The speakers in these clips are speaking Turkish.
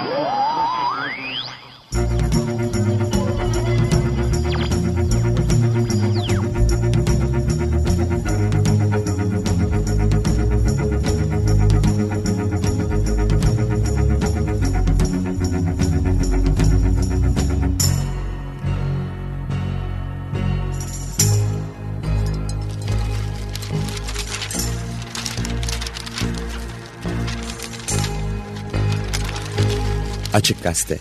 Oh! Açık Gazete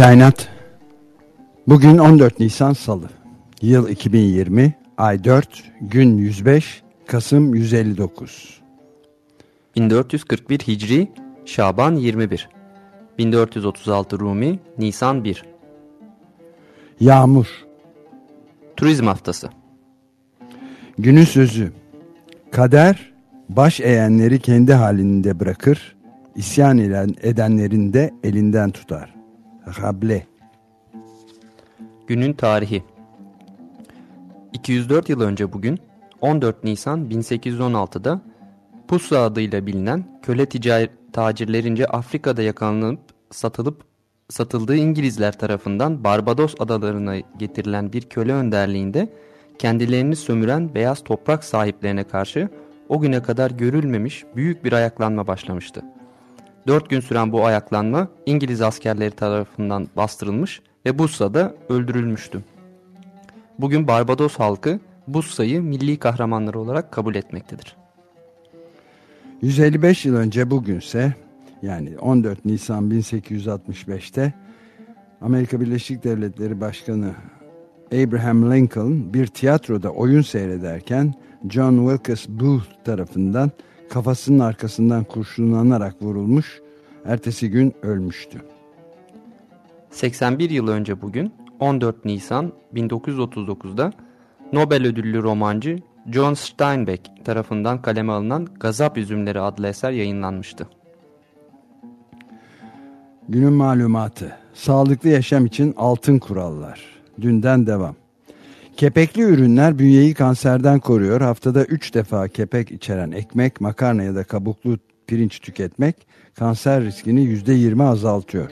Kainat. Bugün 14 Nisan Salı. Yıl 2020, ay 4, gün 105, Kasım 159. 1441 Hicri, Şaban 21. 1436 Rumi, Nisan 1. Yağmur. Turizm Haftası. Günün sözü. Kader, baş eğenleri kendi halinde bırakır, isyan edenlerin de elinden tutar. Rable. Günün tarihi 204 yıl önce bugün 14 Nisan 1816'da Pusa adıyla bilinen köle ticari tacirlerince Afrika'da yakalanıp satılıp satıldığı İngilizler tarafından Barbados adalarına getirilen bir köle önderliğinde kendilerini sömüren beyaz toprak sahiplerine karşı o güne kadar görülmemiş büyük bir ayaklanma başlamıştı. Dört gün süren bu ayaklanma İngiliz askerleri tarafından bastırılmış ve Bussa'da öldürülmüştü. Bugün Barbados halkı Bussa'yı milli kahramanları olarak kabul etmektedir. 155 yıl önce bugünse yani 14 Nisan 1865'te Amerika Birleşik Devletleri Başkanı Abraham Lincoln bir tiyatroda oyun seyrederken John Wilkes Booth tarafından kafasının arkasından kurşunlanarak vurulmuş, ertesi gün ölmüştü. 81 yıl önce bugün 14 Nisan 1939'da Nobel ödüllü romancı John Steinbeck tarafından kaleme alınan Gazap Üzümleri adlı eser yayınlanmıştı. Günün malumatı. Sağlıklı yaşam için altın kurallar. Dünden devam. Kepekli ürünler bünyeyi kanserden koruyor. Haftada 3 defa kepek içeren ekmek, makarna ya da kabuklu pirinç tüketmek kanser riskini %20 azaltıyor.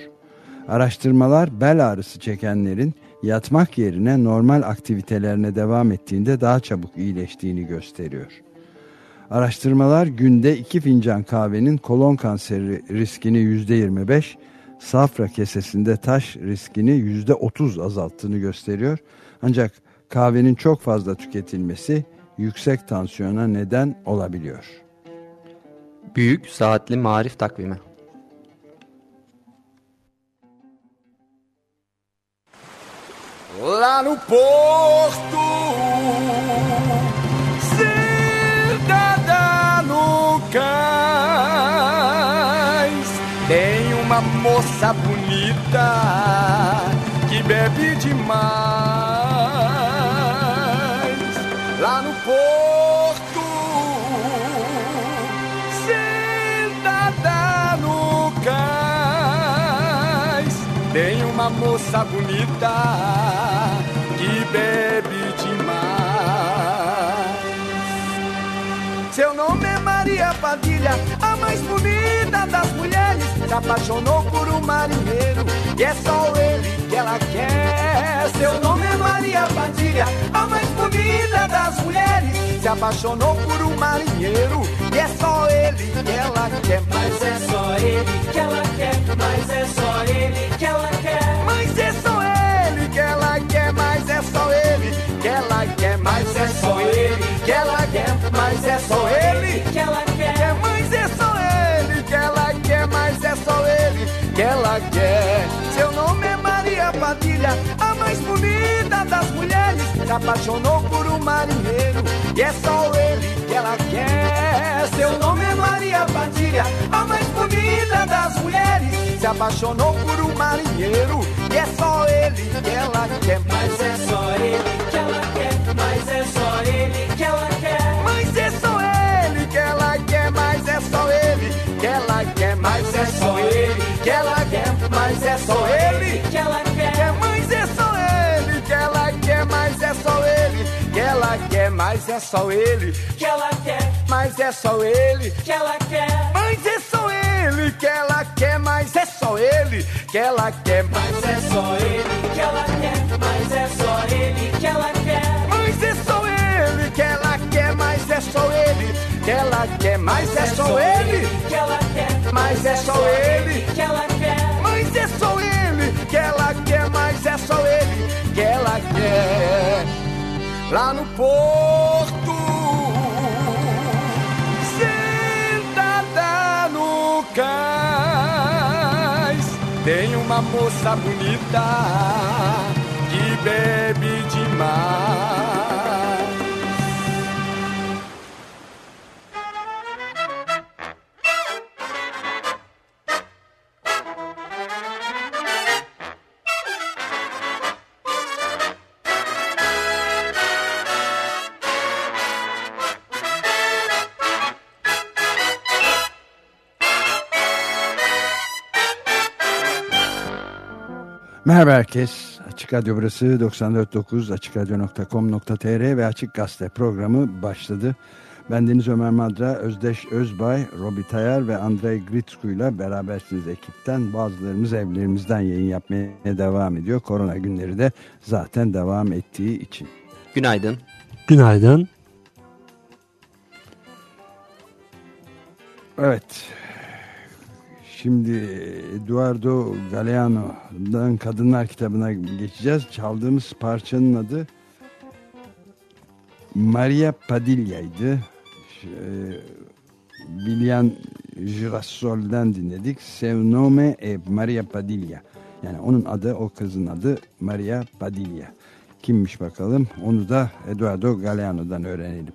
Araştırmalar bel ağrısı çekenlerin yatmak yerine normal aktivitelerine devam ettiğinde daha çabuk iyileştiğini gösteriyor. Araştırmalar günde 2 fincan kahvenin kolon kanseri riskini %25, safra kesesinde taş riskini %30 azalttığını gösteriyor. Ancak kahvenin çok fazla tüketilmesi yüksek tansiyona neden olabiliyor. Büyük Saatli Marif Takvimi Lá no porto, cidadão cais, tem uma moça bonita que bebe demais. Lá no porto, cidadão cais, tem uma moça bonita que bebe demais. Seu nome é Maria Padilha, mais bonita das mulheres. Se apaixonou por um marinheiro e é só ele que ela quer. Seu nome é Maria Padilha, a mais bonita das mulheres. Se apaixonou por um marinheiro e é só ele que ela quer. Mas é só ele que ela quer, mas é só ele que ela quer. Mas é só ele que ela quer, mas é só ele que ela quer, mas é só ele que ela quer, mas é só ele que ela quer. que ela quer. Seu nome é Maria Padilha, a mais bonita das mulheres. Se apaixonou por um marinheiro e é só ele que ela quer. Seu nome é Maria Padilha, a mais bonita das mulheres. Se apaixonou por um marinheiro e é só ele que ela quer. Mas é só ele que ela quer, mas é só que ela quer, mas é só ele que ela quer. mas é só ele que ela quer, mas é só ele que ela quer, mas é só ele, Que ela quer, mas é só ele. que ela quer. Mas é só ele que ela quer, mas é só ele que ela quer, Mas é só ele que ela quer, mas é só ele que ela quer. Mas é só ele que ela quer, mas é só ele que ela quer, mas é só ele, que ela quer, mas é só ele, que ela quer. mas é só ele que ela quer, mas é só ele que ela quer. Lá no porto, sentada no cais, tem uma moça bonita que bebe demais. Merhaba herkes. Açık Radyo burası 94.9 AçıkRadyo.com.tr ve Açık Gazete programı başladı. Ben Deniz Ömer Madra, Özdeş Özbay, Robi Tayar ve Andrei Gritsku ile berabersiniz ekipten. Bazılarımız evlerimizden yayın yapmaya devam ediyor. Korona günleri de zaten devam ettiği için. Günaydın. Günaydın. Evet. Şimdi Eduardo Galeano'dan Kadınlar kitabına geçeceğiz. Çaldığımız parçanın adı Maria Padilla'ydı. Ş- e, William Girasol'den dinledik. Seu nome e Maria Padilla. Yani onun adı, o kızın adı Maria Padilla. Kimmiş bakalım? Onu da Eduardo Galeano'dan öğrenelim.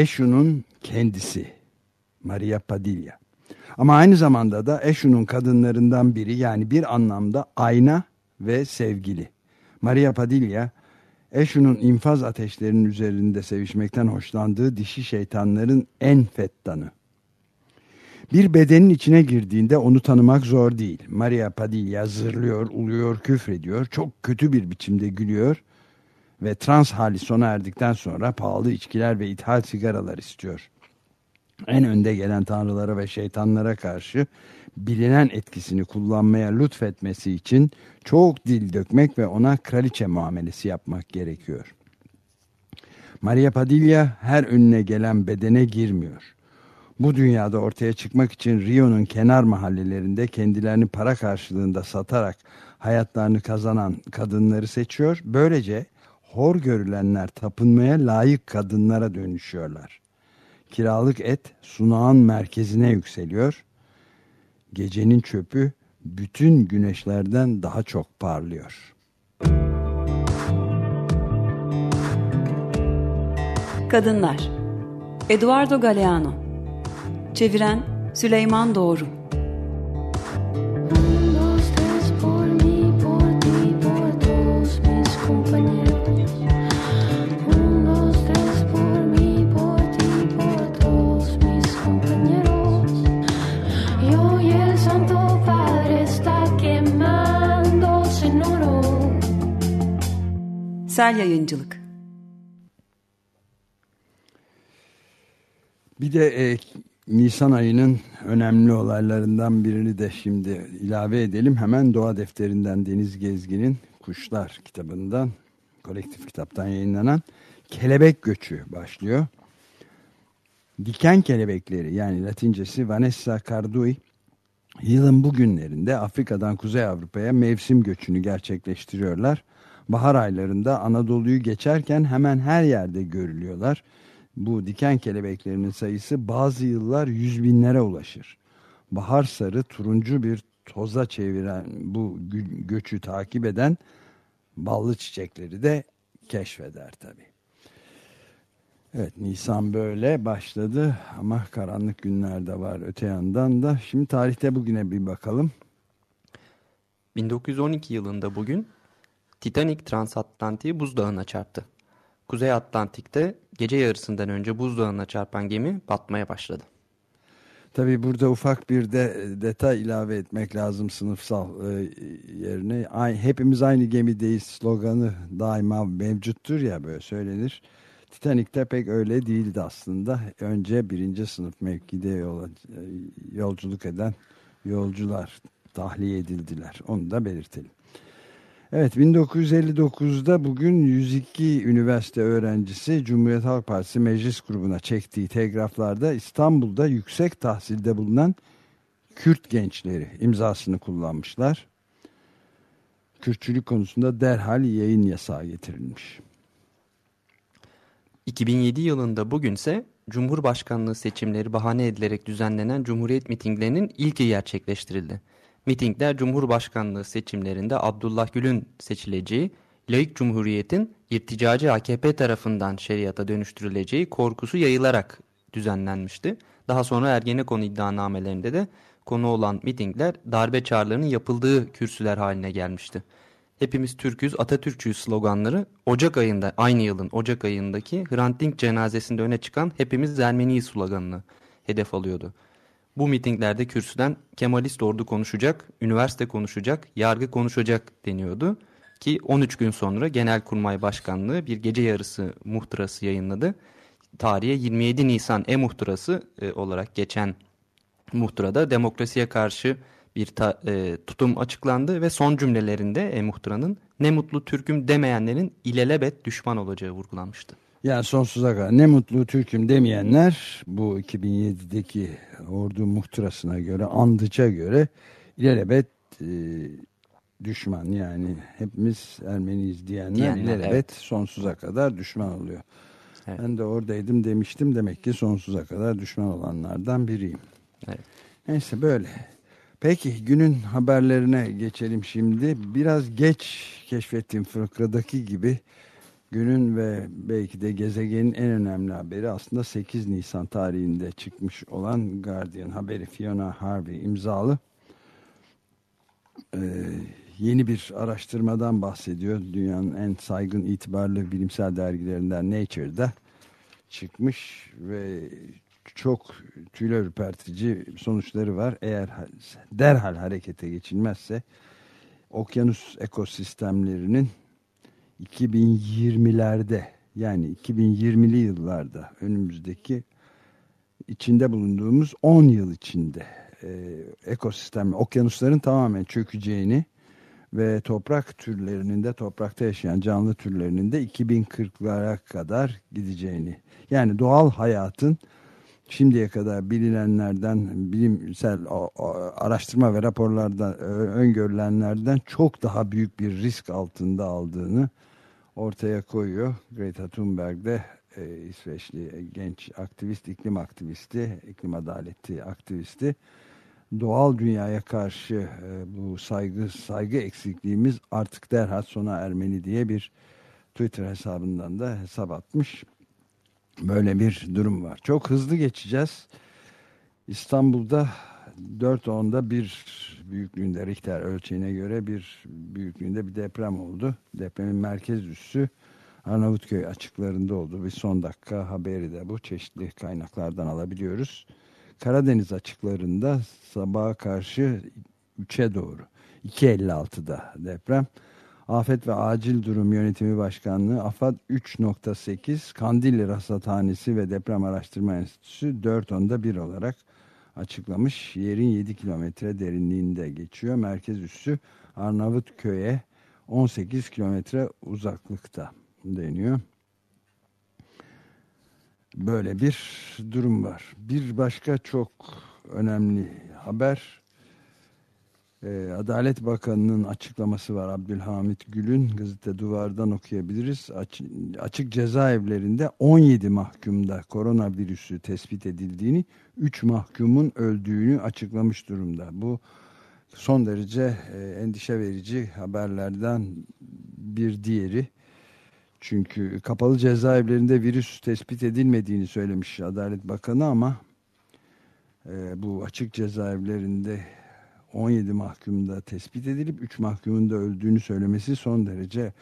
Eşu'nun kendisi Maria Padilla. Ama aynı zamanda da Eşu'nun kadınlarından biri yani bir anlamda ayna ve sevgili. Maria Padilla Eşu'nun infaz ateşlerinin üzerinde sevişmekten hoşlandığı dişi şeytanların en fettanı. Bir bedenin içine girdiğinde onu tanımak zor değil. Maria Padilla zırlıyor, uluyor, küfrediyor, çok kötü bir biçimde gülüyor ve trans hali sona erdikten sonra pahalı içkiler ve ithal sigaralar istiyor. En önde gelen tanrılara ve şeytanlara karşı bilinen etkisini kullanmaya lütfetmesi için çok dil dökmek ve ona kraliçe muamelesi yapmak gerekiyor. Maria Padilla her önüne gelen bedene girmiyor. Bu dünyada ortaya çıkmak için Rio'nun kenar mahallelerinde kendilerini para karşılığında satarak hayatlarını kazanan kadınları seçiyor. Böylece hor görülenler tapınmaya layık kadınlara dönüşüyorlar. Kiralık et sunağın merkezine yükseliyor. Gecenin çöpü bütün güneşlerden daha çok parlıyor. Kadınlar Eduardo Galeano Çeviren Süleyman Doğru Sel Yayıncılık Bir de e, Nisan ayının önemli olaylarından birini de şimdi ilave edelim. Hemen Doğa Defterinden Deniz Gezgin'in Kuşlar kitabından kolektif kitaptan yayınlanan Kelebek Göçü başlıyor. Diken kelebekleri yani latincesi Vanessa Cardui yılın bu günlerinde Afrika'dan Kuzey Avrupa'ya mevsim göçünü gerçekleştiriyorlar. Bahar aylarında Anadolu'yu geçerken hemen her yerde görülüyorlar. Bu diken kelebeklerinin sayısı bazı yıllar yüz binlere ulaşır. Bahar sarı turuncu bir toza çeviren bu gö- göçü takip eden ballı çiçekleri de keşfeder tabii. Evet Nisan böyle başladı ama karanlık günler de var öte yandan da. Şimdi tarihte bugüne bir bakalım. 1912 yılında bugün Titanic transatlantiği buzdağına çarptı. Kuzey Atlantik'te gece yarısından önce buzdağına çarpan gemi batmaya başladı. Tabii burada ufak bir de detay ilave etmek lazım sınıfsal e, yerine. Ay, hepimiz aynı gemideyiz sloganı daima mevcuttur ya böyle söylenir. Titanik'te pek öyle değildi aslında. Önce birinci sınıf mevkide yola, e, yolculuk eden yolcular tahliye edildiler. Onu da belirtelim. Evet 1959'da bugün 102 üniversite öğrencisi Cumhuriyet Halk Partisi meclis grubuna çektiği telgraflarda İstanbul'da yüksek tahsilde bulunan Kürt gençleri imzasını kullanmışlar. Kürtçülük konusunda derhal yayın yasağı getirilmiş. 2007 yılında bugünse Cumhurbaşkanlığı seçimleri bahane edilerek düzenlenen Cumhuriyet mitinglerinin ilki gerçekleştirildi. Mitingler Cumhurbaşkanlığı seçimlerinde Abdullah Gül'ün seçileceği, laik cumhuriyetin irticacı AKP tarafından şeriata dönüştürüleceği korkusu yayılarak düzenlenmişti. Daha sonra Ergenekon iddianamelerinde de konu olan mitingler darbe çağrılarının yapıldığı kürsüler haline gelmişti. Hepimiz Türk'üz, Atatürkçüyüz sloganları Ocak ayında, aynı yılın Ocak ayındaki Hrant Dink cenazesinde öne çıkan Hepimiz Ermeniyiz sloganını hedef alıyordu. Bu mitinglerde kürsüden Kemalist ordu konuşacak, üniversite konuşacak, yargı konuşacak deniyordu. Ki 13 gün sonra Genelkurmay Başkanlığı bir gece yarısı muhtırası yayınladı. Tarihe 27 Nisan e-muhtırası e, olarak geçen muhtırada demokrasiye karşı bir ta, e, tutum açıklandı ve son cümlelerinde e-muhtıranın ne mutlu Türk'üm demeyenlerin ilelebet düşman olacağı vurgulanmıştı. Yani sonsuza kadar ne mutlu Türk'üm demeyenler bu 2007'deki ordu muhtırasına göre, andıça göre ilelebet e, düşman yani hepimiz Ermeniyiz diyenler, Diyenler, ilelebet evet. sonsuza kadar düşman oluyor. Evet. Ben de oradaydım demiştim demek ki sonsuza kadar düşman olanlardan biriyim. Evet. Neyse böyle. Peki günün haberlerine geçelim şimdi. Biraz geç keşfettiğim fıkradaki gibi günün ve belki de gezegenin en önemli haberi aslında 8 Nisan tarihinde çıkmış olan Guardian haberi Fiona Harvey imzalı. Ee, yeni bir araştırmadan bahsediyor. Dünyanın en saygın itibarlı bilimsel dergilerinden Nature'da çıkmış ve çok tüyler ürpertici sonuçları var. Eğer ha- derhal harekete geçilmezse okyanus ekosistemlerinin 2020'lerde yani 2020'li yıllarda önümüzdeki içinde bulunduğumuz 10 yıl içinde e, ekosistem okyanusların tamamen çökeceğini ve toprak türlerinin de toprakta yaşayan canlı türlerinin de 2040'lara kadar gideceğini yani doğal hayatın şimdiye kadar bilinenlerden bilimsel o- o- araştırma ve raporlardan ö- öngörülenlerden çok daha büyük bir risk altında aldığını ortaya koyuyor. Greta Thunberg de e, İsveçli genç aktivist, iklim aktivisti, iklim adaleti aktivisti. Doğal dünyaya karşı e, bu saygı saygı eksikliğimiz artık derhal sona ermeli diye bir Twitter hesabından da hesap atmış. Böyle bir durum var. Çok hızlı geçeceğiz. İstanbul'da 4.10'da bir büyüklüğünde Richter ölçeğine göre bir büyüklüğünde bir deprem oldu. Depremin merkez üssü Arnavutköy açıklarında oldu. Bir son dakika haberi de bu. Çeşitli kaynaklardan alabiliyoruz. Karadeniz açıklarında sabaha karşı 3'e doğru 2.56'da deprem. Afet ve Acil Durum Yönetimi Başkanlığı AFAD 3.8 Kandilli Rasathanesi ve Deprem Araştırma Enstitüsü 4.10'da 1 olarak açıklamış. Yerin 7 kilometre derinliğinde geçiyor. Merkez üssü Arnavutköy'e 18 kilometre uzaklıkta deniyor. Böyle bir durum var. Bir başka çok önemli haber e, Adalet Bakanı'nın açıklaması var Abdülhamit Gül'ün gazete duvardan okuyabiliriz. Aç, açık cezaevlerinde 17 mahkumda koronavirüsü tespit edildiğini, 3 mahkumun öldüğünü açıklamış durumda. Bu son derece e, endişe verici haberlerden bir diğeri. Çünkü kapalı cezaevlerinde virüs tespit edilmediğini söylemiş Adalet Bakanı ama e, bu açık cezaevlerinde 17 mahkumda tespit edilip 3 mahkumun da öldüğünü söylemesi son derece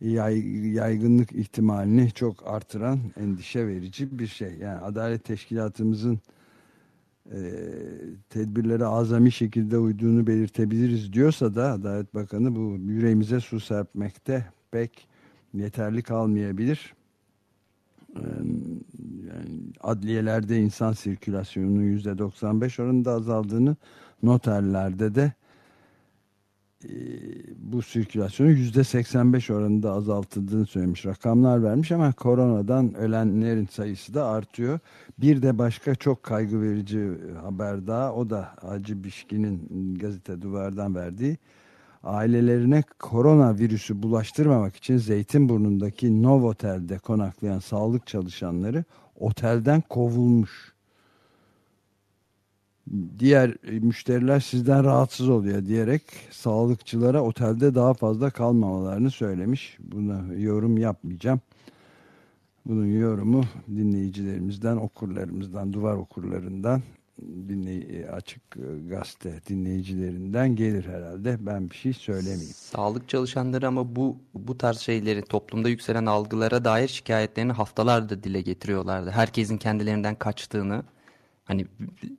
yay, yaygınlık ihtimalini çok artıran endişe verici bir şey. Yani Adalet Teşkilatımızın e, tedbirlere azami şekilde uyduğunu belirtebiliriz diyorsa da Adalet Bakanı bu yüreğimize su serpmekte pek yeterli kalmayabilir. Ee, Yani adliyelerde insan sirkülasyonunun %95 oranında azaldığını noterlerde de e, bu sirkülasyonu %85 oranında azaltıldığını söylemiş. Rakamlar vermiş ama koronadan ölenlerin sayısı da artıyor. Bir de başka çok kaygı verici haber daha o da Hacı Bişkin'in gazete duvardan verdiği ailelerine koronavirüsü bulaştırmamak için Zeytinburnu'ndaki Novotel'de konaklayan sağlık çalışanları otelden kovulmuş. Diğer müşteriler sizden rahatsız oluyor diyerek sağlıkçılara otelde daha fazla kalmamalarını söylemiş. Buna yorum yapmayacağım. Bunun yorumu dinleyicilerimizden, okurlarımızdan, duvar okurlarından, dinley açık e, gazete dinleyicilerinden gelir herhalde. Ben bir şey söylemeyeyim. Sağlık çalışanları ama bu bu tarz şeyleri toplumda yükselen algılara dair şikayetlerini haftalardır dile getiriyorlardı. Herkesin kendilerinden kaçtığını hani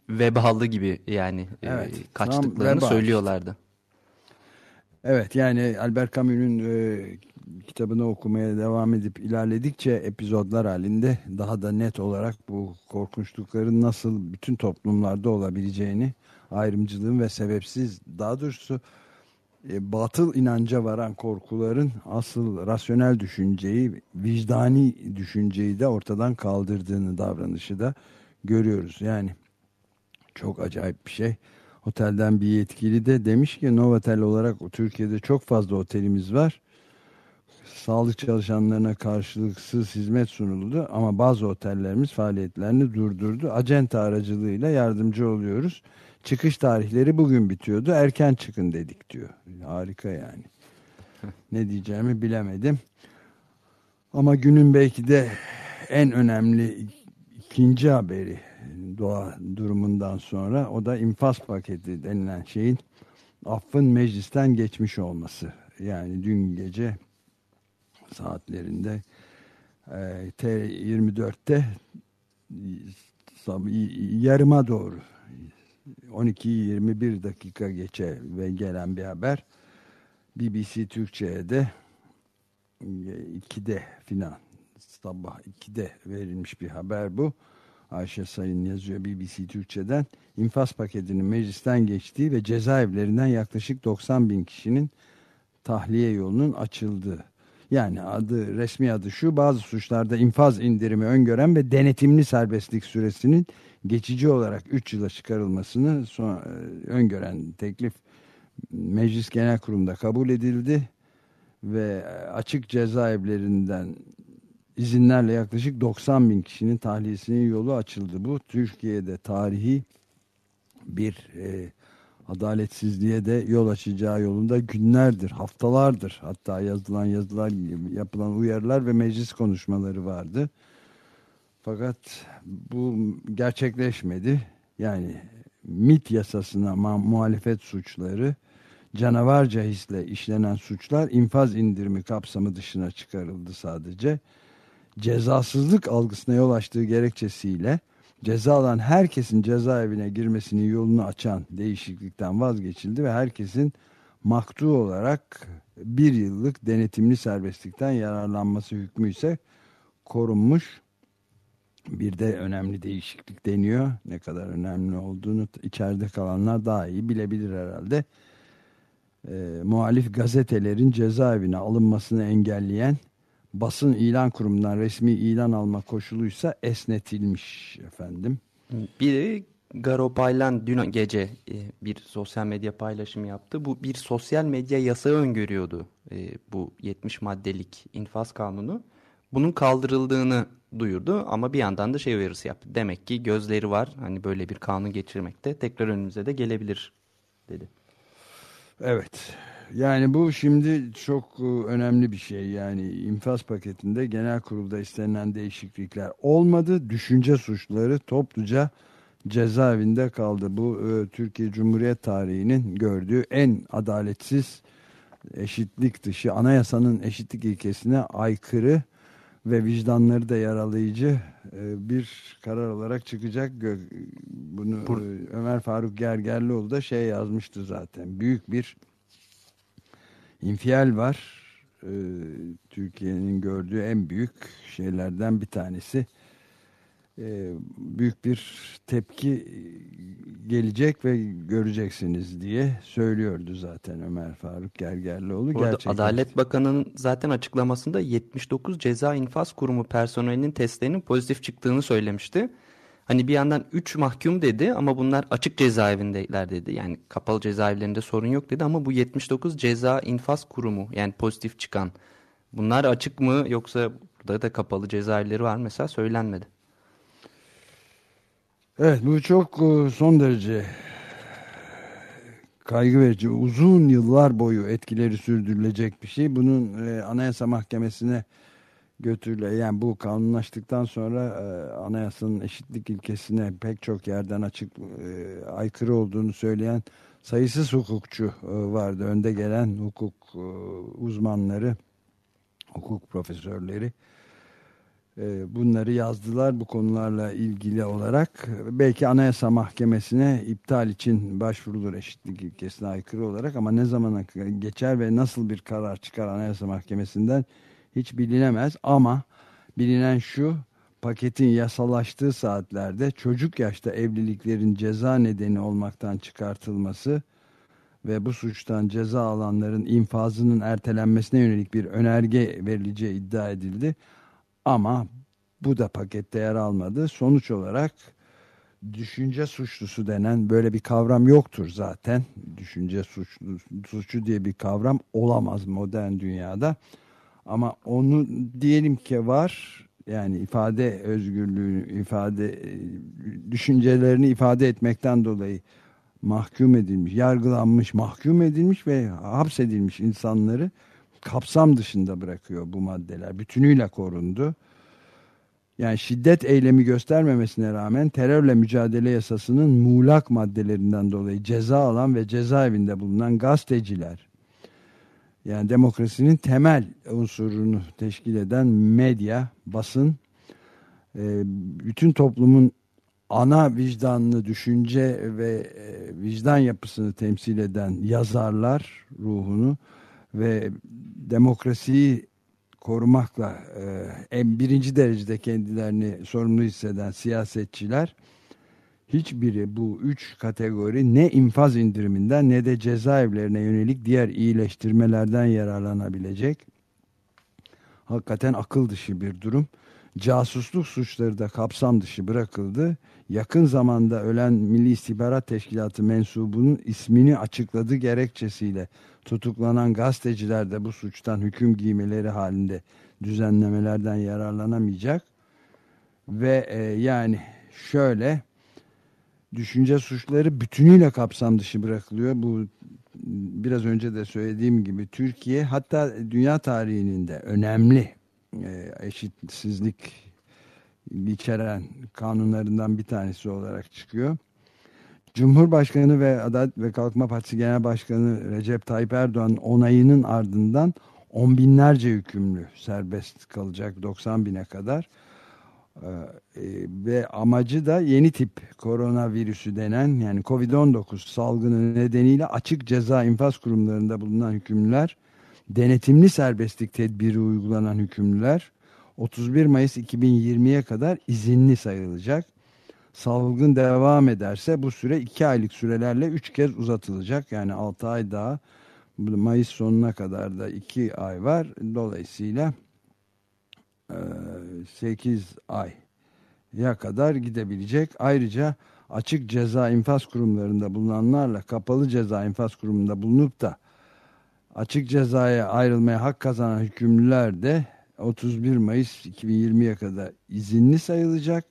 vebalı gibi yani e, Evet, tam kaçtıklarını veba söylüyorlardı. Evet yani Albert Camus'un e, kitabını okumaya devam edip ilerledikçe epizodlar halinde daha da net olarak bu korkunçlukların nasıl bütün toplumlarda olabileceğini ayrımcılığın ve sebepsiz daha doğrusu e, batıl inanca varan korkuların asıl rasyonel düşünceyi vicdani düşünceyi de ortadan kaldırdığını davranışı da görüyoruz. Yani çok acayip bir şey. Otelden bir yetkili de demiş ki Novotel olarak Türkiye'de çok fazla otelimiz var. Sağlık çalışanlarına karşılıksız hizmet sunuldu ama bazı otellerimiz faaliyetlerini durdurdu. Acenta aracılığıyla yardımcı oluyoruz. Çıkış tarihleri bugün bitiyordu. Erken çıkın dedik diyor. Harika yani. ne diyeceğimi bilemedim. Ama günün belki de en önemli ikinci haberi doğa durumundan sonra o da infaz paketi denilen şeyin affın meclisten geçmiş olması. Yani dün gece saatlerinde e, T24'te sab- yarıma doğru 12-21 dakika geçe ve gelen bir haber. BBC Türkçe'ye de 2'de filan sabah 2'de verilmiş bir haber bu. Ayşe Sayın yazıyor BBC Türkçe'den. İnfaz paketinin meclisten geçtiği ve cezaevlerinden yaklaşık 90 bin kişinin tahliye yolunun açıldığı. Yani adı resmi adı şu bazı suçlarda infaz indirimi öngören ve denetimli serbestlik süresinin geçici olarak 3 yıla çıkarılmasını son, e, öngören teklif Meclis Genel Kurulu'nda kabul edildi ve açık cezaevlerinden izinlerle yaklaşık 90 bin kişinin tahliyesinin yolu açıldı. Bu Türkiye'de tarihi bir e, adaletsizliğe de yol açacağı yolunda günlerdir, haftalardır hatta yazılan yazılar, yapılan uyarılar ve meclis konuşmaları vardı. Fakat bu gerçekleşmedi. Yani MIT yasasına muhalefet suçları, canavarca hisle işlenen suçlar infaz indirimi kapsamı dışına çıkarıldı sadece. Cezasızlık algısına yol açtığı gerekçesiyle ceza herkesin cezaevine girmesinin yolunu açan değişiklikten vazgeçildi ve herkesin maktu olarak bir yıllık denetimli serbestlikten yararlanması hükmü ise korunmuş. Bir de önemli değişiklik deniyor. Ne kadar önemli olduğunu içeride kalanlar daha iyi bilebilir herhalde. e, muhalif gazetelerin cezaevine alınmasını engelleyen basın ilan kurumundan resmi ilan alma koşuluysa esnetilmiş efendim. Bir de Garo Paylan dün gece e, bir sosyal medya paylaşımı yaptı. Bu bir sosyal medya yasağı öngörüyordu e, bu 70 maddelik infaz kanunu. Bunun kaldırıldığını duyurdu ama bir yandan da şey uyarısı yaptı. Demek ki gözleri var hani böyle bir kanun geçirmekte tekrar önümüze de gelebilir dedi. Evet. Yani bu şimdi çok e, önemli bir şey. Yani infaz paketinde genel kurulda istenilen değişiklikler olmadı. Düşünce suçları topluca cezaevinde kaldı. Bu e, Türkiye Cumhuriyet tarihinin gördüğü en adaletsiz eşitlik dışı anayasanın eşitlik ilkesine aykırı ve vicdanları da yaralayıcı e, bir karar olarak çıkacak. Bunu Ömer Faruk Gergerlioğlu da şey yazmıştı zaten. Büyük bir infial var. E, Türkiye'nin gördüğü en büyük şeylerden bir tanesi. E, büyük bir tepki gelecek ve göreceksiniz diye söylüyordu zaten Ömer Faruk Gergerlioğlu. Gerçekten- Adalet Bakanı'nın zaten açıklamasında 79 ceza infaz kurumu personelinin testlerinin pozitif çıktığını söylemişti. Hani bir yandan 3 mahkum dedi ama bunlar açık cezaevindeler dedi. Yani kapalı cezaevlerinde sorun yok dedi ama bu 79 ceza infaz kurumu yani pozitif çıkan. Bunlar açık mı yoksa burada da kapalı cezaevleri var mesela söylenmedi. Evet bu çok e, son derece kaygı verici. Uzun yıllar boyu etkileri sürdürülecek bir şey. Bunun e, Anayasa Mahkemesi'ne götürüle yani bu kanunlaştıktan sonra e, anayasanın eşitlik ilkesine pek çok yerden açık e, aykırı olduğunu söyleyen sayısız hukukçu e, vardı. Önde gelen hukuk e, uzmanları, hukuk profesörleri e, bunları yazdılar bu konularla ilgili olarak. Belki Anayasa Mahkemesi'ne iptal için başvurulur eşitlik ilkesine aykırı olarak ama ne zamana geçer ve nasıl bir karar çıkar Anayasa Mahkemesi'nden hiç bilinemez ama bilinen şu paketin yasalaştığı saatlerde çocuk yaşta evliliklerin ceza nedeni olmaktan çıkartılması ve bu suçtan ceza alanların infazının ertelenmesine yönelik bir önerge verileceği iddia edildi. Ama bu da pakette yer almadı. Sonuç olarak düşünce suçlusu denen böyle bir kavram yoktur zaten. Düşünce suçlu, suçu diye bir kavram olamaz modern dünyada. Ama onu diyelim ki var. Yani ifade özgürlüğü, ifade e, düşüncelerini ifade etmekten dolayı mahkum edilmiş, yargılanmış, mahkum edilmiş ve hapsedilmiş insanları kapsam dışında bırakıyor bu maddeler. Bütünüyle korundu. Yani şiddet eylemi göstermemesine rağmen terörle mücadele yasasının muğlak maddelerinden dolayı ceza alan ve cezaevinde bulunan gazeteciler, yani demokrasinin temel unsurunu teşkil eden medya, basın, e, bütün toplumun ana vicdanlı düşünce ve e, vicdan yapısını temsil eden yazarlar ruhunu ve demokrasiyi korumakla e, en birinci derecede kendilerini sorumlu hisseden siyasetçiler hiçbiri bu üç kategori ne infaz indiriminden ne de cezaevlerine yönelik diğer iyileştirmelerden yararlanabilecek. Hakikaten akıl dışı bir durum. Casusluk suçları da kapsam dışı bırakıldı. Yakın zamanda ölen Milli İstihbarat Teşkilatı mensubunun ismini açıkladığı gerekçesiyle tutuklanan gazeteciler de bu suçtan hüküm giymeleri halinde düzenlemelerden yararlanamayacak. Ve e, yani şöyle düşünce suçları bütünüyle kapsam dışı bırakılıyor. Bu biraz önce de söylediğim gibi Türkiye hatta dünya tarihinin de önemli e, eşitsizlik içeren kanunlarından bir tanesi olarak çıkıyor. Cumhurbaşkanı ve Adalet ve Kalkınma Partisi Genel Başkanı Recep Tayyip Erdoğan onayının ardından on binlerce hükümlü serbest kalacak 90 bine kadar. Ee, e, ve amacı da yeni tip koronavirüsü denen yani Covid-19 salgını nedeniyle açık ceza infaz kurumlarında bulunan hükümlüler, denetimli serbestlik tedbiri uygulanan hükümlüler 31 Mayıs 2020'ye kadar izinli sayılacak. Salgın devam ederse bu süre 2 aylık sürelerle 3 kez uzatılacak. Yani 6 ay daha Mayıs sonuna kadar da 2 ay var. Dolayısıyla 8 ay ya kadar gidebilecek. Ayrıca açık ceza infaz kurumlarında bulunanlarla kapalı ceza infaz kurumunda bulunup da açık cezaya ayrılmaya hak kazanan hükümlüler de 31 Mayıs 2020'ye kadar izinli sayılacak.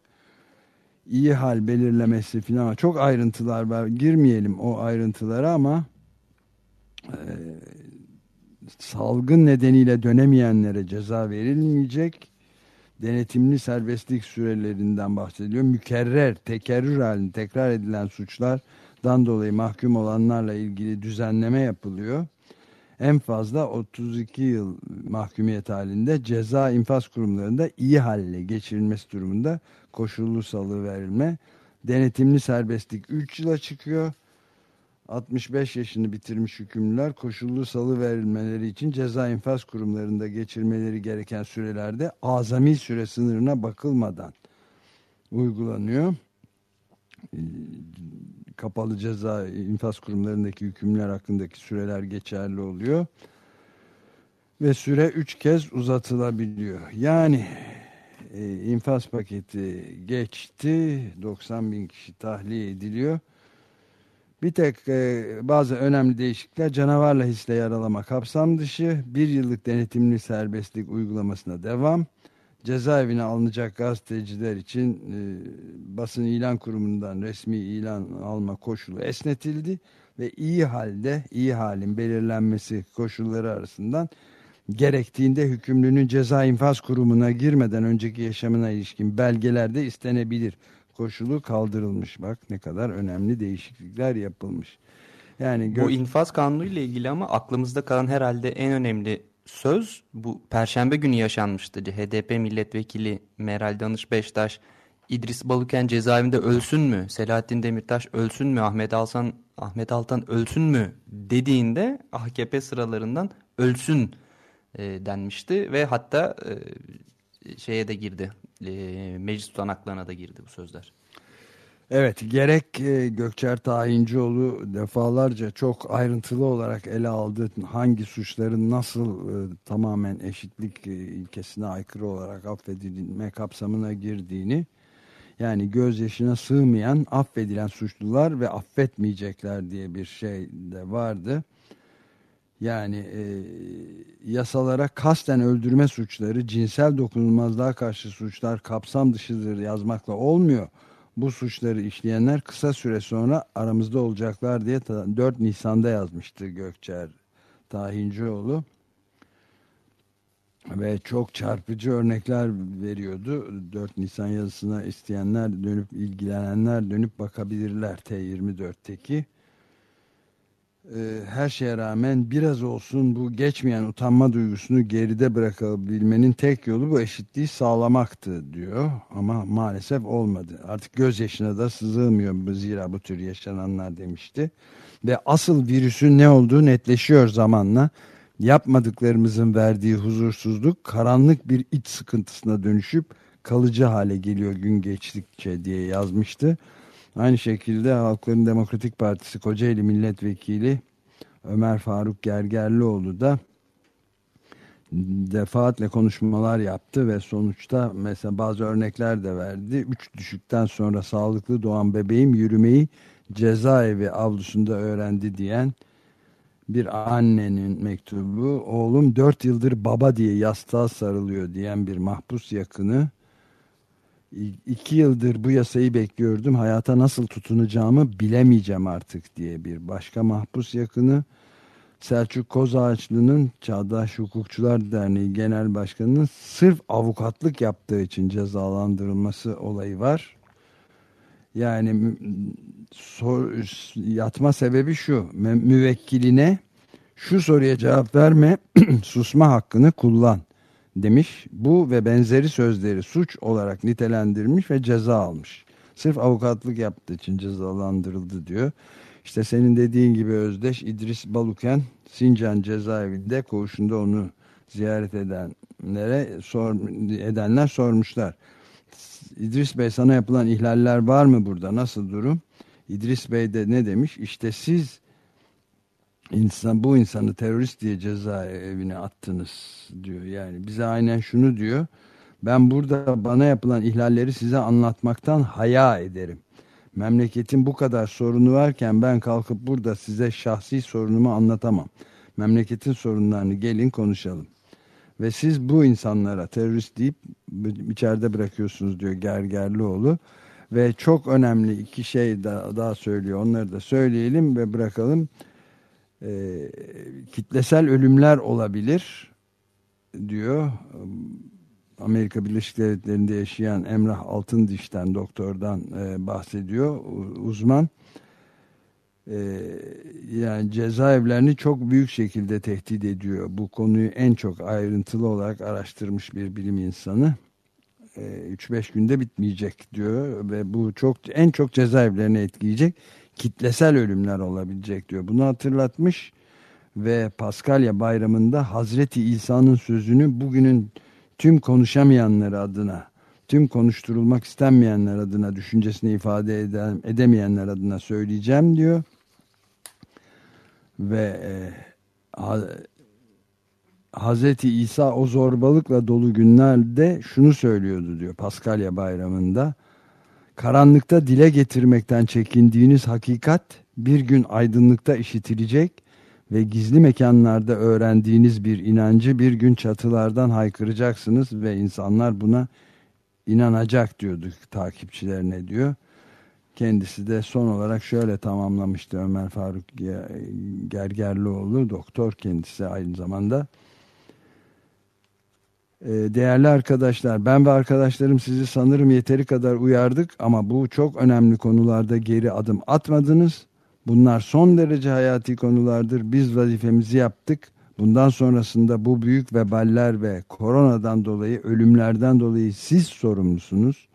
İyi hal belirlemesi falan çok ayrıntılar var. Girmeyelim o ayrıntılara ama e, salgın nedeniyle dönemeyenlere ceza verilmeyecek. Denetimli serbestlik sürelerinden bahsediliyor. Mükerrer, tekerrür halinde tekrar edilen suçlardan dolayı mahkum olanlarla ilgili düzenleme yapılıyor. En fazla 32 yıl mahkumiyet halinde ceza infaz kurumlarında iyi halle geçirilmesi durumunda koşullu salı verilme. Denetimli serbestlik 3 yıla çıkıyor. 65 yaşını bitirmiş hükümlüler koşullu salı verilmeleri için ceza infaz kurumlarında geçirmeleri gereken sürelerde azami süre sınırına bakılmadan uygulanıyor. Ee, Kapalı ceza infaz kurumlarındaki hükümler hakkındaki süreler geçerli oluyor. Ve süre 3 kez uzatılabiliyor. Yani e, infaz paketi geçti. 90 bin kişi tahliye ediliyor. Bir tek e, bazı önemli değişiklikler canavarla hisle yaralama kapsam dışı, bir yıllık denetimli serbestlik uygulamasına devam, cezaevine alınacak gazeteciler için e, basın ilan kurumundan resmi ilan alma koşulu esnetildi ve iyi halde iyi halin belirlenmesi koşulları arasından gerektiğinde hükümlünün ceza infaz kurumuna girmeden önceki yaşamına ilişkin belgelerde istenebilir koşulu kaldırılmış. Bak ne kadar önemli değişiklikler yapılmış. Yani Bu infaz kanunu ile ilgili ama aklımızda kalan herhalde en önemli söz bu perşembe günü yaşanmıştı. HDP milletvekili Meral Danış Beştaş İdris Baluken cezaevinde ölsün mü? Selahattin Demirtaş ölsün mü? Ahmet Altan Ahmet Altan ölsün mü? dediğinde AKP sıralarından ölsün e, denmişti ve hatta e, şeye de girdi. E, meclis tutanaklarına da girdi bu sözler. Evet gerek e, Gökçer Tayincioğlu defalarca çok ayrıntılı olarak ele aldı. Hangi suçların nasıl e, tamamen eşitlik ilkesine aykırı olarak affedilme kapsamına girdiğini yani gözyaşına sığmayan affedilen suçlular ve affetmeyecekler diye bir şey de vardı. Yani e, yasalara kasten öldürme suçları, cinsel dokunulmazlığa karşı suçlar kapsam dışıdır yazmakla olmuyor. Bu suçları işleyenler kısa süre sonra aramızda olacaklar diye 4 Nisan'da yazmıştı Gökçer Tahincioğlu. Ve çok çarpıcı örnekler veriyordu. 4 Nisan yazısına isteyenler dönüp ilgilenenler dönüp bakabilirler T24'teki. Ee, her şeye rağmen biraz olsun bu geçmeyen utanma duygusunu geride bırakabilmenin tek yolu bu eşitliği sağlamaktı diyor. Ama maalesef olmadı. Artık gözyaşına da sızılmıyor zira bu tür yaşananlar demişti. Ve asıl virüsün ne olduğu netleşiyor zamanla. Yapmadıklarımızın verdiği huzursuzluk karanlık bir iç sıkıntısına dönüşüp kalıcı hale geliyor gün geçtikçe diye yazmıştı. Aynı şekilde Halkların Demokratik Partisi Kocaeli Milletvekili Ömer Faruk Gergerlioğlu da defaatle konuşmalar yaptı ve sonuçta mesela bazı örnekler de verdi. Üç düşükten sonra sağlıklı doğan bebeğim yürümeyi cezaevi avlusunda öğrendi diyen bir annenin mektubu. Oğlum dört yıldır baba diye yastığa sarılıyor diyen bir mahpus yakını iki yıldır bu yasayı bekliyordum. Hayata nasıl tutunacağımı bilemeyeceğim artık diye bir başka mahpus yakını Selçuk Kozağaçlı'nın Çağdaş Hukukçular Derneği Genel Başkanı'nın sırf avukatlık yaptığı için cezalandırılması olayı var. Yani sor, yatma sebebi şu. Müvekkiline şu soruya cevap verme, susma hakkını kullan demiş. Bu ve benzeri sözleri suç olarak nitelendirmiş ve ceza almış. Sırf avukatlık yaptığı için cezalandırıldı diyor. İşte senin dediğin gibi Özdeş İdris Baluken Sincan cezaevinde koğuşunda onu ziyaret edenlere sor, edenler sormuşlar. İdris Bey sana yapılan ihlaller var mı burada? Nasıl durum? İdris Bey de ne demiş? İşte siz insan bu insanı terörist diye cezaevine attınız diyor. Yani bize aynen şunu diyor. Ben burada bana yapılan ihlalleri size anlatmaktan haya ederim. Memleketin bu kadar sorunu varken ben kalkıp burada size şahsi sorunumu anlatamam. Memleketin sorunlarını gelin konuşalım. Ve siz bu insanlara terörist deyip içeride bırakıyorsunuz diyor Gergerlioğlu. Ve çok önemli iki şey daha, daha söylüyor. Onları da söyleyelim ve bırakalım. Ee, kitlesel ölümler olabilir diyor. Amerika Birleşik Devletleri'nde yaşayan Emrah Altındiş'ten doktordan e, bahsediyor uzman. E, yani cezaevlerini çok büyük şekilde tehdit ediyor. Bu konuyu en çok ayrıntılı olarak araştırmış bir bilim insanı. 3-5 e, günde bitmeyecek diyor ve bu çok en çok cezaevlerini etkileyecek kitlesel ölümler olabilecek diyor. Bunu hatırlatmış ve Paskalya bayramında Hazreti İsa'nın sözünü bugünün tüm konuşamayanlar adına, tüm konuşturulmak istenmeyenler adına, düşüncesini ifade eden, edemeyenler adına söyleyeceğim diyor. Ve e, ha, Hazreti İsa o zorbalıkla dolu günlerde şunu söylüyordu diyor Paskalya bayramında. Karanlıkta dile getirmekten çekindiğiniz hakikat bir gün aydınlıkta işitilecek ve gizli mekanlarda öğrendiğiniz bir inancı bir gün çatılardan haykıracaksınız ve insanlar buna inanacak diyorduk takipçilerine diyor. Kendisi de son olarak şöyle tamamlamıştı Ömer Faruk Gergerlioğlu doktor kendisi aynı zamanda. Ee, değerli arkadaşlar ben ve arkadaşlarım sizi sanırım yeteri kadar uyardık ama bu çok önemli konularda geri adım atmadınız. Bunlar son derece hayati konulardır. Biz vazifemizi yaptık. Bundan sonrasında bu büyük veballer ve koronadan dolayı, ölümlerden dolayı siz sorumlusunuz.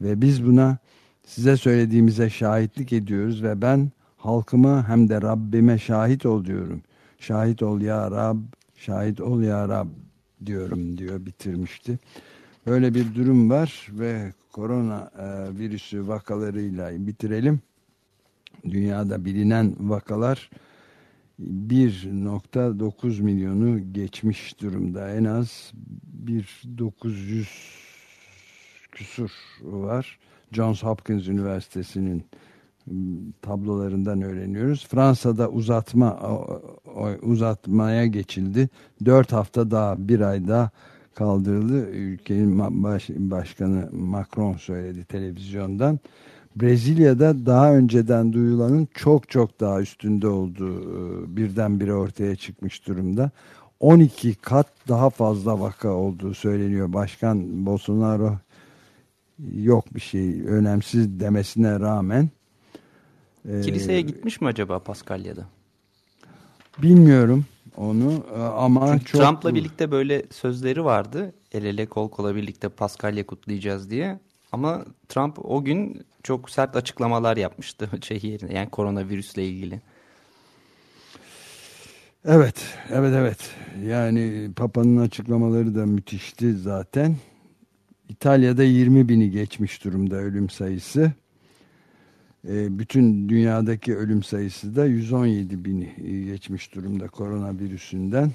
Ve biz buna size söylediğimize şahitlik ediyoruz ve ben halkıma hem de Rabbime şahit ol diyorum. Şahit ol ya Rab, şahit ol ya Rab diyorum diyor bitirmişti. Böyle bir durum var ve korona e, virüsü vakalarıyla bitirelim dünyada bilinen vakalar 1.9 milyonu geçmiş durumda. En az 1.900 küsur var. Johns Hopkins Üniversitesi'nin tablolarından öğreniyoruz. Fransa'da uzatma uzatmaya geçildi. Dört hafta daha bir ay daha kaldırıldı. Ülkenin baş, başkanı Macron söyledi televizyondan. Brezilya'da daha önceden duyulanın çok çok daha üstünde olduğu e, birdenbire ortaya çıkmış durumda. 12 kat daha fazla vaka olduğu söyleniyor. Başkan Bolsonaro yok bir şey önemsiz demesine rağmen. Kiliseye ee, gitmiş mi acaba Paskalya'da? Bilmiyorum onu e, ama Çünkü çok... Trump'la birlikte böyle sözleri vardı. El ele kol kola birlikte Paskalya kutlayacağız diye. Ama Trump o gün çok sert açıklamalar yapmıştı şey yerine yani koronavirüsle ilgili. Evet, evet, evet. Yani Papa'nın açıklamaları da müthişti zaten. İtalya'da 20 bini geçmiş durumda ölüm sayısı. E, bütün dünyadaki ölüm sayısı da 117 bini geçmiş durumda koronavirüsünden.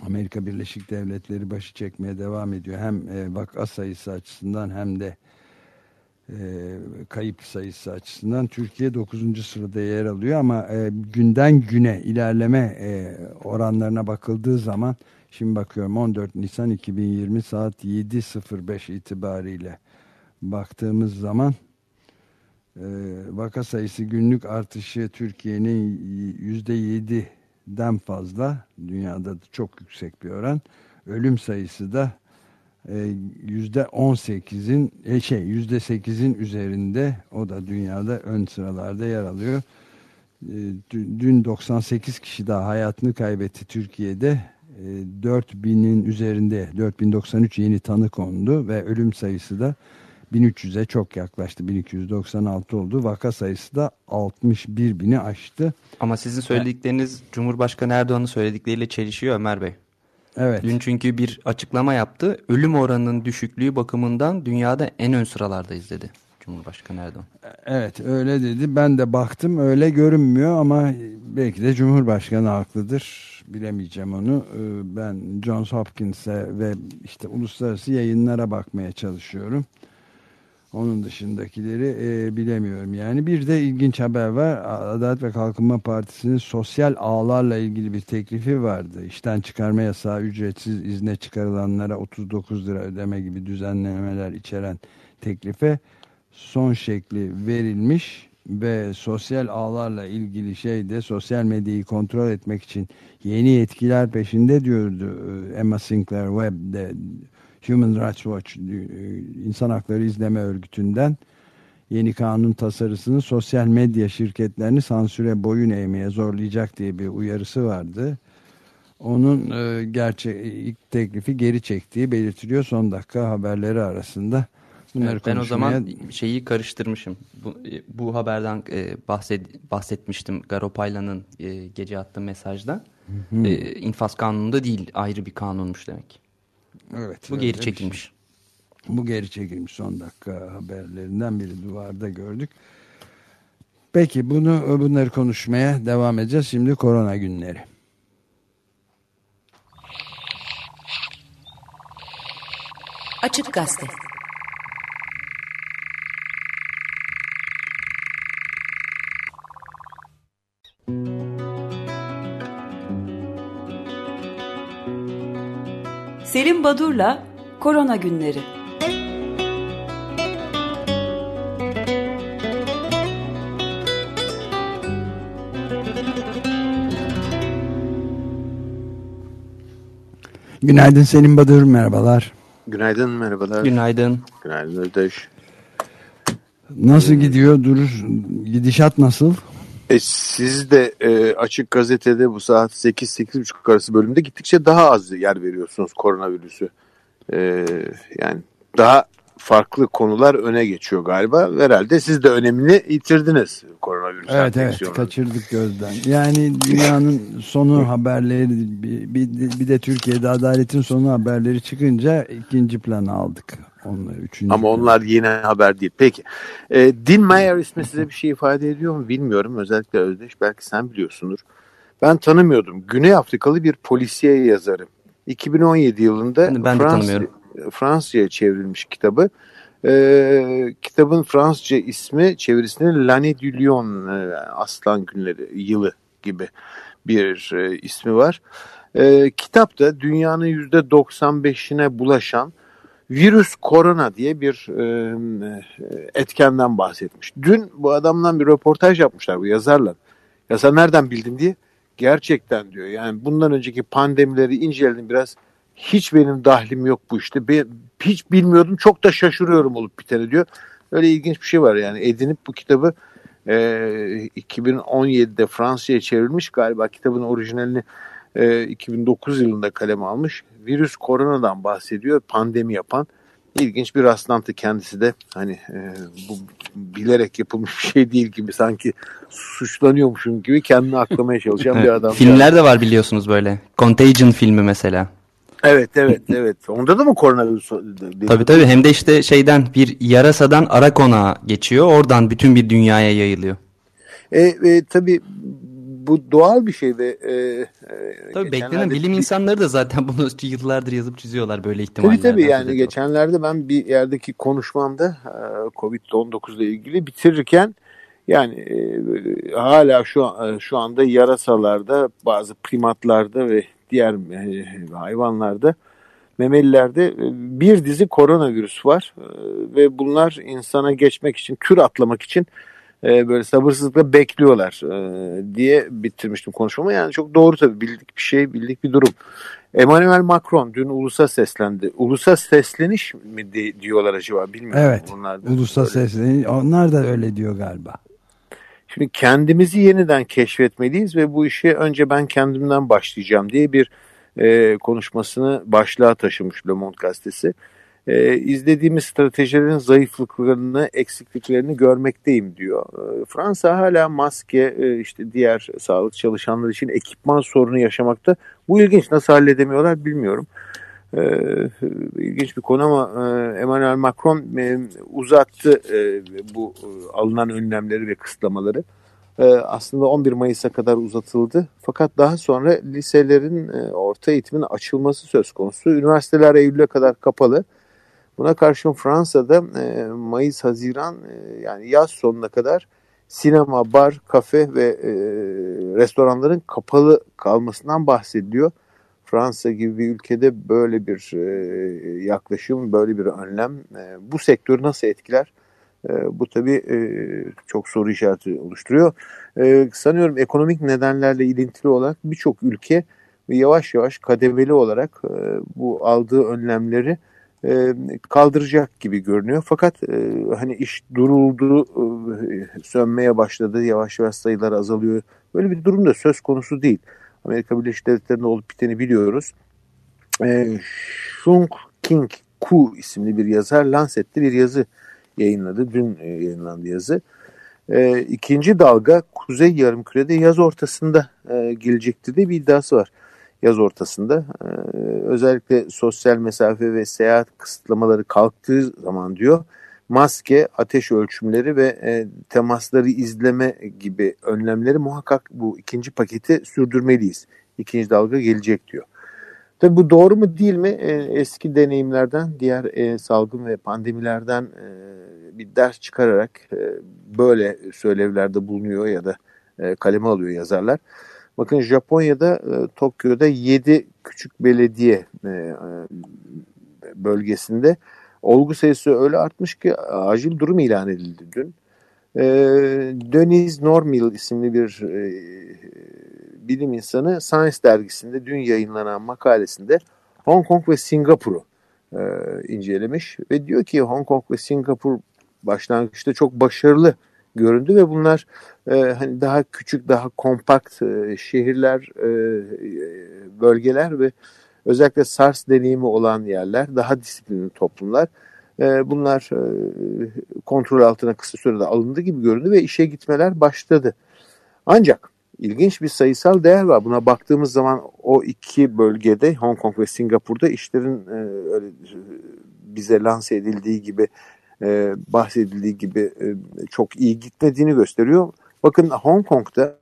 Amerika Birleşik Devletleri başı çekmeye devam ediyor. Hem e, vaka sayısı açısından hem de e, kayıp sayısı açısından Türkiye 9. sırada yer alıyor ama e, günden güne ilerleme e, oranlarına bakıldığı zaman şimdi bakıyorum 14 Nisan 2020 saat 7.05 itibariyle baktığımız zaman e, vaka sayısı günlük artışı Türkiye'nin %7'den fazla dünyada çok yüksek bir oran ölüm sayısı da e, yüzde on sekizin e, şey yüzde sekizin üzerinde o da dünyada ön sıralarda yer alıyor. E, dün 98 kişi daha hayatını kaybetti Türkiye'de. 4000'in üzerinde 4093 yeni tanı kondu ve ölüm sayısı da 1300'e çok yaklaştı. 1296 oldu. Vaka sayısı da 61 bini aştı. Ama sizin söyledikleriniz Cumhurbaşkanı Erdoğan'ın söyledikleriyle çelişiyor Ömer Bey. Evet. Dün çünkü bir açıklama yaptı. Ölüm oranının düşüklüğü bakımından dünyada en ön sıralardayız dedi Cumhurbaşkanı Erdoğan. Evet öyle dedi. Ben de baktım öyle görünmüyor ama belki de Cumhurbaşkanı haklıdır. Bilemeyeceğim onu. Ee, Ben Johns Hopkins'e ve işte uluslararası yayınlara bakmaya çalışıyorum. Onun dışındakileri e, bilemiyorum. Yani bir de ilginç haber var. Adalet ve Kalkınma Partisi'nin sosyal ağlarla ilgili bir teklifi vardı. İşten çıkarma yasağı ücretsiz izne çıkarılanlara 39 lira ödeme gibi düzenlemeler içeren teklife son şekli verilmiş ve sosyal ağlarla ilgili şey de sosyal medyayı kontrol etmek için yeni yetkiler peşinde diyordu e, Emma Sinclair Webb'de Human Rights Watch e, İnsan Hakları İzleme Örgütü'nden yeni kanun tasarısını sosyal medya şirketlerini sansüre boyun eğmeye zorlayacak diye bir uyarısı vardı. Onun e, gerçek ilk teklifi geri çektiği belirtiliyor son dakika haberleri arasında. Bunları Evet, ben o zaman konuşmaya- şeyi karıştırmışım. Bu, e, bu haberden e, bahset, bahsetmiştim Garopayla'nın e, gece attığı mesajda. E, infaz kanununda değil ayrı bir kanunmuş demek. Evet, Bu geri bir çekilmiş. şey. Bu geri çekilmiş son dakika haberlerinden biri duvarda gördük. Peki bunu bunları konuşmaya devam edeceğiz. Şimdi korona günleri. Açık Gazete. Selim Badur'la Korona Günleri. Günaydın Selim Badur, merhabalar. Günaydın, merhabalar. Günaydın. Günaydın Ödeş. Nasıl gidiyor? Duruş, gidişat nasıl? E, siz de e, Açık Gazete'de bu saat 8-8.30 arası bölümde gittikçe daha az yer veriyorsunuz koronavirüsü. E, yani daha farklı konular öne geçiyor galiba. Herhalde siz de önemini yitirdiniz koronavirüs Evet evet kaçırdık gözden. Yani dünyanın sonu haberleri bir, bir, bir de Türkiye'de adaletin sonu haberleri çıkınca ikinci plana aldık onları. Üçüncü Ama onlar yeni haber değil. Peki. E, Dean Meyer ismi size bir şey ifade ediyor mu bilmiyorum. Özellikle Özdeş belki sen biliyorsundur. Ben tanımıyordum. Güney Afrikalı bir polisiye yazarı. 2017 yılında Ben Frans-. Fransızca'ya çevrilmiş kitabı. E, kitabın Fransızca ismi çevirisinin L'année du Lion, e, Aslan Günleri, yılı gibi bir e, ismi var. E, kitapta dünyanın %95'ine bulaşan virüs korona diye bir e, etkenden bahsetmiş. Dün bu adamdan bir röportaj yapmışlar bu yazarla. Ya sen nereden bildin diye. Gerçekten diyor. Yani bundan önceki pandemileri inceledim biraz. Hiç benim dahlim yok bu işte. Ben hiç bilmiyordum. Çok da şaşırıyorum olup bitene diyor. Öyle ilginç bir şey var yani. Edinip bu kitabı e, 2017'de Fransa'ya çevrilmiş. Galiba kitabın orijinalini e, 2009 yılında kaleme almış. Virüs koronadan bahsediyor. Pandemi yapan. İlginç bir rastlantı kendisi de hani e, bu bilerek yapılmış bir şey değil gibi sanki suçlanıyormuşum gibi kendini aklamaya çalışan bir adam. Filmler de var biliyorsunuz böyle. Contagion filmi mesela. Evet evet evet. Onda da mı koronavirüs? Tabii tabii hem de işte şeyden bir yarasadan ara konağa geçiyor. Oradan bütün bir dünyaya yayılıyor. E, e, tabii bu doğal bir şey ve e, e, Tabii beklenen bilim bir- insanları da zaten bunu yıllardır yazıp çiziyorlar böyle ihtimallerden. Tabii tabii yani geçenlerde ben bir yerdeki konuşmamda e, Covid-19 ile ilgili bitirirken yani e, hala şu an- şu anda yarasalarda bazı primatlarda ve diğer e, hayvanlarda memelilerde e, bir dizi koronavirüs var E, ve bunlar insana geçmek için kür atlamak için e, böyle sabırsızlıkla bekliyorlar e, diye bitirmiştim konuşmamı. Yani çok doğru tabii bildik bir şey bildik bir durum. Emmanuel Macron dün ulusa seslendi. Ulusa sesleniş mi di- diyorlar acaba bilmiyorum. Evet. Onlar da Ulusa öyle. sesleniyor. Onlar da öyle diyor galiba. Şimdi kendimizi yeniden keşfetmeliyiz ve bu işe önce ben kendimden başlayacağım diye bir e, konuşmasını başlığa taşımış Le Monde gazetesi. E, izlediğimiz stratejilerin zayıflıklarını, eksikliklerini görmekteyim diyor. E, Fransa hala maske, e, işte diğer sağlık çalışanları için ekipman sorunu yaşamakta. Bu ilginç. Nasıl halledemiyorlar bilmiyorum. E, ilginç bir konu ama e, Emmanuel Macron e, uzattı e, bu e, alınan önlemleri ve kısıtlamaları. E, aslında 11 Mayıs'a kadar uzatıldı. Fakat daha sonra liselerin e, orta eğitimin açılması söz konusu. Üniversiteler Eylül'e kadar kapalı. Buna karşın Fransa'da e, Mayıs-Haziran e, yani yaz sonuna kadar sinema, bar, kafe ve e, restoranların kapalı kalmasından bahsediliyor. Fransa gibi bir ülkede böyle bir e, yaklaşım, böyle bir önlem e, bu sektörü nasıl etkiler? E, bu tabii e, çok soru işareti oluşturuyor. E, sanıyorum ekonomik nedenlerle ilintili olarak birçok ülke yavaş yavaş kademeli olarak e, bu aldığı önlemleri e, kaldıracak gibi görünüyor. Fakat e, hani iş duruldu, e, sönmeye başladı, yavaş yavaş sayılar azalıyor. Böyle bir durum da söz konusu değil. Amerika Birleşik Devletleri'nde olup biteni biliyoruz. E, Shung King Ku isimli bir yazar Lancet'te bir yazı yayınladı. Dün e, yayınlandı yazı. E, ikinci dalga Kuzey Yarımküre'de yaz ortasında e, gelecektir diye bir iddiası var. Yaz ortasında. E, özellikle sosyal mesafe ve seyahat kısıtlamaları kalktığı zaman diyor maske, ateş ölçümleri ve e, temasları izleme gibi önlemleri muhakkak bu ikinci paketi sürdürmeliyiz. İkinci dalga gelecek diyor. Tabii bu doğru mu değil mi? E, eski deneyimlerden, diğer e, salgın ve pandemilerden bir ders çıkararak böyle söylevlerde bulunuyor ya da kaleme alıyor yazarlar. Bakın Japonya'da, e, Tokyo'da 7 küçük belediye e, e, bölgesinde olgu sayısı öyle artmış ki acil durum ilan edildi dün. E, Deniz Normil isimli bir e, bilim insanı Science dergisinde dün yayınlanan makalesinde Hong Kong ve Singapur'u e, incelemiş ve diyor ki Hong Kong ve Singapur başlangıçta çok başarılı göründü ve bunlar e, hani daha küçük, daha kompakt e, şehirler, e, bölgeler ve özellikle SARS deneyimi olan yerler, daha disiplinli toplumlar. E, bunlar e, kontrol altına kısa sürede alındı gibi göründü ve işe gitmeler başladı. Ancak ilginç bir sayısal değer var. Buna baktığımız zaman o iki bölgede Hong Kong ve Singapur'da işlerin e, öyle bize lanse edildiği gibi e, bahsedildiği gibi e, çok iyi gitmediğini gösteriyor. Bakın Hong Kong'da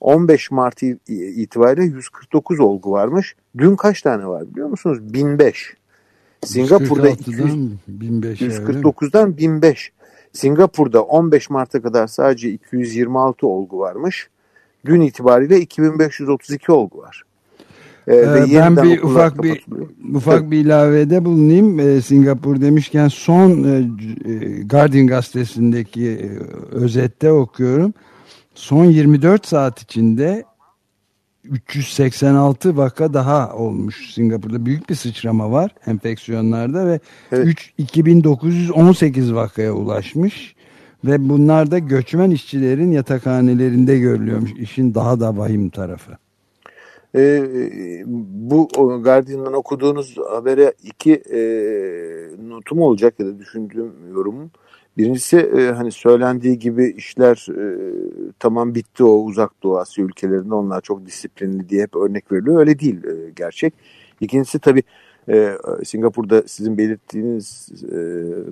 15 Mart itibariyle 149 olgu varmış. Dün kaç tane var biliyor musunuz? 1005. Singapur'da 200, 1005 149'dan 1005. Singapur'da 15 Mart'a kadar sadece 226 olgu varmış. Dün itibariyle 2532 olgu var. Ee, ee, ben bir ufak bir ufak bir ilavede bulunayım. Ee, Singapur demişken son e, e Guardian gazetesindeki e, özette okuyorum. Son 24 saat içinde 386 vaka daha olmuş Singapur'da. Büyük bir sıçrama var enfeksiyonlarda ve evet. 3 2918 vakaya ulaşmış. Ve bunlar da göçmen işçilerin yatakhanelerinde görülüyormuş. İşin daha da vahim tarafı. E, bu Guardian'dan okuduğunuz habere iki e, notum olacak ya da düşündüğüm yorumum. Birincisi e, hani söylendiği gibi işler e, tamam bitti o uzak doğu Asya ülkelerinde onlar çok disiplinli diye hep örnek veriliyor. Öyle değil e, gerçek. İkincisi tabii e, Singapur'da sizin belirttiğiniz e,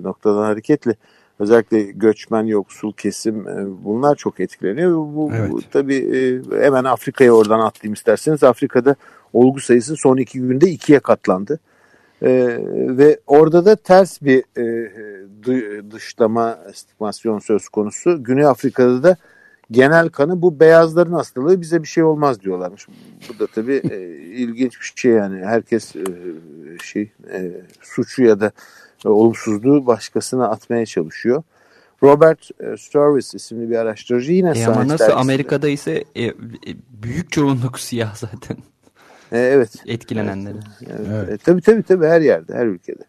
noktadan hareketle özellikle göçmen yoksul kesim e, bunlar çok etkileniyor. Bu, evet. bu tabii e, hemen Afrika'ya oradan atlayayım isterseniz. Afrika'da olgu sayısı son iki günde ikiye katlandı. Ee, ve orada da ters bir e, dışlama stigmasyon söz konusu. Güney Afrika'da da genel kanı bu beyazların hastalığı bize bir şey olmaz diyorlarmış. Bu da tabii e, ilginç bir şey yani. Herkes e, şey e, suçu ya da e, olumsuzluğu başkasına atmaya çalışıyor. Robert e, Sturvis isimli bir araştırıcı yine e ama nasıl Amerika'da ise e, e, büyük çoğunluk siyah zaten. E, evet. Etkilenenleri. Evet. evet. E, tabii tabii tabii her yerde, her ülkede.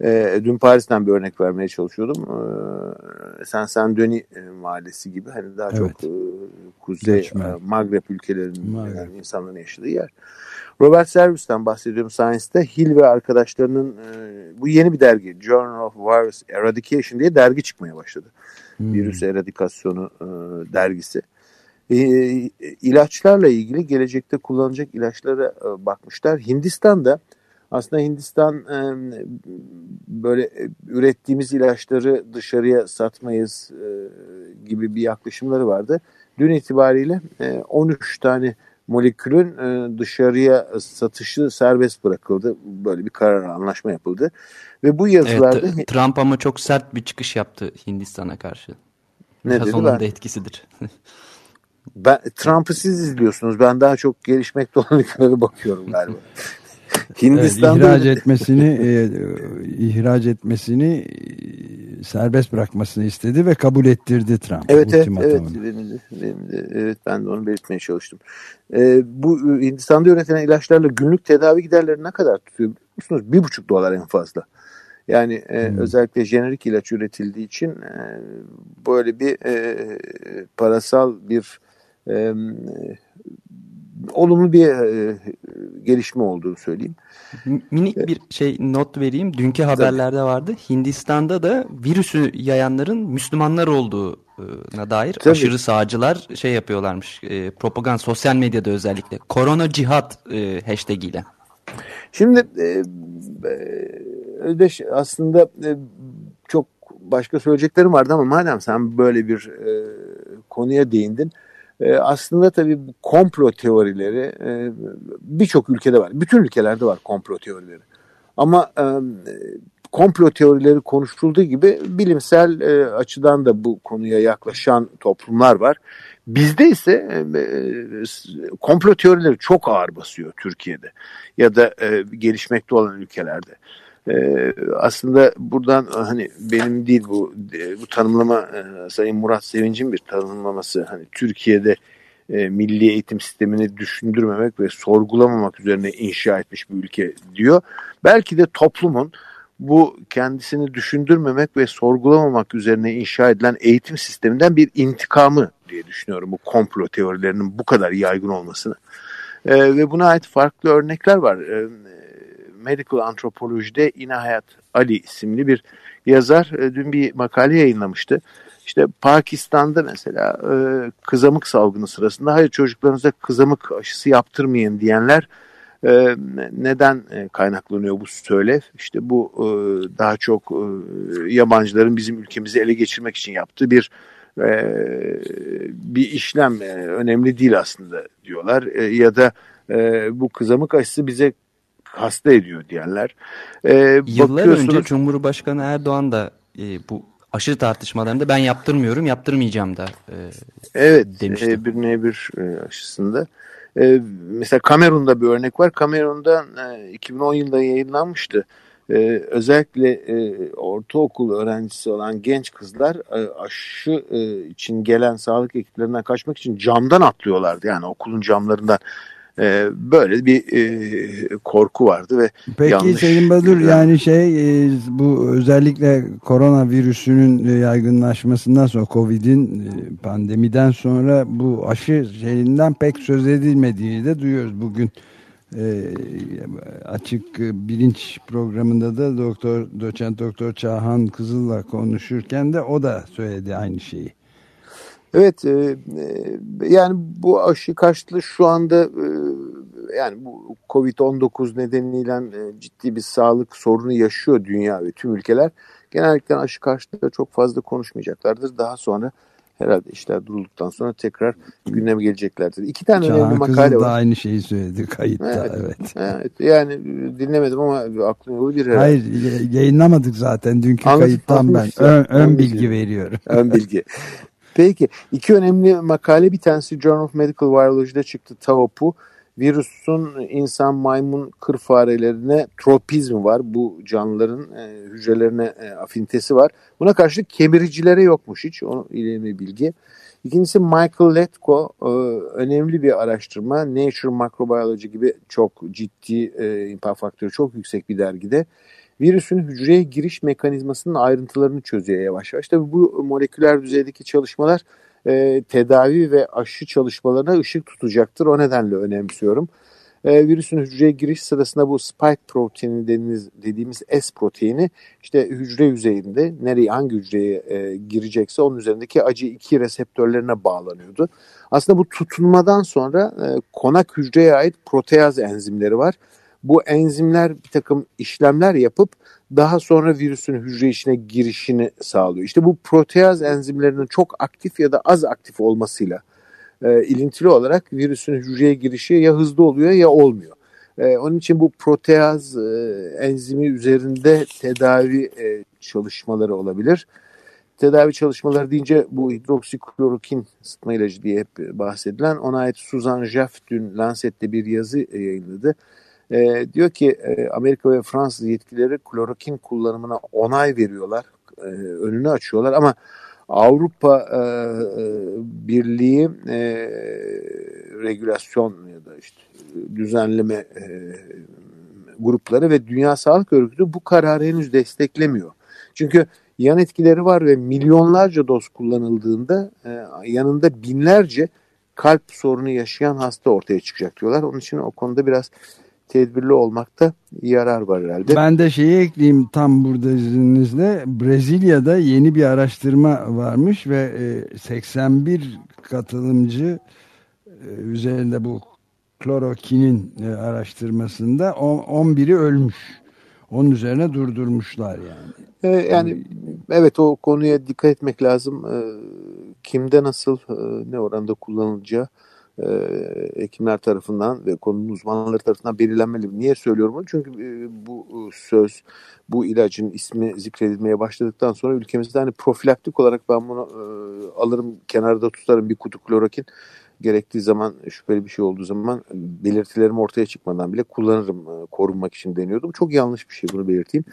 E, dün Paris'ten bir örnek vermeye çalışıyordum. E, Saint Saint Denis e, mahallesi gibi hani daha evet. çok e, kuzey e, Magreb ülkelerinin Magreb. Yani insanların yaşadığı yer. Robert Servis'ten bahsediyorum Science'da. Hill ve arkadaşlarının e, bu yeni bir dergi Journal of Virus Eradication diye dergi çıkmaya başladı. Hmm. Virüs eradikasyonu e, dergisi. E, ilaçlarla ilgili gelecekte kullanacak ilaçlara e, bakmışlar. Hindistan'da aslında Hindistan e, böyle e, ürettiğimiz ilaçları dışarıya satmayız e, gibi bir yaklaşımları vardı. Dün itibariyle e, 13 tane molekülün e, dışarıya satışı serbest bırakıldı. Böyle bir karar anlaşma yapıldı. Ve bu yazılarda... Evet, Trump ama çok sert bir çıkış yaptı Hindistan'a karşı. Ne Biraz dedi onun ben? da etkisidir. Ben, Trump'ı siz izliyorsunuz. Ben daha çok gelişmekte olan ülkelere bakıyorum galiba. Evet, Hindistan'da ihraç öyle- etmesini e, ihraç etmesini e, serbest bırakmasını istedi ve kabul ettirdi Trump. Evet evet, evet benim de, benim de, evet ben de onu belirtmeye çalıştım. Ee, bu e, Hindistan'da üretilen ilaçlarla günlük tedavi giderleri ne kadar tutuyor biliyor musunuz? Bir buçuk dolar en fazla. Yani e, Hmm. özellikle jenerik ilaç üretildiği için e, böyle bir e, parasal bir e, olumlu bir e, gelişme olduğunu söyleyeyim. Minik bir şey not vereyim. Dünkü haberlerde vardı. Hindistan'da da virüsü yayanların Müslümanlar olduğuna dair Tabii. aşırı sağcılar şey yapıyorlarmış. E, propaganda sosyal medyada özellikle. Korona cihat e, hashtag ile. Şimdi e, e, Özdeş aslında e, çok başka söyleyeceklerim vardı ama madem sen böyle bir e, konuya değindin. E, aslında tabii komplo teorileri e, birçok ülkede var. Bütün ülkelerde var komplo teorileri. Ama e, komplo teorileri konuşulduğu gibi bilimsel e, açıdan da bu konuya yaklaşan toplumlar var. Bizde ise e, e, komplo teorileri çok ağır basıyor Türkiye'de ya da gelişmekte olan ülkelerde. E, aslında buradan hani benim değil bu e, bu tanımlama e, Sayın Murat Sevinç'in bir tanımlaması hani Türkiye'de e, milli eğitim sistemini düşündürmemek ve sorgulamamak üzerine inşa etmiş bir ülke diyor. Belki de toplumun bu kendisini düşündürmemek ve sorgulamamak üzerine inşa edilen eğitim sisteminden bir intikamı diye düşünüyorum bu komplo teorilerinin bu kadar yaygın olmasını. E, ve buna ait farklı örnekler var. E, Medical Antropolojide İnayat Ali isimli bir yazar e, dün bir makale yayınlamıştı. İşte Pakistan'da mesela e, kızamık salgını sırasında hayır çocuklarınıza kızamık aşısı yaptırmayın diyenler e, neden kaynaklanıyor bu söylev? İşte bu daha çok yabancıların bizim ülkemizi ele geçirmek için yaptığı bir bir işlem önemli değil aslında diyorlar. Ya da bu kızamık aşısı bize hasta ediyor diyenler. E, Yıllar önce Cumhurbaşkanı Erdoğan da e, bu aşırı tartışmalarında ben yaptırmıyorum, yaptırmayacağım da e, Evet, demişti. e, bir N1 e, aşısında. E, mesela Kamerun'da bir örnek var. Kamerun'da e, 2010 yılında yayınlanmıştı. E, özellikle e, ortaokul öğrencisi olan genç kızlar e, aşı e, için gelen sağlık ekiplerinden kaçmak için camdan atlıyorlardı. Yani okulun camlarından e, böyle bir e, korku vardı ve Peki yanlış Sayın Badur yani şey e, bu özellikle koronavirüsünün e, yaygınlaşmasından sonra Covid'in e, pandemiden sonra bu aşı şeyinden pek söz edilmediğini de duyuyoruz. Bugün e, açık bilinç programında da doktor doçent doktor Çağhan Kızıl'la konuşurken de o da söyledi aynı şeyi. Evet e, e, yani bu aşı karşıtlığı şu anda e, yani bu Covid-19 nedeniyle e, ciddi bir sağlık sorunu yaşıyor dünya ve tüm ülkeler. Genellikle aşı karşıtlığı çok fazla konuşmayacaklardır. Daha sonra herhalde işler durulduktan sonra tekrar gündeme geleceklerdir. İki tane önemli Çağhan makale Kızıl da var. aynı şeyi söyledi kayıtta Evet. evet. Evet, yani e, dinlemedim ama aklım yolu bir herhalde. Hayır yayınlamadık zaten dünkü Anladım, kayıttan ben ön, ön bilgi veriyorum. Ön bilgi. Peki iki önemli makale bir tanesi Journal of Medical Virology'de çıktı Tavopu. Virüsün insan maymun kır farelerine tropizmi var. Bu canlıların e, hücrelerine e, afinitesi var. Buna karşılık kemiricilere yokmuş hiç. O ileri bilgi. İkincisi Michael Letko e, önemli bir araştırma. Nature Microbiology gibi çok ciddi e, impact faktörü çok yüksek bir dergide virüsün hücreye giriş mekanizmasının ayrıntılarını çözüyor yavaş yavaş. Tabii bu moleküler düzeydeki çalışmalar e, tedavi ve aşı çalışmalarına ışık tutacaktır. O nedenle önemsiyorum. E, virüsün hücreye giriş sırasında bu spike proteini dediğimiz, dediğimiz S proteini işte hücre yüzeyinde nereye hangi hücreye e, girecekse onun üzerindeki ACE2 reseptörlerine bağlanıyordu. Aslında bu tutunmadan sonra e, konak hücreye ait proteaz enzimleri var. Bu enzimler bir takım işlemler yapıp daha sonra virüsün hücre içine girişini sağlıyor. İşte bu proteaz enzimlerinin çok aktif ya da az aktif olmasıyla e, ilintili olarak virüsün hücreye girişi ya hızlı oluyor ya olmuyor. E, onun için bu proteaz e, enzimi üzerinde tedavi e, çalışmaları olabilir. Tedavi çalışmaları deyince bu hidroksiklorokin sıtma ilacı diye hep bahsedilen ona ait Suzan Jaff dün Lancet'te bir yazı yayınladı. E, diyor ki e, Amerika ve Fransız yetkilileri klorokin kullanımına onay veriyorlar, e, önünü açıyorlar ama Avrupa e, e, Birliği e, regülasyon ya da işte düzenleme e, grupları ve Dünya Sağlık Örgütü bu kararı henüz desteklemiyor. Çünkü yan etkileri var ve milyonlarca doz kullanıldığında e, yanında binlerce kalp sorunu yaşayan hasta ortaya çıkacak diyorlar. Onun için o konuda biraz tedbirli olmakta yarar var herhalde. Ben de şeyi ekleyeyim tam burada izninizle. Brezilya'da yeni bir araştırma varmış ve e, 81 katılımcı e, üzerinde bu klorokinin e, araştırmasında on- 11'i ölmüş. Onun üzerine durdurmuşlar yani. E, yani evet o konuya dikkat etmek lazım. E, kimde nasıl e, ne oranda kullanılacağı e, hekimler tarafından ve konunun uzmanları tarafından belirlenmeli. Niye söylüyorum bunu? Çünkü e, bu e, söz, bu ilacın ismi zikredilmeye başladıktan sonra ülkemizde hani profilaktik olarak ben bunu e, alırım kenarda tutarım bir kutu klorokin gerektiği zaman şüpheli bir şey olduğu zaman belirtilerim ortaya çıkmadan bile kullanırım e, korunmak için deniyordum. Çok yanlış bir şey bunu belirteyim.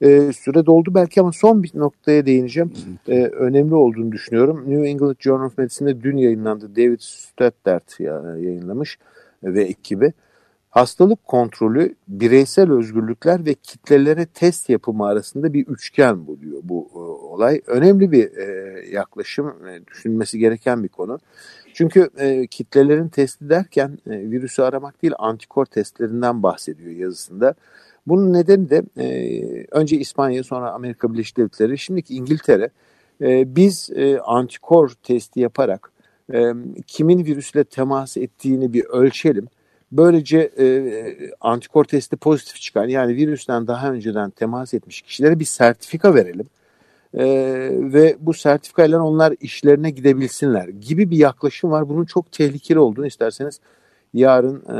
E, süre doldu belki ama son bir noktaya değineceğim. E, önemli olduğunu düşünüyorum. New England Journal of Medicine'de dün yayınlandı. David Stoddart ya- yayınlamış ve ekibi. Hastalık kontrolü, bireysel özgürlükler ve kitlelere test yapımı arasında bir üçgen buluyor bu e, olay. Önemli bir e, yaklaşım, e, düşünülmesi gereken bir konu. Çünkü e, kitlelerin testi derken e, virüsü aramak değil antikor testlerinden bahsediyor yazısında. Bunun nedeni de e, önce İspanya sonra Amerika Birleşik Devletleri şimdiki İngiltere e, biz e, antikor testi yaparak e, kimin virüsle temas ettiğini bir ölçelim. Böylece e, antikor testi pozitif çıkan yani virüsten daha önceden temas etmiş kişilere bir sertifika verelim. E, ve bu sertifikayla onlar işlerine gidebilsinler gibi bir yaklaşım var. Bunun çok tehlikeli olduğunu isterseniz yarın e,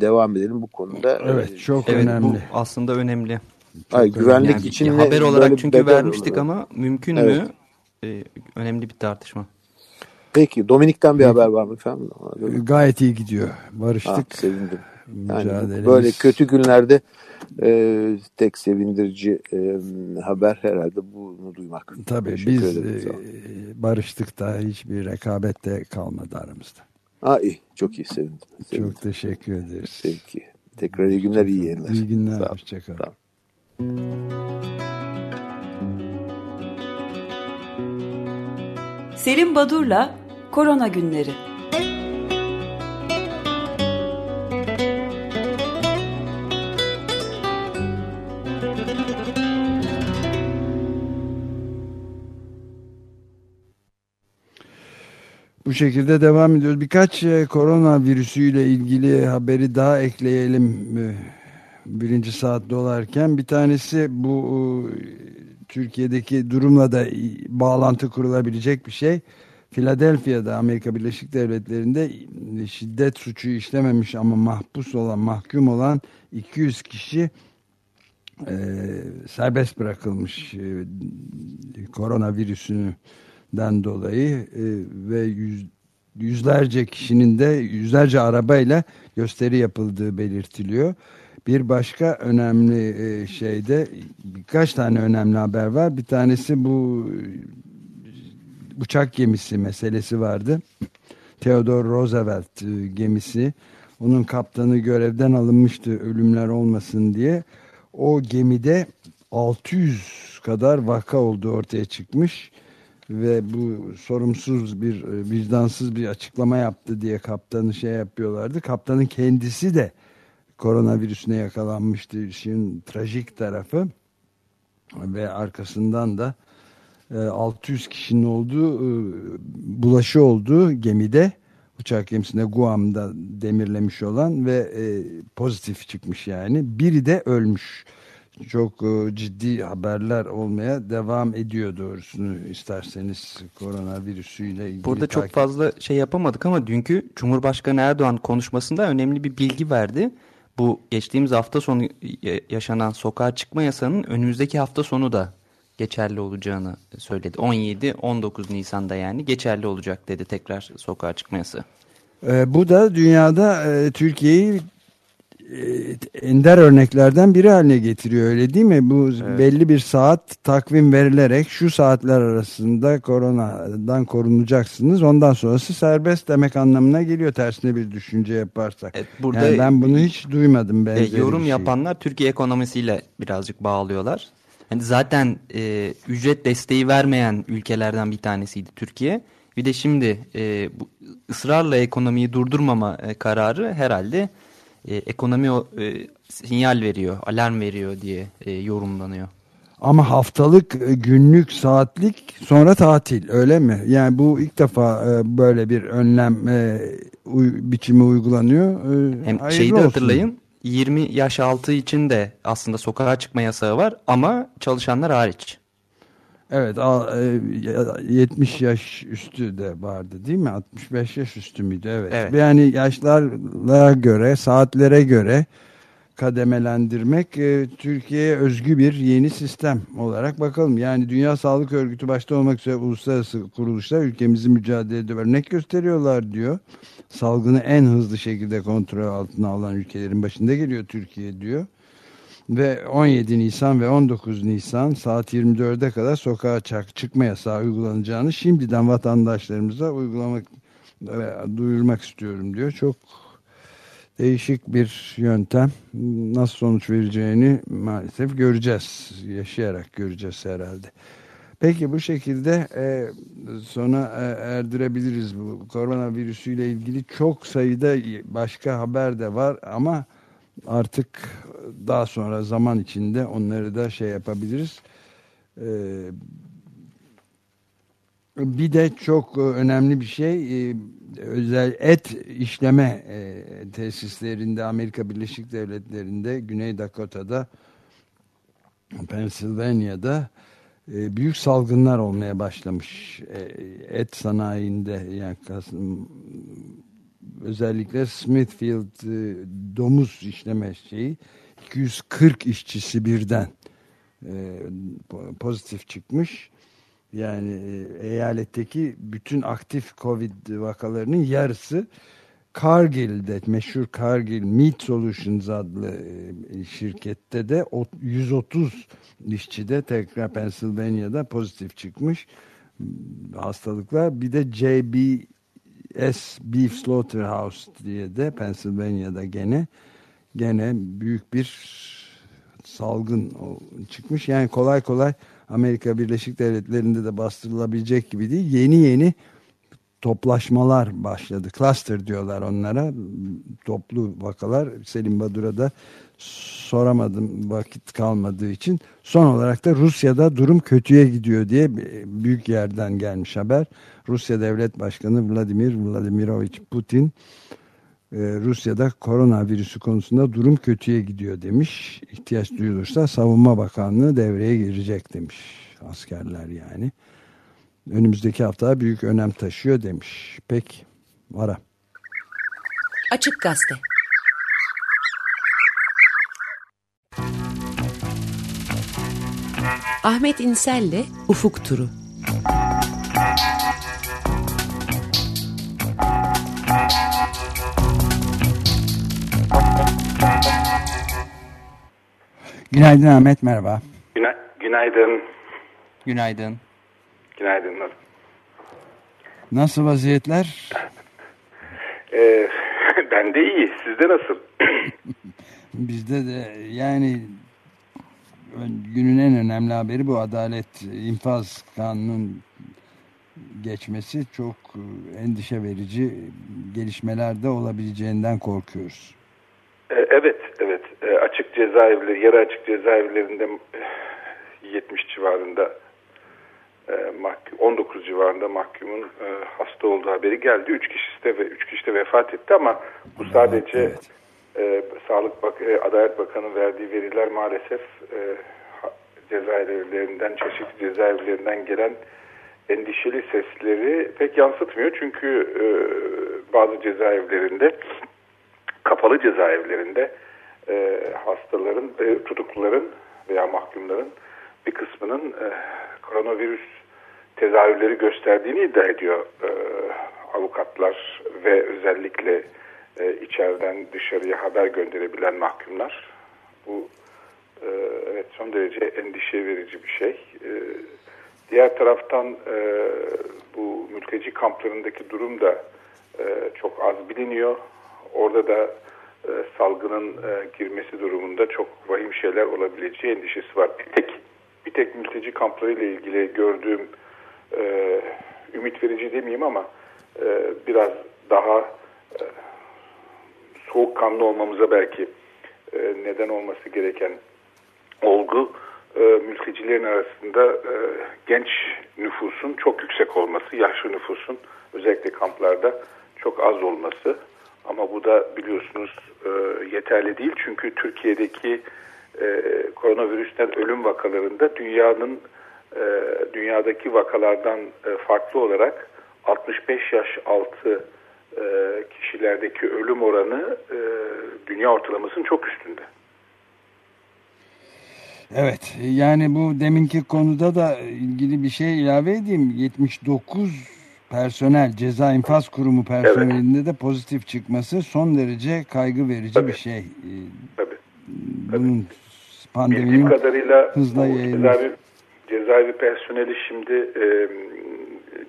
devam edelim bu konuda. Evet çok Evet önemli. bu aslında önemli. Ay, güvenlik Yani bir- için haber olarak çünkü vermiştik olur. ama mümkün Evet. mü? Ee, önemli bir tartışma. Peki Dominik'ten bir haber var mı efendim? Gayet iyi gidiyor. Ah, Barıştık. sevindim. Yani böyle kötü günlerde e, tek sevindirici e, haber herhalde bunu duymak. Tabii Teşekkür biz e, barıştık da hiçbir rekabet de kalmadı aramızda. Aa, iyi, çok iyi sevindim. sevindim. Çok teşekkür ederiz. Peki. Tekrar iyi günler, iyi yayınlar. İyi günler. Hoşçakalın. Sağ. Selim Badur'la Korona Günleri. Bu şekilde devam ediyoruz. Birkaç e, korona virüsüyle ilgili haberi daha ekleyelim. e, birinci saat dolarken bir tanesi bu e, Türkiye'deki durumla da bağlantı kurulabilecek bir şey. Philadelphia'da Amerika Birleşik Devletleri'nde şiddet suçu işlememiş ama mahpus olan, mahkum olan 200 kişi e, serbest bırakılmış e, koronavirüsünden dolayı e, ve yüz, yüzlerce kişinin de yüzlerce arabayla gösteri yapıldığı belirtiliyor. Bir başka önemli e, şeyde birkaç tane önemli haber var. Bir tanesi bu uçak gemisi meselesi vardı. Theodore Roosevelt e, gemisi. Onun kaptanı görevden alınmıştı ölümler olmasın diye. O gemide 600 kadar vaka olduğu ortaya çıkmış ve bu sorumsuz bir e, vicdansız bir açıklama yaptı diye kaptanı şey yapıyorlardı. Kaptanın kendisi de koronavirüsüne yakalanmıştı. İşin trajik tarafı ve arkasından da e, 600 kişinin olduğu e, bulaşı olduğu gemide uçak gemisinde Guam'da demirlemiş olan ve e, pozitif çıkmış yani. Biri de ölmüş. Çok e, ciddi haberler olmaya devam ediyor doğrusunu isterseniz koronavirüsüyle ilgili. Burada çok takip- fazla şey yapamadık ama dünkü Cumhurbaşkanı Erdoğan konuşmasında önemli bir bilgi verdi. Bu geçtiğimiz hafta sonu ya- yaşanan sokağa çıkma yasağının önümüzdeki hafta sonu da geçerli olacağını söyledi. 17-19 Nisan'da yani geçerli olacak dedi tekrar sokağa çıkma yasağı. E, bu da dünyada e, Türkiye'yi ender örneklerden biri haline getiriyor öyle değil mi? Bu belli bir saat takvim verilerek şu saatler arasında koronadan korunacaksınız. Ondan sonrası serbest demek anlamına geliyor tersine bir düşünce yaparsak. Evet, burada yani ben bunu hiç duymadım E, yorum şey. yapanlar Türkiye ekonomisiyle birazcık bağlıyorlar. Yani zaten e, ücret desteği vermeyen ülkelerden bir tanesiydi Türkiye. Bir de şimdi e, bu ısrarla ekonomiyi durdurmama e, kararı herhalde e, ekonomi e, sinyal veriyor, alarm veriyor diye e, yorumlanıyor. Ama haftalık, e, günlük, saatlik sonra tatil öyle mi? Yani bu ilk defa e, böyle bir önlem e, biçimi uygulanıyor. Hem hayırlı şeyi de olsun. hatırlayın 20 yaş altı için de aslında sokağa çıkma yasağı var ama çalışanlar hariç. Evet a- e, ya- 70 yaş üstü de vardı değil mi? 65 yaş üstü müydü? Evet. Evet. Yani yaşlara göre, saatlere göre kademelendirmek e, Türkiye'ye özgü bir yeni sistem olarak bakalım. Yani Dünya Sağlık Örgütü başta olmak üzere uluslararası kuruluşlar ülkemizi mücadelede örnek gösteriyorlar diyor. Salgını en hızlı şekilde kontrol altına alan ülkelerin başında geliyor Türkiye diyor. Ve 17 Nisan ve 19 Nisan saat 24'e kadar sokağa çıkma yasağı uygulanacağını şimdiden vatandaşlarımıza uygulamak ve duyurmak istiyorum diyor. Çok değişik bir yöntem. Nasıl sonuç vereceğini maalesef göreceğiz. Yaşayarak göreceğiz herhalde. Peki bu şekilde e, sona e, erdirebiliriz bu koronavirüsüyle ilgili çok sayıda başka haber de var ama artık daha sonra zaman içinde onları da şey yapabiliriz. Ee, bir de çok önemli bir şey e, özel et işleme e, tesislerinde Amerika Birleşik Devletleri'nde Güney Dakota'da Pennsylvania'da e, büyük salgınlar olmaya başlamış et sanayinde yani özellikle Smithfield e, domuz işleme şeyi 240 işçisi birden e, po- pozitif çıkmış. Yani e, eyaletteki bütün aktif Covid vakalarının yarısı Cargill'de meşhur Cargill Meat Solutions adlı e, şirkette de o- 130 işçi de tekrar Pennsylvania'da pozitif çıkmış hastalıklar. Bir de JBS Beef Slaughterhouse diye de Pennsylvania'da gene gene büyük bir salgın çıkmış. Yani kolay kolay Amerika Birleşik Devletleri'nde de bastırılabilecek gibi değil. Yeni yeni toplaşmalar başladı. Cluster diyorlar onlara. Toplu vakalar. Selim Badur'a da soramadım vakit kalmadığı için. Son olarak da Rusya'da durum kötüye gidiyor diye büyük yerden gelmiş haber. Rusya Devlet Başkanı Vladimir Vladimirovich Putin e, Rusya'da koronavirüsü konusunda durum kötüye gidiyor demiş. İhtiyaç duyulursa Savunma Bakanlığı devreye girecek demiş. Askerler yani. Önümüzdeki hafta büyük önem taşıyor demiş. Peki. Ara. Açık Gazete Ahmet İnsel'le Ufuk Turu Günaydın Ahmet merhaba. Güna- günaydın. Günaydın. Günaydın. Nasıl vaziyetler? Ee, ben de iyi. Sizde nasıl? Bizde de yani günün en önemli haberi bu adalet infaz kanunun geçmesi çok endişe verici gelişmelerde olabileceğinden korkuyoruz. Ee, evet, evet. Ee, açık cezaevleri, yarı açık cezaevlerinde e, 70 civarında e, mahkum, 19 civarında mahkumun e, hasta olduğu haberi geldi. 3 kişisi de ve 3 kişi de vefat etti ama bu sadece e, Sağlık Bak e, Adalet Bakanı verdiği veriler maalesef e, cezaevlerinden çeşitli cezaevlerinden gelen endişeli sesleri pek yansıtmıyor. Çünkü e, bazı cezaevlerinde kapalı cezaevlerinde e, hastaların, e, tutukluların veya mahkumların bir kısmının e, koronavirüs tezahürleri gösterdiğini iddia ediyor e, avukatlar ve özellikle e, içeriden dışarıya haber gönderebilen mahkumlar. Bu e, evet son derece endişe verici bir şey. E, diğer taraftan e, bu mülteci kamplarındaki durum da e, çok az biliniyor. Orada da salgının e, girmesi durumunda çok vahim şeyler olabileceği endişesi var. Bir tek bir tek mülteci kampları ile ilgili gördüğüm e, ümit verici demeyeyim ama e, biraz daha e, soğukkanlı olmamıza belki e, neden olması gereken olgu e, mültecilerin arasında e, genç nüfusun çok yüksek olması, yaşlı nüfusun özellikle kamplarda çok az olması. Ama bu da biliyorsunuz e, yeterli değil çünkü Türkiye'deki e, koronavirüsten ölüm vakalarında dünyanın e, dünyadaki vakalardan e, farklı olarak 65 yaş altı e, kişilerdeki ölüm oranı e, dünya ortalamasının çok üstünde. Evet yani bu deminki konuda da ilgili bir şey ilave edeyim. 79 personel ceza infaz kurumu personelinde de pozitif çıkması son derece kaygı verici bir şey. Ee, Tabii. Bunun Bildiğim pandeminin kadarıyla hızla cezaevi, cezaevi personeli şimdi e,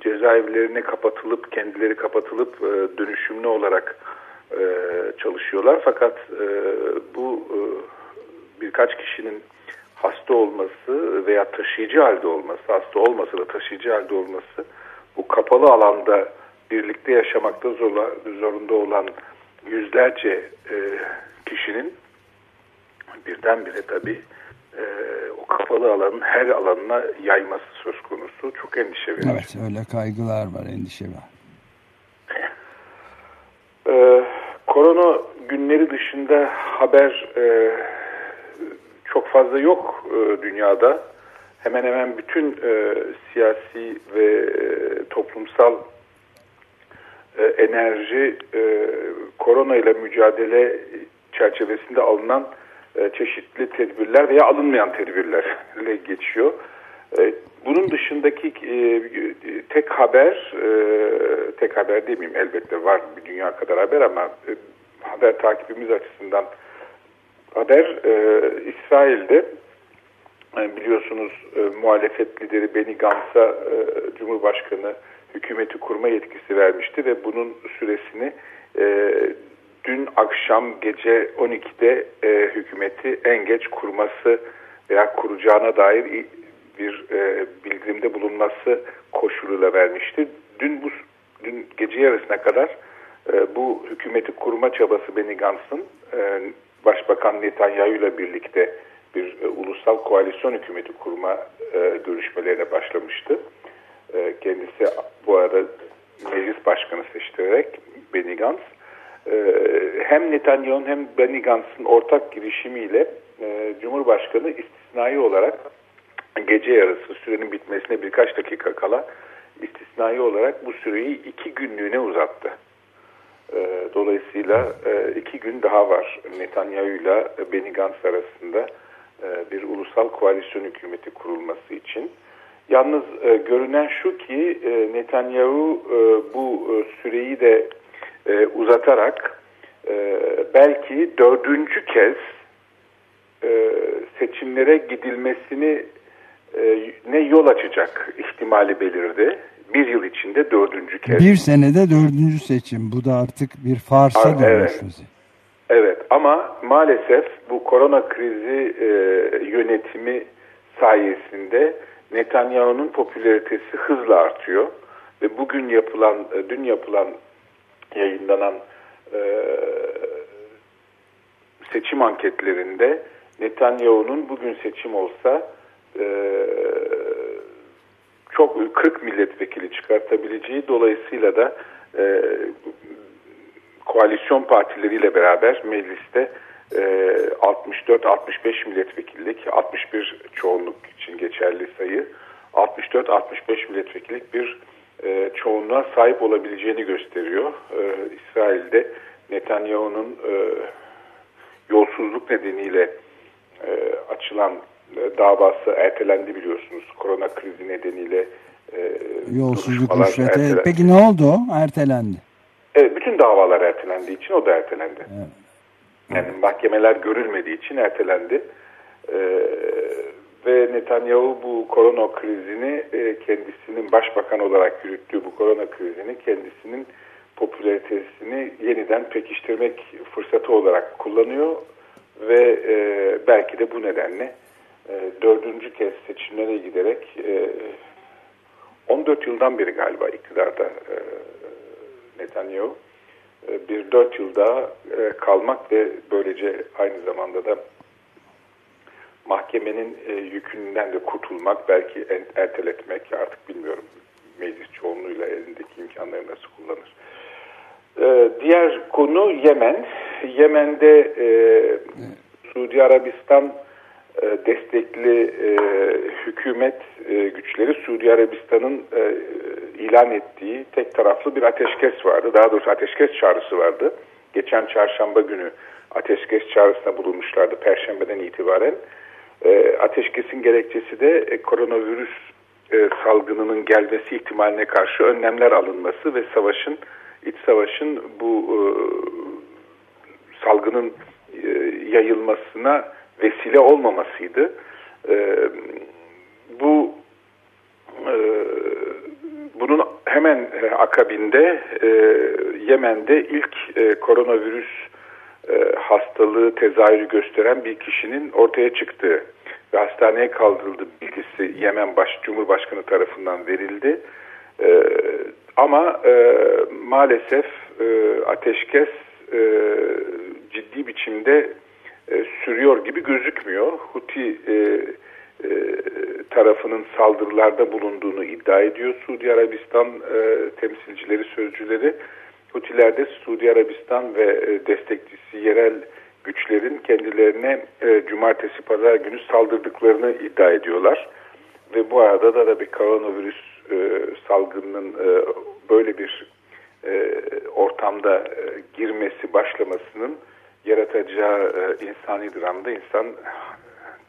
cezaevlerine kapatılıp kendileri kapatılıp e, dönüşümlü olarak e, çalışıyorlar. Fakat e, bu e, birkaç kişinin hasta olması veya taşıyıcı halde olması, hasta olmasa da taşıyıcı halde olması bu kapalı alanda birlikte yaşamakta zorla, zorunda olan yüzlerce e, kişinin birdenbire tabii e, o kapalı alanın her alanına yayması söz konusu. Çok endişe verici. Evet öyle kaygılar var endişe var. Ee, korona günleri dışında haber e, çok fazla yok e, dünyada. Hemen hemen bütün e, siyasi ve e, toplumsal e, enerji e, korona ile mücadele çerçevesinde alınan e, çeşitli tedbirler veya alınmayan tedbirlerle geçiyor. E, bunun dışındaki e, tek haber, e, tek haber demeyeyim elbette var bir dünya kadar haber ama e, haber takibimiz açısından haber e, İsrail'de biliyorsunuz e, muhalefet lideri Benny Gantz'a e, Cumhurbaşkanı hükümeti kurma yetkisi vermişti ve bunun süresini e, dün akşam gece 12'de e, hükümeti en geç kurması veya kuracağına dair bir e, bildirimde bulunması koşuluyla vermişti. Dün bu dün gece yarısına kadar e, bu hükümeti kurma çabası Benny Gantz'ın e, Başbakan Netanyahu ile birlikte bir e, ulusal koalisyon hükümeti kurma e, görüşmelerine başlamıştı. E, kendisi bu arada meclis başkanı seçtirerek Benny Gantz e, hem Netanyahu'nun hem Benny Gantz'ın ortak girişimiyle e, Cumhurbaşkanı istisnai olarak gece yarısı sürenin bitmesine birkaç dakika kala istisnai olarak bu süreyi iki günlüğüne uzattı. E, Dolayısıyla e, iki gün daha var Netanyahu ile Benny Gantz arasında bir ulusal koalisyon hükümeti kurulması için. Yalnız e, görünen şu ki e, Netanyahu e, bu e, süreyi de e, uzatarak e, belki dördüncü kez e, seçimlere gidilmesini e, ne yol açacak ihtimali belirdi. Bir yıl içinde dördüncü kez. Bir senede dördüncü seçim. Bu da artık bir farsa dönmüş evet. Evet ama maalesef bu korona krizi e, yönetimi sayesinde Netanyahu'nun popülaritesi hızla artıyor ve bugün yapılan, e, dün yapılan yayınlanan e, seçim anketlerinde Netanyahu'nun bugün seçim olsa e, çok 40 milletvekili çıkartabileceği dolayısıyla da e, koalisyon partileriyle beraber mecliste e, 64-65 milletvekillik 61 çoğunluk için geçerli sayı 64-65 milletvekillik bir e, çoğunluğa sahip olabileceğini gösteriyor. E, İsrail'de Netanyahu'nun e, yolsuzluk nedeniyle e, açılan e, davası ertelendi biliyorsunuz. Korona krizi nedeniyle e, Yolsuzluk rüşvete. ertelendi. Peki ne oldu? Ertelendi. Evet, bütün davalar ertelendiği için o da ertelendi. Yani mahkemeler görülmediği için ertelendi. Ee, ve Netanyahu bu korona krizini e, kendisinin başbakan olarak yürüttüğü bu korona krizini kendisinin popülaritesini yeniden pekiştirmek fırsatı olarak kullanıyor ve e, belki de bu nedenle e, dördüncü kez seçimlere giderek e, 14 yıldan beri galiba iktidarda e, Netanyahu e, bir dört yıl daha e, kalmak ve böylece aynı zamanda da mahkemenin e, yükünden de kurtulmak, belki erteletmek artık bilmiyorum meclis çoğunluğuyla elindeki imkanları nasıl kullanır. Diğer konu Yemen. Yemen'de Suudi Arabistan destekli e, hükümet e, güçleri Suudi Arabistan'ın e, ilan ettiği tek taraflı bir ateşkes vardı. Daha doğrusu ateşkes çağrısı vardı. Geçen çarşamba günü ateşkes çağrısına bulunmuşlardı Perşembeden itibaren. E, ateşkesin gerekçesi de e, koronavirüs e, salgınının gelmesi ihtimaline karşı önlemler alınması ve savaşın iç savaşın bu e, salgının e, yayılmasına vesile olmamasıydı. E, bu e, bunun hemen e, akabinde e, Yemen'de ilk e, koronavirüs e, hastalığı tezahürü gösteren bir kişinin ortaya çıktığı ve hastaneye kaldırıldığı bilgisi Yemen Baş Cumhurbaşkanı tarafından verildi. E, ama e, maalesef e, ateşkes e, ciddi biçimde e, sürüyor gibi gözükmüyor. Huti e, e, tarafının saldırılarda bulunduğunu iddia ediyor Suudi Arabistan e, temsilcileri, sözcüleri. Hutiler de Suudi Arabistan ve e, destekçisi yerel güçlerin kendilerine e, cumartesi pazar günü saldırdıklarını iddia ediyorlar. Ve bu arada da, bir koronavirüs e, salgınının e, böyle bir e, ortamda e, girmesi başlamasının yaratacağı e, insani dramda insan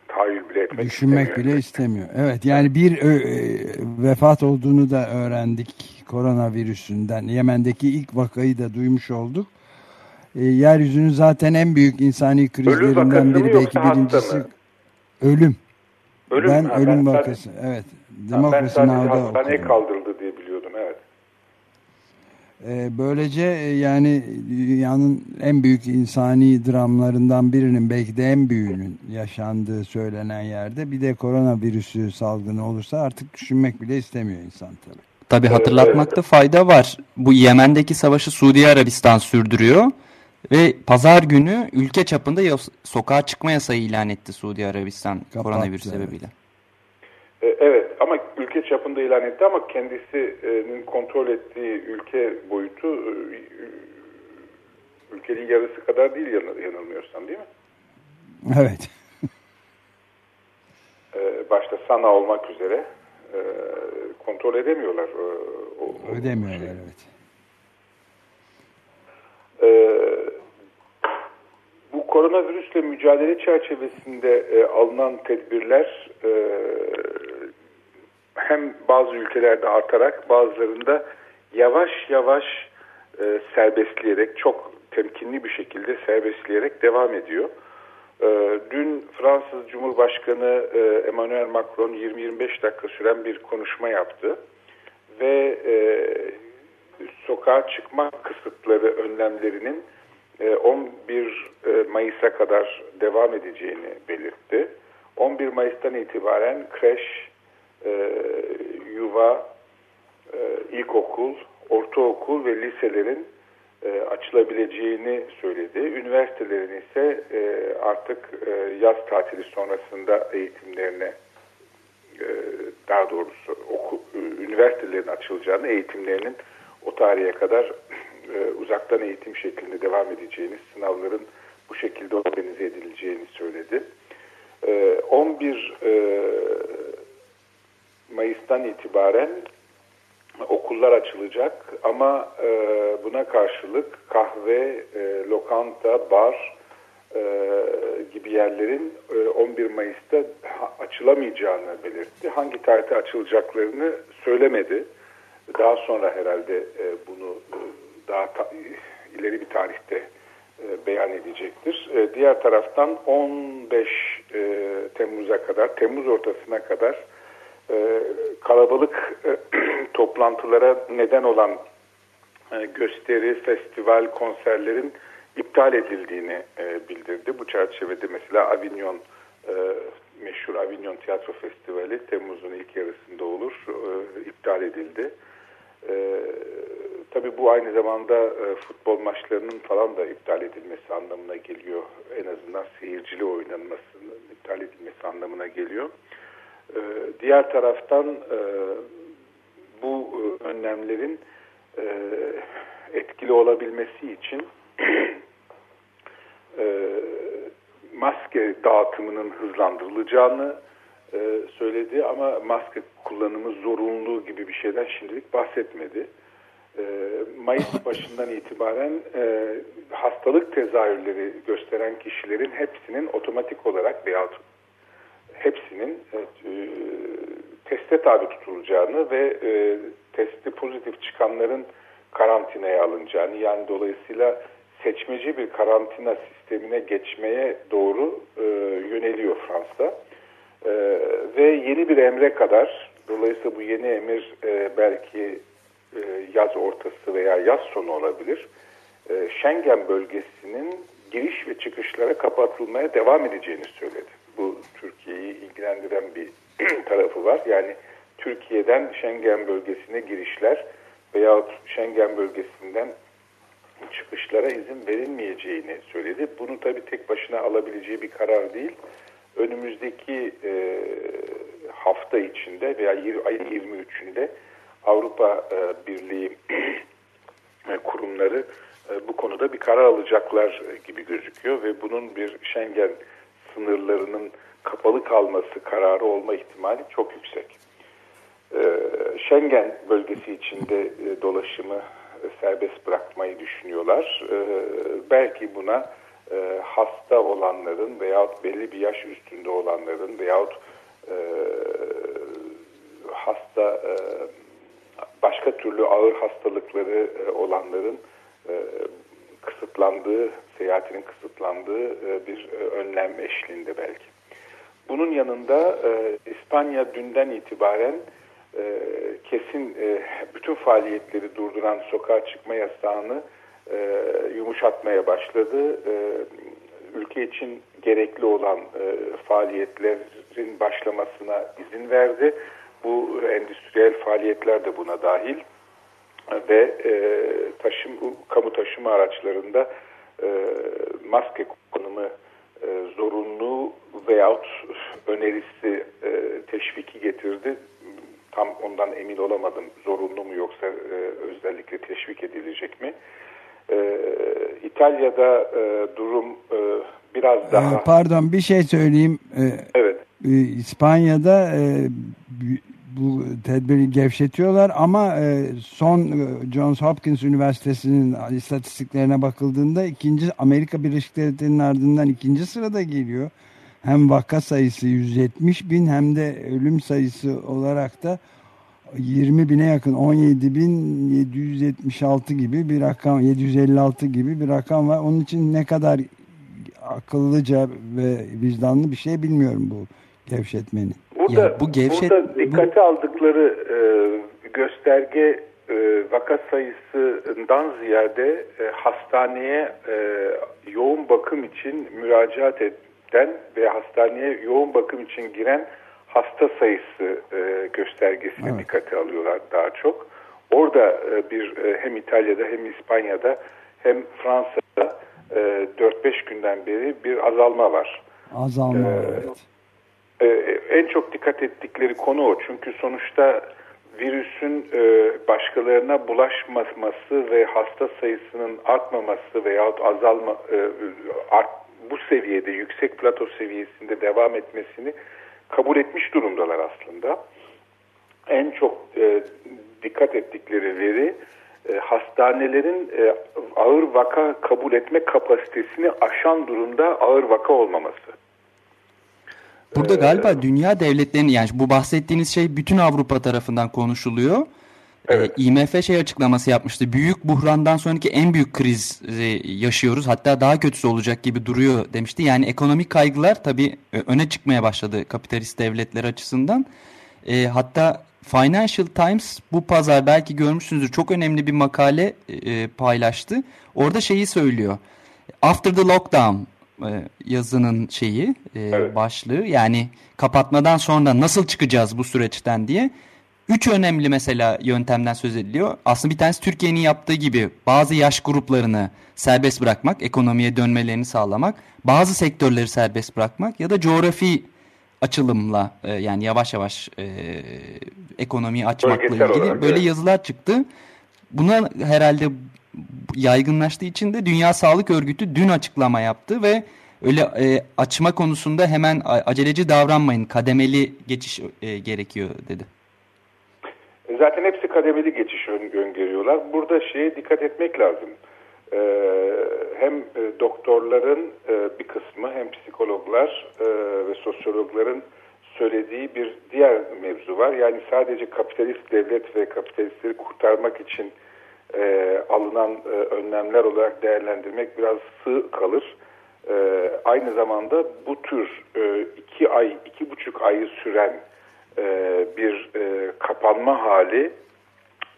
tahayyül bile etmek Düşünmek istemiyor. bile istemiyor. Evet yani bir ö, e, vefat olduğunu da öğrendik koronavirüsünden. Yemen'deki ilk vakayı da duymuş olduk. E, yeryüzünün zaten en büyük insani krizlerinden biri belki birincisi ölüm. Ölüm ben? Ha, ölüm ben- ben- vakası. evet. Ben Demokrasi sadece Now'da hastaneye kaldırıldı diye biliyordum evet. E, böylece e, yani dünyanın en büyük insani dramlarından birinin belki de en büyüğünün yaşandığı söylenen yerde bir de koronavirüsü salgını olursa artık düşünmek bile istemiyor insan tabii. Tabi hatırlatmakta fayda var. Bu Yemen'deki savaşı Suudi Arabistan sürdürüyor. Ve pazar günü ülke çapında sokağa çıkma yasağı ilan etti Suudi Arabistan koronavirüs evet. sebebiyle. E, Evet ama ülke çapında ilan etti ama kendisinin kontrol ettiği ülke boyutu e, ülkenin yarısı kadar değil yan- yanılmıyorsam değil mi? Evet. E, Başta Sana olmak üzere e, kontrol edemiyorlar. o- Ödemiyorlar evet. Ee, bu koronavirüsle mücadele çerçevesinde e, alınan tedbirler e, hem bazı ülkelerde artarak bazılarında yavaş yavaş e, serbestleyerek çok temkinli bir şekilde serbestleyerek devam ediyor. E, dün Fransız Cumhurbaşkanı e, Emmanuel Macron 20-25 dakika süren bir konuşma yaptı ve e, sokağa çıkma kısıtları önlemlerinin e, 11 e, Mayıs'a kadar devam edeceğini belirtti. 11 Mayıs'tan itibaren kreş, e, yuva, e, ilkokul, ortaokul ve liselerin e, açılabileceğini söyledi. Üniversitelerin ise e, artık e, yaz tatili sonrasında eğitimlerine e, daha doğrusu oku, üniversitelerin açılacağını, eğitimlerinin o tarihe kadar uzaktan eğitim şeklinde devam edeceğini, sınavların bu şekilde organize edileceğini söyledi. E, 11 e, Mayıs'tan itibaren okullar açılacak ama e, buna karşılık kahve, e, lokanta, bar e, gibi yerlerin e, 11 Mayıs'ta açılamayacağını belirtti. Hangi tarihte açılacaklarını söylemedi. Daha sonra herhalde e, bunu e, daha ta- ileri bir tarihte e, beyan edecektir. E, diğer taraftan 15 e, Temmuz'a kadar, Temmuz ortasına kadar e, kalabalık e, toplantılara neden olan e, gösteri, festival, konserlerin iptal edildiğini bildirdi. Bu çerçevede mesela Avignon meşhur Avignon Tiyatro Festivali Temmuz'un ilk yarısında olur. İptal edildi. Tabii bu aynı zamanda futbol maçlarının falan da iptal edilmesi anlamına geliyor. En azından seyircili oynanmasının iptal edilmesi anlamına geliyor. E, diğer taraftan e, bu e, önlemlerin e, etkili olabilmesi için e, maske dağıtımının hızlandırılacağını e, söyledi ama maske kullanımı zorunluluğu gibi bir şeyden şimdilik bahsetmedi. E, Mayıs başından itibaren e, hastalık tezahürleri gösteren kişilerin hepsinin otomatik olarak veya hepsinin e, teste tabi tutulacağını ve e, testi pozitif çıkanların karantinaya alınacağını yani dolayısıyla seçmeci bir karantina sistemine geçmeye doğru e, yöneliyor Fransa. E, ve yeni bir emre kadar dolayısıyla bu yeni emir belki yaz ortası veya yaz sonu olabilir. Schengen bölgesinin giriş ve çıkışlara kapatılmaya devam edeceğini söyledi. Bu Türkiye'yi ilgilendiren bir tarafı var. Yani Türkiye'den Schengen bölgesine girişler veyahut Schengen bölgesinden çıkışlara izin verilmeyeceğini söyledi. Bunu tabii tek başına alabileceği bir karar değil. Önümüzdeki e, hafta içinde veya ayın 23'ünde Avrupa e, Birliği kurumları e, bu konuda bir karar alacaklar gibi gözüküyor ve bunun bir Schengen sınırlarının kapalı kalması kararı olma ihtimali çok yüksek. E, Schengen bölgesi içinde e, dolaşımı e, serbest bırakmayı düşünüyorlar. E, belki buna e, hasta olanların veyahut belli bir yaş üstünde olanların veyahut hasta başka türlü ağır hastalıkları olanların kısıtlandığı, seyahatinin kısıtlandığı bir önlem eşliğinde belki. Bunun yanında e, İspanya dünden itibaren e, kesin e, bütün faaliyetleri durduran sokağa çıkma yasağını e, yumuşatmaya başladı. E, ülke için gerekli olan e, faaliyetlerin başlamasına izin verdi. Bu endüstriyel faaliyetler de buna dahil ve e, taşım, kamu taşıma araçlarında e, maske kullanımı e, zorunlu veyahut önerisi e, teşviki getirdi. Tam ondan emin olamadım zorunlu mu yoksa e, özellikle teşvik edilecek mi? E, İtalya'da e, durum e, biraz daha... Ee, Pardon bir şey söyleyeyim. Ee, Evet. e, İspanya'da e, bu tedbiri gevşetiyorlar ama e, son e, Johns Hopkins Üniversitesi'nin istatistiklerine bakıldığında ikinci Amerika Birleşik Devletleri'nin ardından ikinci sırada geliyor. Hem vaka sayısı 170 bin hem de ölüm sayısı olarak da 20 bine yakın 17 bin 776 gibi bir rakam 756 gibi bir rakam var. Onun için ne kadar akıllıca ve vicdanlı bir şey bilmiyorum bu gevşetmenin. Burada, Ya bu gevşet- burada dikkate aldıkları e, gösterge e, vaka sayısından ziyade e, hastaneye e, yoğun bakım için müracaat eden ve hastaneye yoğun bakım için giren hasta sayısı e, göstergesini Evet. dikkate alıyorlar daha çok. Orada e, bir e, hem İtalya'da hem İspanya'da hem Fransa'da e, 4-5 günden beri bir azalma var. Azalma Ee, evet. Ee, en çok dikkat ettikleri konu o. Çünkü sonuçta virüsün e, başkalarına bulaşmaması ve hasta sayısının artmaması veyahut azalma e, art, bu seviyede yüksek plato seviyesinde devam etmesini kabul etmiş durumdalar aslında. En çok e, dikkat ettikleri veri e, hastanelerin e, ağır vaka kabul etme kapasitesini aşan durumda ağır vaka olmaması. Burada galiba dünya devletlerinin yani bu bahsettiğiniz şey bütün Avrupa tarafından konuşuluyor. Evet. Ee, IMF şey açıklaması yapmıştı. Büyük buhrandan sonraki en büyük krizi yaşıyoruz. Hatta daha kötüsü olacak gibi duruyor demişti. Yani ekonomik kaygılar tabii öne çıkmaya başladı kapitalist devletler açısından. E, hatta Financial Times bu pazar belki görmüşsünüzdür çok önemli bir makale e, paylaştı. Orada şeyi söylüyor. After the lockdown e, yazının şeyi e, evet. başlığı yani kapatmadan sonra nasıl çıkacağız bu süreçten diye. Üç önemli mesela yöntemden söz ediliyor. Aslında bir tanesi Türkiye'nin yaptığı gibi bazı yaş gruplarını serbest bırakmak, ekonomiye dönmelerini sağlamak, bazı sektörleri serbest bırakmak ya da coğrafi açılımla e, yani yavaş yavaş e, ekonomiyi açmakla Bölgesel ilgili olarak, böyle evet. yazılar çıktı. Buna herhalde yaygınlaştığı için de Dünya Sağlık Örgütü dün açıklama yaptı ve öyle e, açma konusunda hemen aceleci davranmayın, kademeli geçiş e, gerekiyor dedi. Zaten hepsi kademeli geçiş öngörüyorlar. Burada şeye dikkat etmek lazım. Ee, hem e, doktorların e, bir kısmı hem psikologlar e, ve sosyologların söylediği bir diğer mevzu var. Yani sadece kapitalist devlet ve kapitalistleri kurtarmak için e, alınan e, önlemler olarak değerlendirmek biraz sığ kalır. E, aynı zamanda bu tür e, iki ay, iki buçuk ayı süren e, bir e, kapanma hali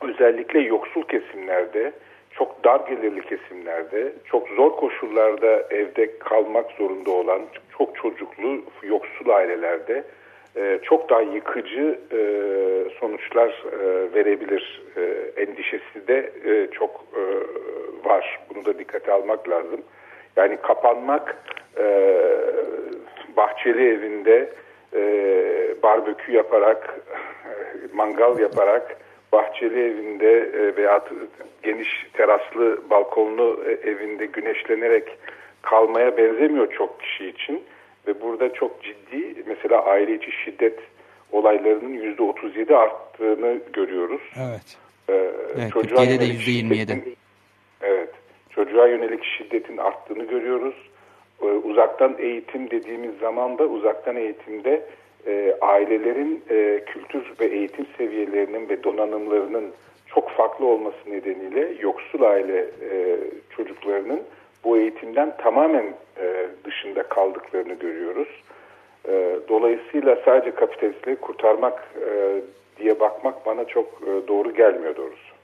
özellikle yoksul kesimlerde, çok dar gelirli kesimlerde, çok zor koşullarda evde kalmak zorunda olan çok çocuklu yoksul ailelerde e, çok daha yıkıcı sonuçlar verebilir endişesi de çok var. Bunu da dikkate almak lazım. Yani kapanmak bahçeli evinde e, barbekü yaparak, mangal yaparak bahçeli evinde e, veya geniş teraslı balkonlu e, evinde güneşlenerek kalmaya benzemiyor çok kişi için. Ve burada çok ciddi mesela aile içi şiddet olaylarının yüzde otuz yedi arttığını görüyoruz. Evet. Ee, evet çocuğa Türkiye'de de yüzde yirmi yedi. Evet. Çocuğa yönelik şiddetin arttığını görüyoruz. Ee, uzaktan eğitim dediğimiz zaman da uzaktan eğitimde e, ailelerin e, kültür ve eğitim seviyelerinin ve donanımlarının çok farklı olması nedeniyle yoksul aile e, çocuklarının bu eğitimden tamamen e, dışında kaldıklarını görüyoruz. E, dolayısıyla sadece kapitalistliği kurtarmak e, diye bakmak bana çok e, doğru gelmiyor doğrusu.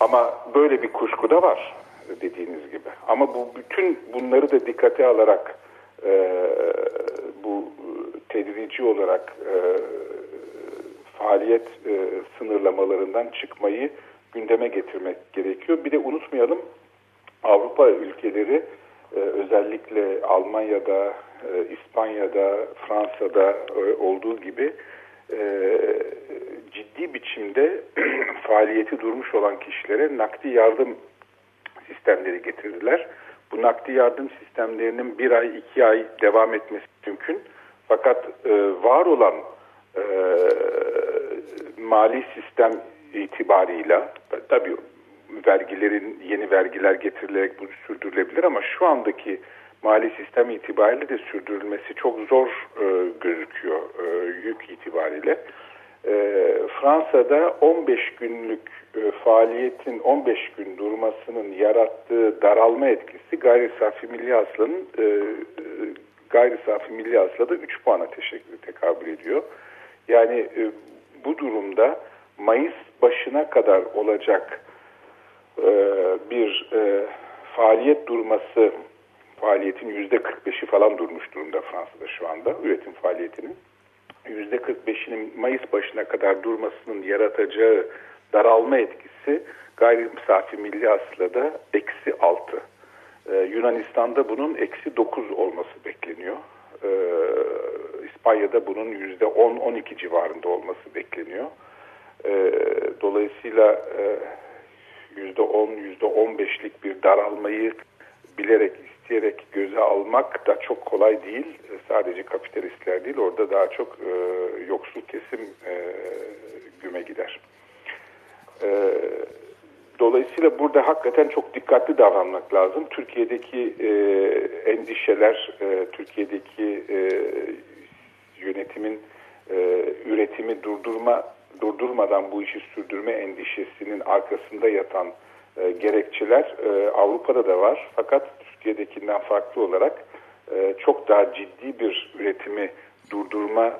Ama böyle bir kuşku da var dediğiniz gibi. Ama bu bütün bunları da dikkate alarak e, bu tedrici olarak e, faaliyet e, sınırlamalarından çıkmayı gündeme getirmek gerekiyor. Bir de unutmayalım Avrupa ülkeleri e, özellikle Almanya'da, e, İspanya'da, Fransa'da e, olduğu gibi ciddi biçimde faaliyeti durmuş olan kişilere nakdi yardım sistemleri getirdiler. Bu nakdi yardım sistemlerinin bir ay, iki ay devam etmesi mümkün. Fakat var olan mali sistem itibarıyla tabii vergilerin yeni vergiler getirilerek bu sürdürülebilir ama şu andaki mali sistem itibariyle de sürdürülmesi çok zor e, gözüküyor e, yük itibariyle. E, Fransa'da 15 günlük e, faaliyetin 15 gün durmasının yarattığı daralma etkisi gayri safi milli hasılanın e, e, gayri safi milli hasılada 3 puana teşekkür tekabül ediyor. Yani e, bu durumda Mayıs başına kadar olacak e, bir e, faaliyet durması faaliyetin yüzde 45'i falan durmuş durumda Fransa'da şu anda üretim faaliyetinin. Yüzde 45'inin Mayıs başına kadar durmasının yaratacağı daralma etkisi gayri safi milli hasılada eksi 6. Ee, Yunanistan'da bunun eksi 9 olması bekleniyor. Ee, İspanya'da bunun yüzde 10-12 civarında olması bekleniyor. E, dolayısıyla e, %10, %15'lik bir daralmayı bilerek, isteyerek göze almak da çok kolay değil. E, Sadece kapitalistler değil, orada daha çok e, yoksul kesim e, güme gider. E, dolayısıyla burada hakikaten çok dikkatli davranmak lazım. Türkiye'deki e, endişeler, e, Türkiye'deki e, yönetimin e, üretimi durdurma durdurmadan bu işi sürdürme endişesinin arkasında yatan e, gerekçeler e, Avrupa'da da var. Fakat Türkiye'dekinden farklı olarak e, çok daha ciddi bir üretimi durdurma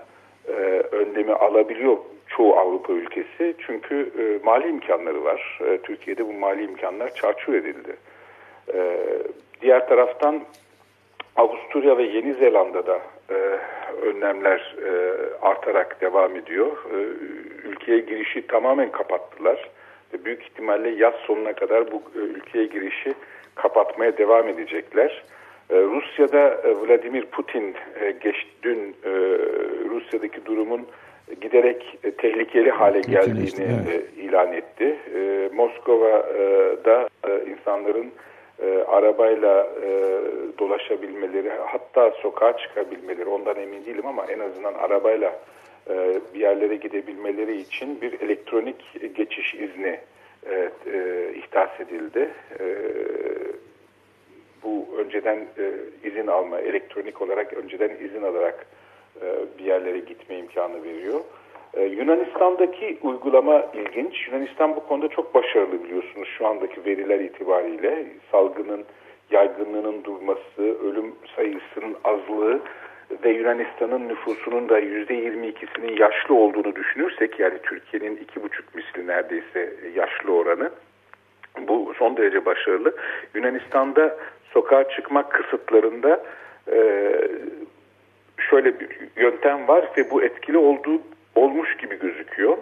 e, önlemi alabiliyor çoğu Avrupa ülkesi. Çünkü e, mali imkanları var. E, Türkiye'de bu mali imkanlar çarçur edildi. E, diğer taraftan Avusturya ve Yeni Zelanda'da e, önlemler e, artarak devam ediyor. E, ülkeye girişi tamamen kapattılar. Ve büyük ihtimalle yaz sonuna kadar bu e, ülkeye girişi kapatmaya devam edecekler. E, Rusya'da e, Vladimir Putin e, geç dün e, Rusya'daki durumun giderek tehlikeli hale geldiğini evet. ilan etti. Moskova'da insanların arabayla dolaşabilmeleri hatta sokağa çıkabilmeleri ondan emin değilim ama en azından arabayla bir yerlere gidebilmeleri için bir elektronik geçiş izni e, e, ihdas edildi. E, bu önceden e, izin alma, elektronik olarak önceden izin alarak e, bir yerlere gitme imkanı veriyor. Ee, Yunanistan'daki uygulama ilginç. Yunanistan bu konuda çok başarılı biliyorsunuz şu andaki veriler itibariyle. Salgının yaygınlığının durması, ölüm sayısının azlığı ve Yunanistan'ın nüfusunun da %22'sinin yaşlı olduğunu düşünürsek yani Türkiye'nin iki buçuk misli neredeyse yaşlı oranı bu son derece başarılı. Yunanistan'da sokağa çıkmak kısıtlarında e, şöyle bir yöntem var ve bu etkili olduğu olmuş gibi gözüküyor.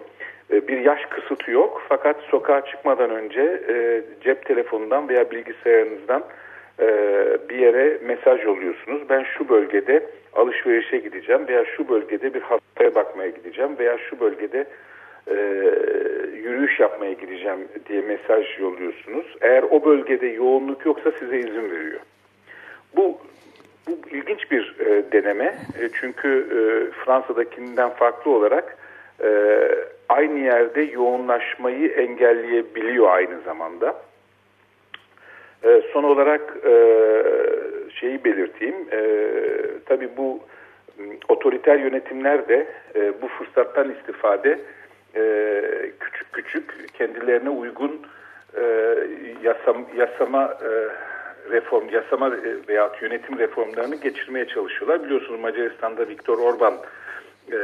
E, Bir yaş kısıtı yok fakat sokağa çıkmadan önce e, cep telefonundan veya bilgisayarınızdan bir yere mesaj yolluyorsunuz. Ben şu bölgede alışverişe gideceğim veya şu bölgede bir hastaya bakmaya gideceğim veya şu bölgede e, yürüyüş yapmaya gideceğim diye mesaj yolluyorsunuz. Eğer o bölgede yoğunluk yoksa size izin veriyor. Bu bu ilginç bir e, deneme E, çünkü e, Fransa'dakinden farklı olarak e, aynı yerde yoğunlaşmayı engelleyebiliyor aynı zamanda. E, son olarak e, şeyi belirteyim, e, tabii bu otoriter yönetimler de e, bu fırsattan istifade e, küçük küçük kendilerine uygun e, yasam, yasama e, reform, yasama veya yönetim reformlarını geçirmeye çalışıyorlar. Biliyorsunuz Macaristan'da Viktor Orban e,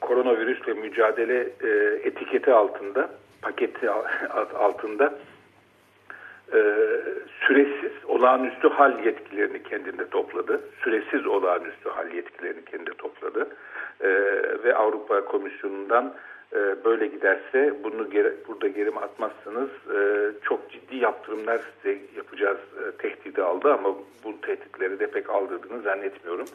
koronavirüsle mücadele e, etiketi altında, paketi al- altında e, süresiz olağanüstü hal yetkilerini kendinde topladı. Süresiz olağanüstü hal yetkilerini kendinde topladı. E, ve Avrupa Komisyonu'ndan e, böyle giderse bunu geri, burada geri atmazsanız e, çok ciddi yaptırımlar size yapacağız e, tehdidi aldı ama bu tehditleri de pek aldırdığını zannetmiyorum.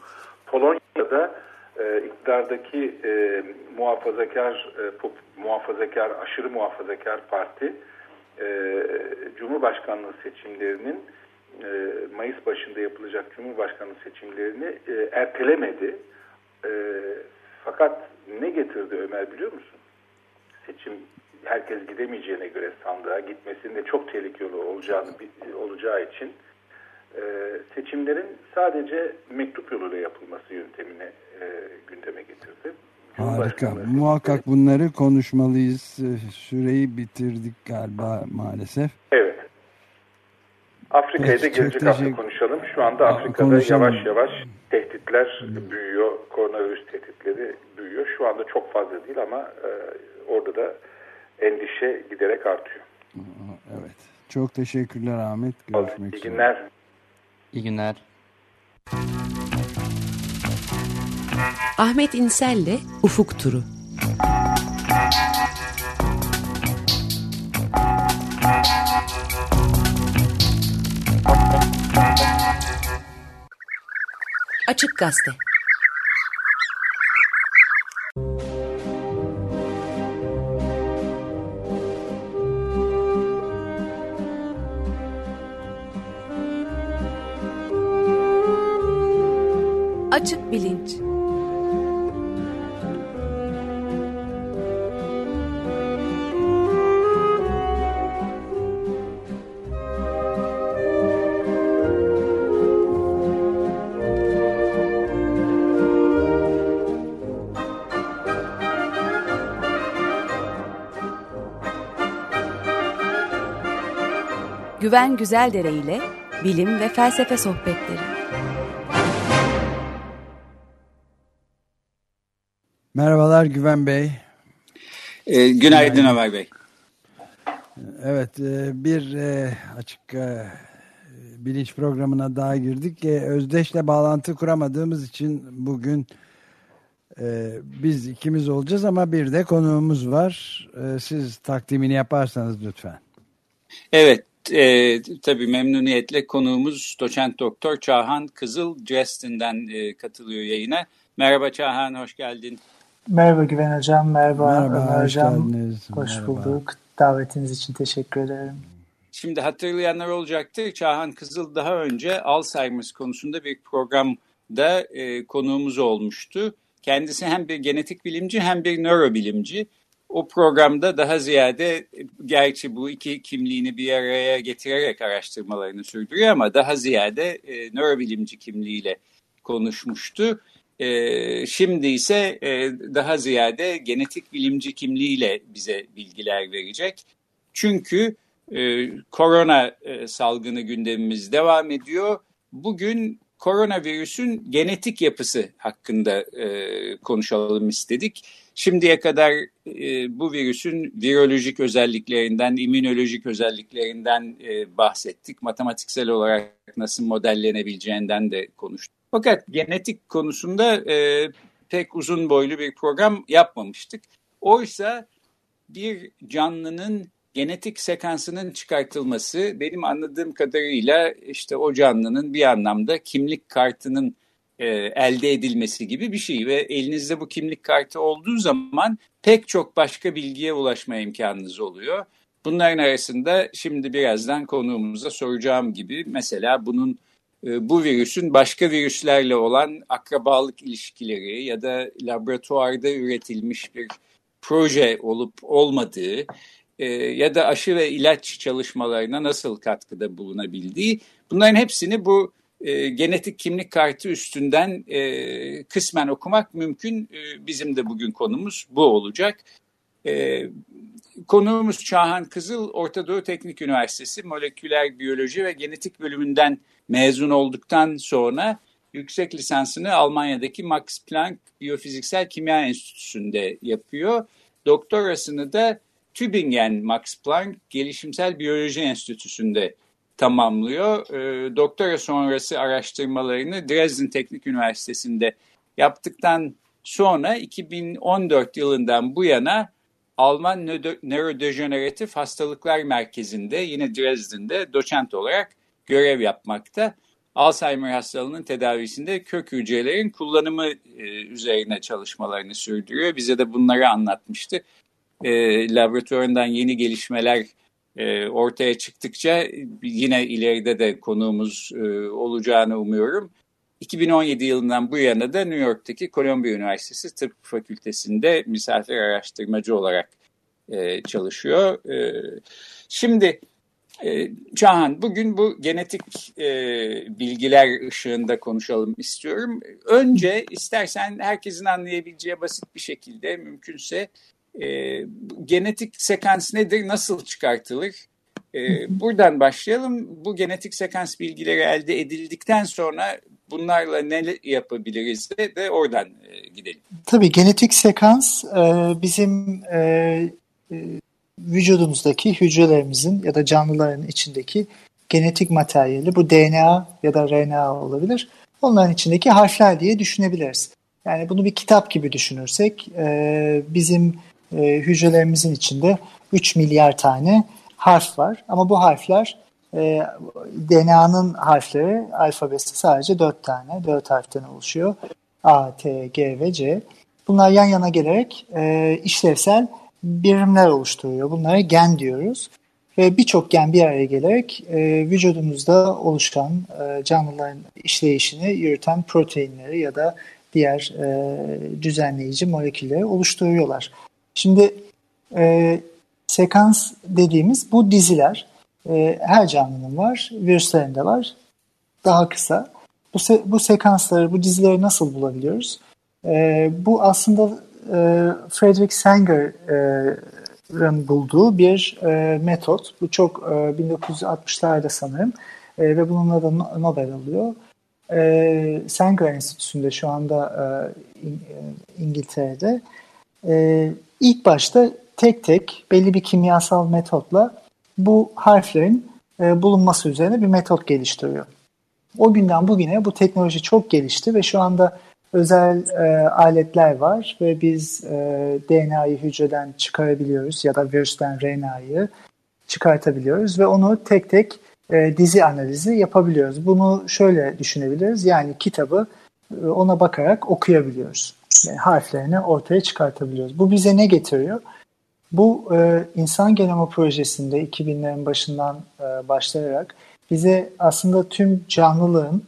Polonya'da e, iktidardaki e, muhafazakar e, muhafazakar aşırı muhafazakar parti e, Cumhurbaşkanlığı seçimlerinin e, Mayıs başında yapılacak Cumhurbaşkanlığı seçimlerini e, ertelemedi. E, fakat ne getirdi Ömer biliyor musun? Seçim herkes gidemeyeceğine göre sandığa gitmesinin de çok tehlikeli olacağını olacağı için e, seçimlerin sadece mektup yoluyla yapılması yöntemini e, gündeme getirdi. Harika. Muhakkak bunları konuşmalıyız. Süreyi bitirdik galiba maalesef. Evet. Afrika'yı da gelecek hafta teşekkür- konuşalım. Şu anda Afrika'da konuşalım. yavaş yavaş tehditler büyüyor. Koronavirüs tehditleri büyüyor. Şu anda çok fazla değil ama e, orada da endişe giderek artıyor. Evet. Çok teşekkürler Ahmet. Görüşmek İyi üzere. günler. İyi günler. Ahmet İnsel'le Ufuk Turu. Açık Gazete. Güven Güzeldere ile bilim ve felsefe sohbetleri. Merhabalar Güven Bey. E, günaydın Ömer Bey. Evet e, bir e, açık e, bilinç programına daha girdik. Özdeş'le bağlantı kuramadığımız için bugün biz ikimiz olacağız ama bir de konuğumuz var. Siz takdimini yaparsanız lütfen. Evet e, tabii memnuniyetle konuğumuz doçent doktor Çağhan Kızıl Dresden'den e, katılıyor yayına. Merhaba Çağhan hoş geldin. Merhaba Güven Hocam, merhaba, Merhaba, Ömer hoş Hocam. geldiniz. Hoş Merhaba. bulduk. Davetiniz için teşekkür ederim. Şimdi hatırlayanlar olacaktır. Çağhan Kızıl daha önce Alzheimer's konusunda bir programda e, konuğumuz olmuştu. Kendisi hem bir genetik bilimci hem bir nörobilimci. O programda daha ziyade gerçi bu iki kimliğini bir araya getirerek araştırmalarını sürdürüyor ama daha ziyade e, nörobilimci kimliğiyle konuşmuştu. E, şimdi ise e, daha ziyade genetik bilimci kimliğiyle bize bilgiler verecek. Çünkü e, korona e, salgını gündemimiz devam ediyor. Bugün koronavirüsün genetik yapısı hakkında e, konuşalım istedik. Şimdiye kadar e, bu virüsün virolojik özelliklerinden, immünolojik özelliklerinden e, bahsettik. Matematiksel olarak nasıl modellenebileceğinden de konuştuk. Fakat genetik konusunda e, pek uzun boylu bir program yapmamıştık. Oysa bir canlının genetik sekansının çıkartılması benim anladığım kadarıyla işte o canlının bir anlamda kimlik kartının e, elde edilmesi gibi bir şey ve elinizde bu kimlik kartı olduğu zaman pek çok başka bilgiye ulaşma imkanınız oluyor. Bunların arasında şimdi birazdan konuğumuza soracağım gibi mesela bunun e, bu virüsün başka virüslerle olan akrabalık ilişkileri ya da laboratuvarda üretilmiş bir proje olup olmadığı e, ya da aşı ve ilaç çalışmalarına nasıl katkıda bulunabildiği bunların hepsini bu e, genetik kimlik kartı üstünden e, kısmen okumak mümkün. E, bizim de bugün konumuz bu olacak. E, konuğumuz Çağhan Kızıl, Orta Doğu Teknik Üniversitesi Moleküler Biyoloji ve Genetik bölümünden mezun olduktan sonra yüksek lisansını Almanya'daki Max Planck Biyofiziksel Kimya Enstitüsü'nde yapıyor. Doktorasını da Tübingen Max Planck Gelişimsel Biyoloji Enstitüsü'nde tamamlıyor. E, doktora sonrası araştırmalarını Dresden Teknik Üniversitesi'nde yaptıktan sonra 2014 yılından bu yana Alman Nörodejeneratif Hastalıklar Merkezi'nde yine Dresden'de doçent olarak görev yapmakta. Alzheimer hastalığının tedavisinde kök hücrelerin kullanımı e, üzerine çalışmalarını sürdürüyor. Bize de bunları anlatmıştı. E, laboratuvarından yeni gelişmeler e, ortaya çıktıkça yine ileride de konuğumuz e, olacağını umuyorum. 2017 yılından bu yana da New York'taki Columbia Üniversitesi Tıp Fakültesi'nde misafir araştırmacı olarak e, çalışıyor. E, şimdi e, Çağhan bugün bu genetik bilgiler ışığında konuşalım istiyorum. Önce istersen herkesin anlayabileceği basit bir şekilde mümkünse e, genetik sekans nedir, nasıl çıkartılır? E, buradan başlayalım. Bu genetik sekans bilgileri elde edildikten sonra bunlarla ne yapabiliriz de, de oradan e, gidelim. Tabii genetik sekans e, bizim e, e, vücudumuzdaki hücrelerimizin ya da canlıların içindeki genetik materyali bu DNA ya da RNA olabilir. Onların içindeki harfler diye düşünebiliriz. Yani bunu bir kitap gibi düşünürsek e, bizim e, hücrelerimizin içinde 3 milyar tane harf var. Ama bu harfler e, DNA'nın harfleri alfabesi sadece 4 tane. 4 harften oluşuyor. A, T, G ve C. Bunlar yan yana gelerek e, işlevsel birimler oluşturuyor. Bunlara gen diyoruz. ve birçok gen bir araya gelerek e, vücudumuzda oluşan e, canlıların işleyişini yürüten proteinleri ya da diğer e, düzenleyici molekülleri oluşturuyorlar. Şimdi e, sekans dediğimiz bu diziler e, her canlının var, virüslerin de var. Daha kısa. Bu, se- bu sekansları, bu dizileri nasıl bulabiliyoruz? E, bu aslında e, Frederick Sanger'ın bulduğu bir e, metot. Bu çok e, 1960'larda sanırım e, ve bununla da No- Nobel alıyor. E, Sanger Enstitüsü'nde şu anda e, e, İngiltere'de. E, ilk başta tek tek belli bir kimyasal metotla bu harflerin e, bulunması üzerine bir metot geliştiriyor. O günden bugüne bu teknoloji çok gelişti ve şu anda özel e, aletler var ve biz e, DNA'yı hücreden çıkarabiliyoruz ya da virüsten RNA'yı çıkartabiliyoruz ve onu tek tek e, dizi analizi yapabiliyoruz. Bunu şöyle düşünebiliriz yani kitabı e, ona bakarak okuyabiliyoruz. Yani harflerini ortaya çıkartabiliyoruz. Bu bize ne getiriyor? Bu e, insan genomu projesinde 2000'lerin başından e, başlayarak bize aslında tüm canlılığın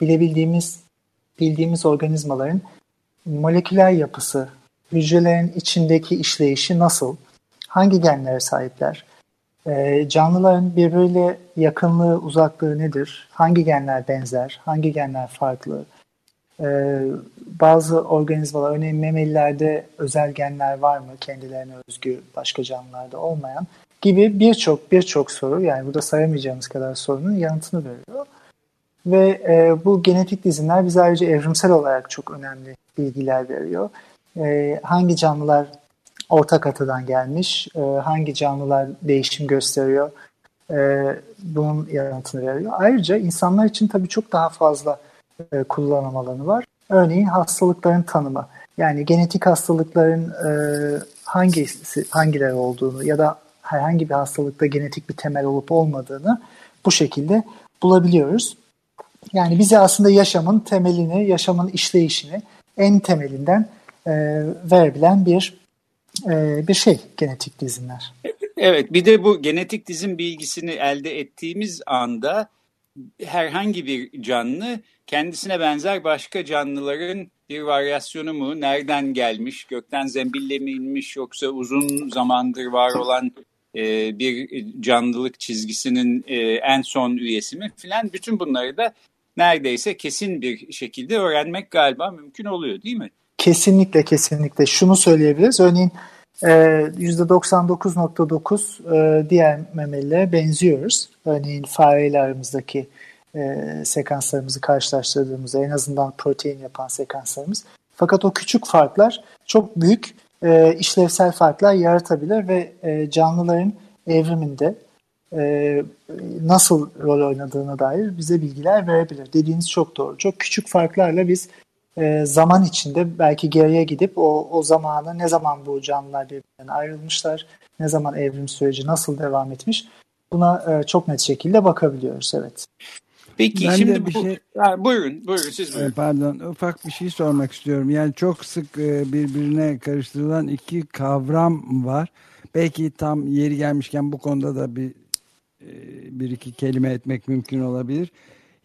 bilebildiğimiz bildiğimiz organizmaların moleküler yapısı, hücrelerin içindeki işleyişi nasıl, hangi genlere sahipler, e, canlıların birbiriyle yakınlığı, uzaklığı nedir, hangi genler benzer, hangi genler farklı, e, bazı organizmalar, örneğin memelilerde özel genler var mı, kendilerine özgü başka canlılarda olmayan gibi birçok birçok soru, yani burada sayamayacağımız kadar sorunun yanıtını veriyor. Ve e, bu genetik dizinler bize ayrıca evrimsel olarak çok önemli bilgiler veriyor. E, hangi canlılar ortak atadan gelmiş, e, hangi canlılar değişim gösteriyor, e, bunun yanıtını veriyor. Ayrıca insanlar için tabii çok daha fazla e, kullanım alanı var. Örneğin hastalıkların tanımı. Yani genetik hastalıkların e, hangisi hangileri olduğunu ya da herhangi bir hastalıkta genetik bir temel olup olmadığını bu şekilde bulabiliyoruz. Yani bize aslında yaşamın temelini, yaşamın işleyişini en temelinden e, verebilen bir e, bir şey genetik dizinler. Evet bir de bu genetik dizin bilgisini elde ettiğimiz anda herhangi bir canlı kendisine benzer başka canlıların bir varyasyonu mu, nereden gelmiş, gökten zembille mi inmiş yoksa uzun zamandır var olan e, bir canlılık çizgisinin e, en son üyesi mi filan bütün bunları da neredeyse kesin bir şekilde öğrenmek galiba mümkün oluyor değil mi? Kesinlikle kesinlikle şunu söyleyebiliriz. Örneğin e, %99.9 e, diğer memelilere benziyoruz. Örneğin fareyle aramızdaki e, sekanslarımızı karşılaştırdığımızda en azından protein yapan sekanslarımız. Fakat o küçük farklar çok büyük e, işlevsel farklar yaratabilir ve e, canlıların evriminde e, nasıl rol oynadığına dair bize bilgiler verebilir. Dediğiniz çok doğru. Çok küçük farklarla biz e, zaman içinde belki geriye gidip o, o zamanı ne zaman bu canlılar birbirinden ayrılmışlar, ne zaman evrim süreci nasıl devam etmiş buna e, çok net şekilde bakabiliyoruz. Evet. Peki Ben şimdi bu... şey- Ha, buyurun, buyurun siz buyurun. Ee, Pardon ufak bir şey sormak istiyorum. Yani çok sık e, birbirine karıştırılan iki kavram var. Belki tam yeri gelmişken bu konuda da bir e, bir iki kelime etmek mümkün olabilir.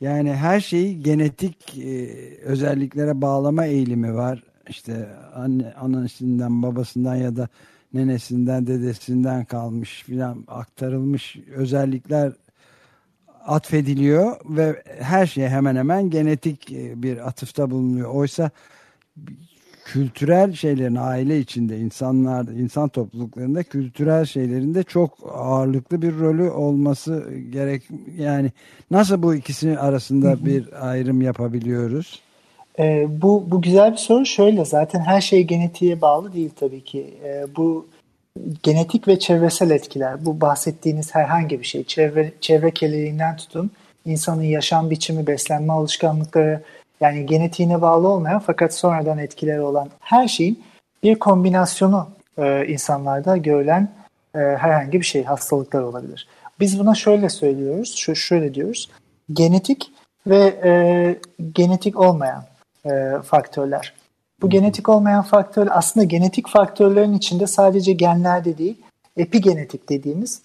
Yani her şeyi genetik e, özelliklere bağlama eğilimi var. İşte anne, annesinden, babasından ya da nenesinden, dedesinden kalmış filan aktarılmış özellikler atfediliyor ve her şey hemen hemen genetik e, bir atıfta bulunuyor. Oysa kültürel şeylerin aile içinde insanlar insan topluluklarında kültürel şeylerinde çok ağırlıklı bir rolü olması gerek yani nasıl bu ikisinin arasında bir ayrım yapabiliyoruz? E, bu, bu güzel bir soru. Şöyle zaten her şey genetiğe bağlı değil tabii ki. E, bu genetik ve çevresel etkiler. Bu bahsettiğiniz herhangi bir şey. Çevre, çevre kirliliğinden tutun. insanın yaşam biçimi, beslenme alışkanlıkları yani genetiğine bağlı olmayan fakat sonradan etkileri olan her şeyin bir kombinasyonu e, insanlarda görülen e, herhangi bir şey. Hastalıklar olabilir. Biz buna şöyle söylüyoruz. Şu, şöyle diyoruz. Genetik ve e, genetik olmayan e, faktörler. Bu genetik olmayan faktör aslında genetik faktörlerin içinde sadece genlerde değil, epigenetik dediğimiz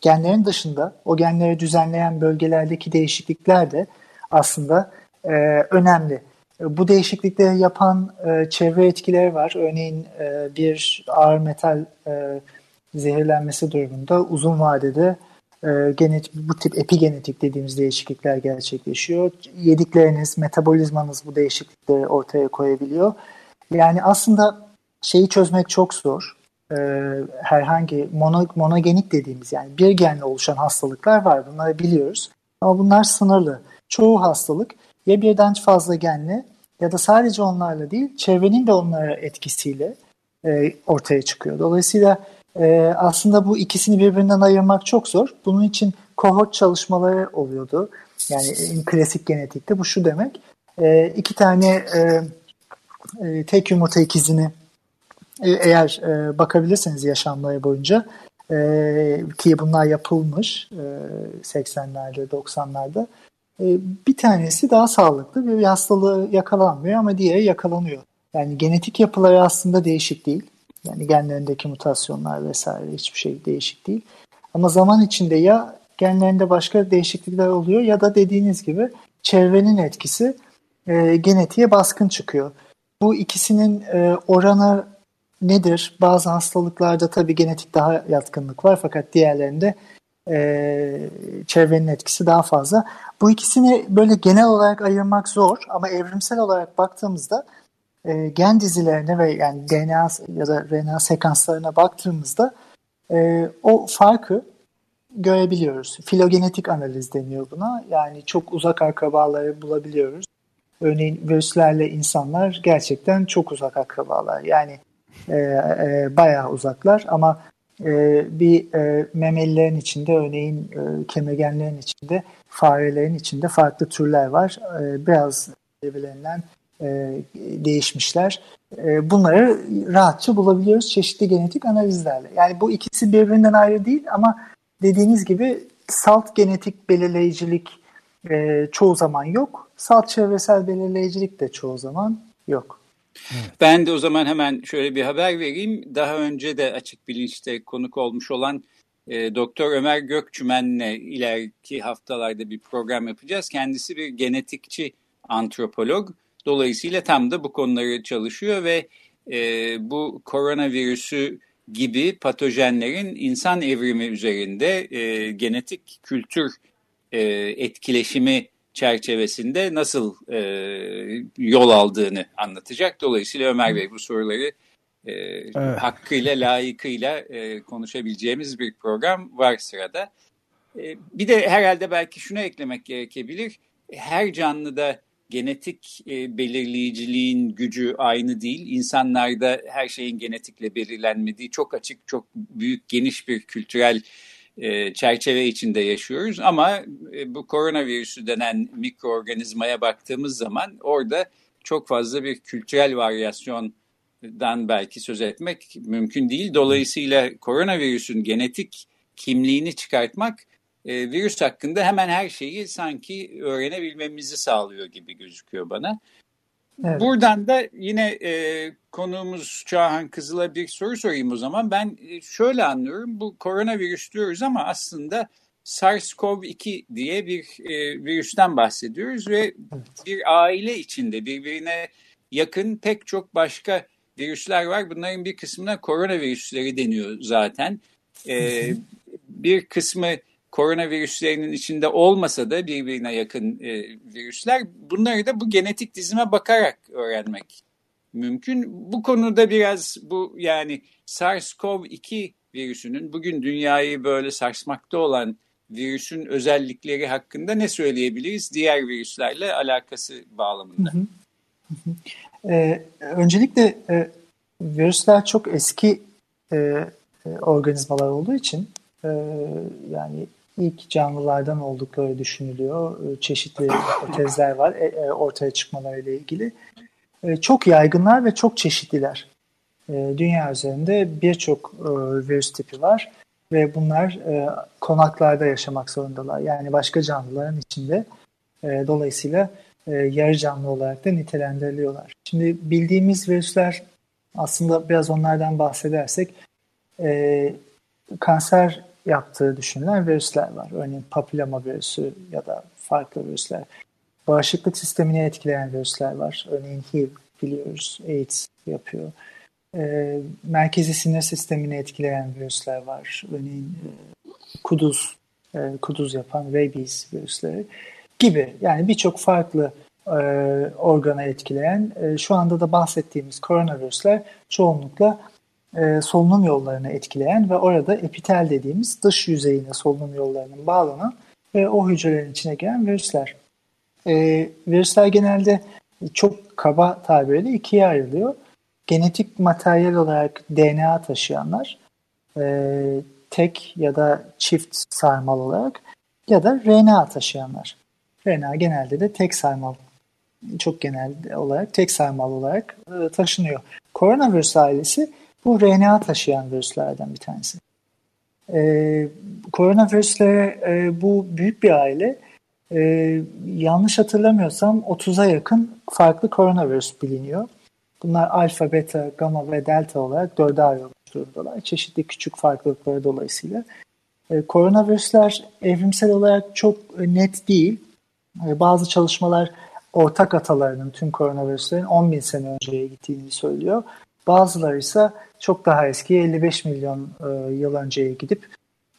genlerin dışında o genleri düzenleyen bölgelerdeki değişiklikler de aslında e, önemli. E, Bu değişiklikleri yapan e, çevre etkileri var. Örneğin e, bir ağır metal e, zehirlenmesi durumunda uzun vadede e, genetik, bu tip epigenetik dediğimiz değişiklikler gerçekleşiyor. Yedikleriniz, metabolizmanız bu değişiklikleri ortaya koyabiliyor. Yani aslında şeyi çözmek çok zor. E, herhangi mono, monogenik dediğimiz yani bir genle oluşan hastalıklar var. Bunları biliyoruz. Ama bunlar sınırlı. Çoğu hastalık ya birden fazla genle ya da sadece onlarla değil çevrenin de onlara etkisiyle e, ortaya çıkıyor. Dolayısıyla e, aslında bu ikisini birbirinden ayırmak çok zor. Bunun için kohort çalışmaları oluyordu. Yani en klasik genetikte bu şu demek. E, iki tane e, e, tek yumurta ikizini e, eğer e, bakabilirseniz yaşamları boyunca e, ki bunlar yapılmış e, 80'lerde 90'larda e, bir tanesi daha sağlıklı ve bir hastalığı yakalanmıyor ama diğeri yakalanıyor. Yani genetik yapıları aslında değişik değil. Yani genlerindeki mutasyonlar vesaire hiçbir şey değişik değil. Ama zaman içinde ya genlerinde başka değişiklikler oluyor ya da dediğiniz gibi çevrenin etkisi e, genetiğe baskın çıkıyor. Bu ikisinin e, oranı nedir? Bazı hastalıklarda tabii genetik daha yatkınlık var fakat diğerlerinde e, çevrenin etkisi daha fazla. Bu ikisini böyle genel olarak ayırmak zor ama evrimsel olarak baktığımızda e, gen dizilerine ve yani DNA ya da RNA sekanslarına baktığımızda e, o farkı görebiliyoruz. Filogenetik analiz deniyor buna. Yani çok uzak akrabaları bulabiliyoruz. Örneğin virüslerle insanlar gerçekten çok uzak akrabalar. Yani e, e, bayağı uzaklar ama e, bir e, memelilerin içinde örneğin e, kemirgenlerin içinde farelerin içinde farklı türler var. E, biraz birbirlerinden e, değişmişler. E, bunları rahatça bulabiliyoruz çeşitli genetik analizlerle. Yani bu ikisi birbirinden ayrı değil ama dediğiniz gibi salt genetik belirleyicilik e, çoğu zaman yok. Salt çevresel belirleyicilik de çoğu zaman yok. Ben de o zaman hemen şöyle bir haber vereyim. Daha önce de açık bilinçte konuk olmuş olan e, Doktor Ömer Gökçümen'le ileriki haftalarda bir program yapacağız. Kendisi bir genetikçi antropolog. Dolayısıyla tam da bu konuları çalışıyor ve e, bu koronavirüsü gibi patojenlerin insan evrimi üzerinde e, genetik kültür e, etkileşimi çerçevesinde nasıl e, yol aldığını anlatacak. Dolayısıyla Ömer Bey bu soruları e, evet. hakkıyla, layıkıyla e, konuşabileceğimiz bir program var sırada. E, bir de herhalde belki şunu eklemek gerekebilir. Her canlıda genetik e, belirleyiciliğin gücü aynı değil. İnsanlarda her şeyin genetikle belirlenmediği çok açık, çok büyük, geniş bir kültürel e, çerçeve içinde yaşıyoruz. Ama e, bu koronavirüsü denen mikroorganizmaya baktığımız zaman orada çok fazla bir kültürel varyasyondan belki söz etmek mümkün değil. Dolayısıyla koronavirüsün genetik kimliğini çıkartmak e, virüs hakkında hemen her şeyi sanki öğrenebilmemizi sağlıyor gibi gözüküyor bana. Evet. Buradan da yine e, konuğumuz Çağhan Kızıl'a bir soru sorayım o zaman. Ben e, şöyle anlıyorum bu koronavirüs diyoruz ama aslında SARS-CoV-2 diye bir e, virüsten bahsediyoruz ve evet. bir aile içinde birbirine yakın pek çok başka virüsler var. Bunların bir kısmına koronavirüsleri deniyor zaten. E, bir kısmı koronavirüslerinin içinde olmasa da birbirine yakın e, virüsler bunları da bu genetik dizime bakarak öğrenmek mümkün. Bu konuda biraz bu yani SARS-CoV-2 virüsünün bugün dünyayı böyle sarsmakta olan virüsün özellikleri hakkında ne söyleyebiliriz diğer virüslerle alakası bağlamında? Hı hı. Ee, öncelikle e, virüsler çok eski e, e organizmalar olduğu için e, yani ilk canlılardan oldukları düşünülüyor. Ee, çeşitli hipotezler var e, e, ortaya çıkmalarıyla ilgili. Ee, çok yaygınlar ve çok çeşitliler. Ee, dünya üzerinde birçok e, virüs tipi var ve bunlar konaklarda yaşamak zorundalar. Yani başka canlıların içinde. Dolayısıyla yarı canlı olarak da nitelendiriliyorlar. Şimdi bildiğimiz virüsler aslında biraz onlardan bahsedersek kanser yaptığı düşünülen virüsler var. Örneğin papilloma virüsü ya da farklı virüsler. Bağışıklık sistemini etkileyen virüsler var. Örneğin HIV biliyoruz, AIDS yapıyor. E, merkezi sinir sistemini etkileyen virüsler var. Örneğin e, kuduz, e, kuduz yapan rabies virüsleri gibi. Yani birçok farklı e, organa etkileyen, e, şu anda da bahsettiğimiz koronavirüsler çoğunlukla e, solunum yollarını etkileyen ve orada epitel dediğimiz dış yüzeyine solunum yollarının bağlanan ve o hücrelerin içine giren virüsler. E, virüsler genelde çok kaba tabirle ikiye ayrılıyor. Genetik materyal olarak DNA taşıyanlar, e, tek ya da çift sarmal olarak ya da RNA taşıyanlar. RNA genelde de tek sarmal, çok genel olarak tek sarmal olarak e, taşınıyor. Koronavirüs ailesi bu RNA taşıyan virüslerden bir tanesi. Ee, koronavirüsle e, bu büyük bir aile. E, yanlış hatırlamıyorsam 30'a yakın farklı koronavirüs biliniyor. Bunlar alfa, beta, gamma ve delta olarak dörde ayrılmış durumdalar. Çeşitli küçük farklılıkları dolayısıyla. E, koronavirüsler evrimsel olarak çok net değil. E, bazı çalışmalar ortak atalarının tüm koronavirüslerin 10 bin sene önceye gittiğini söylüyor. Bazıları ise çok daha eski 55 milyon e, yıl önceye gidip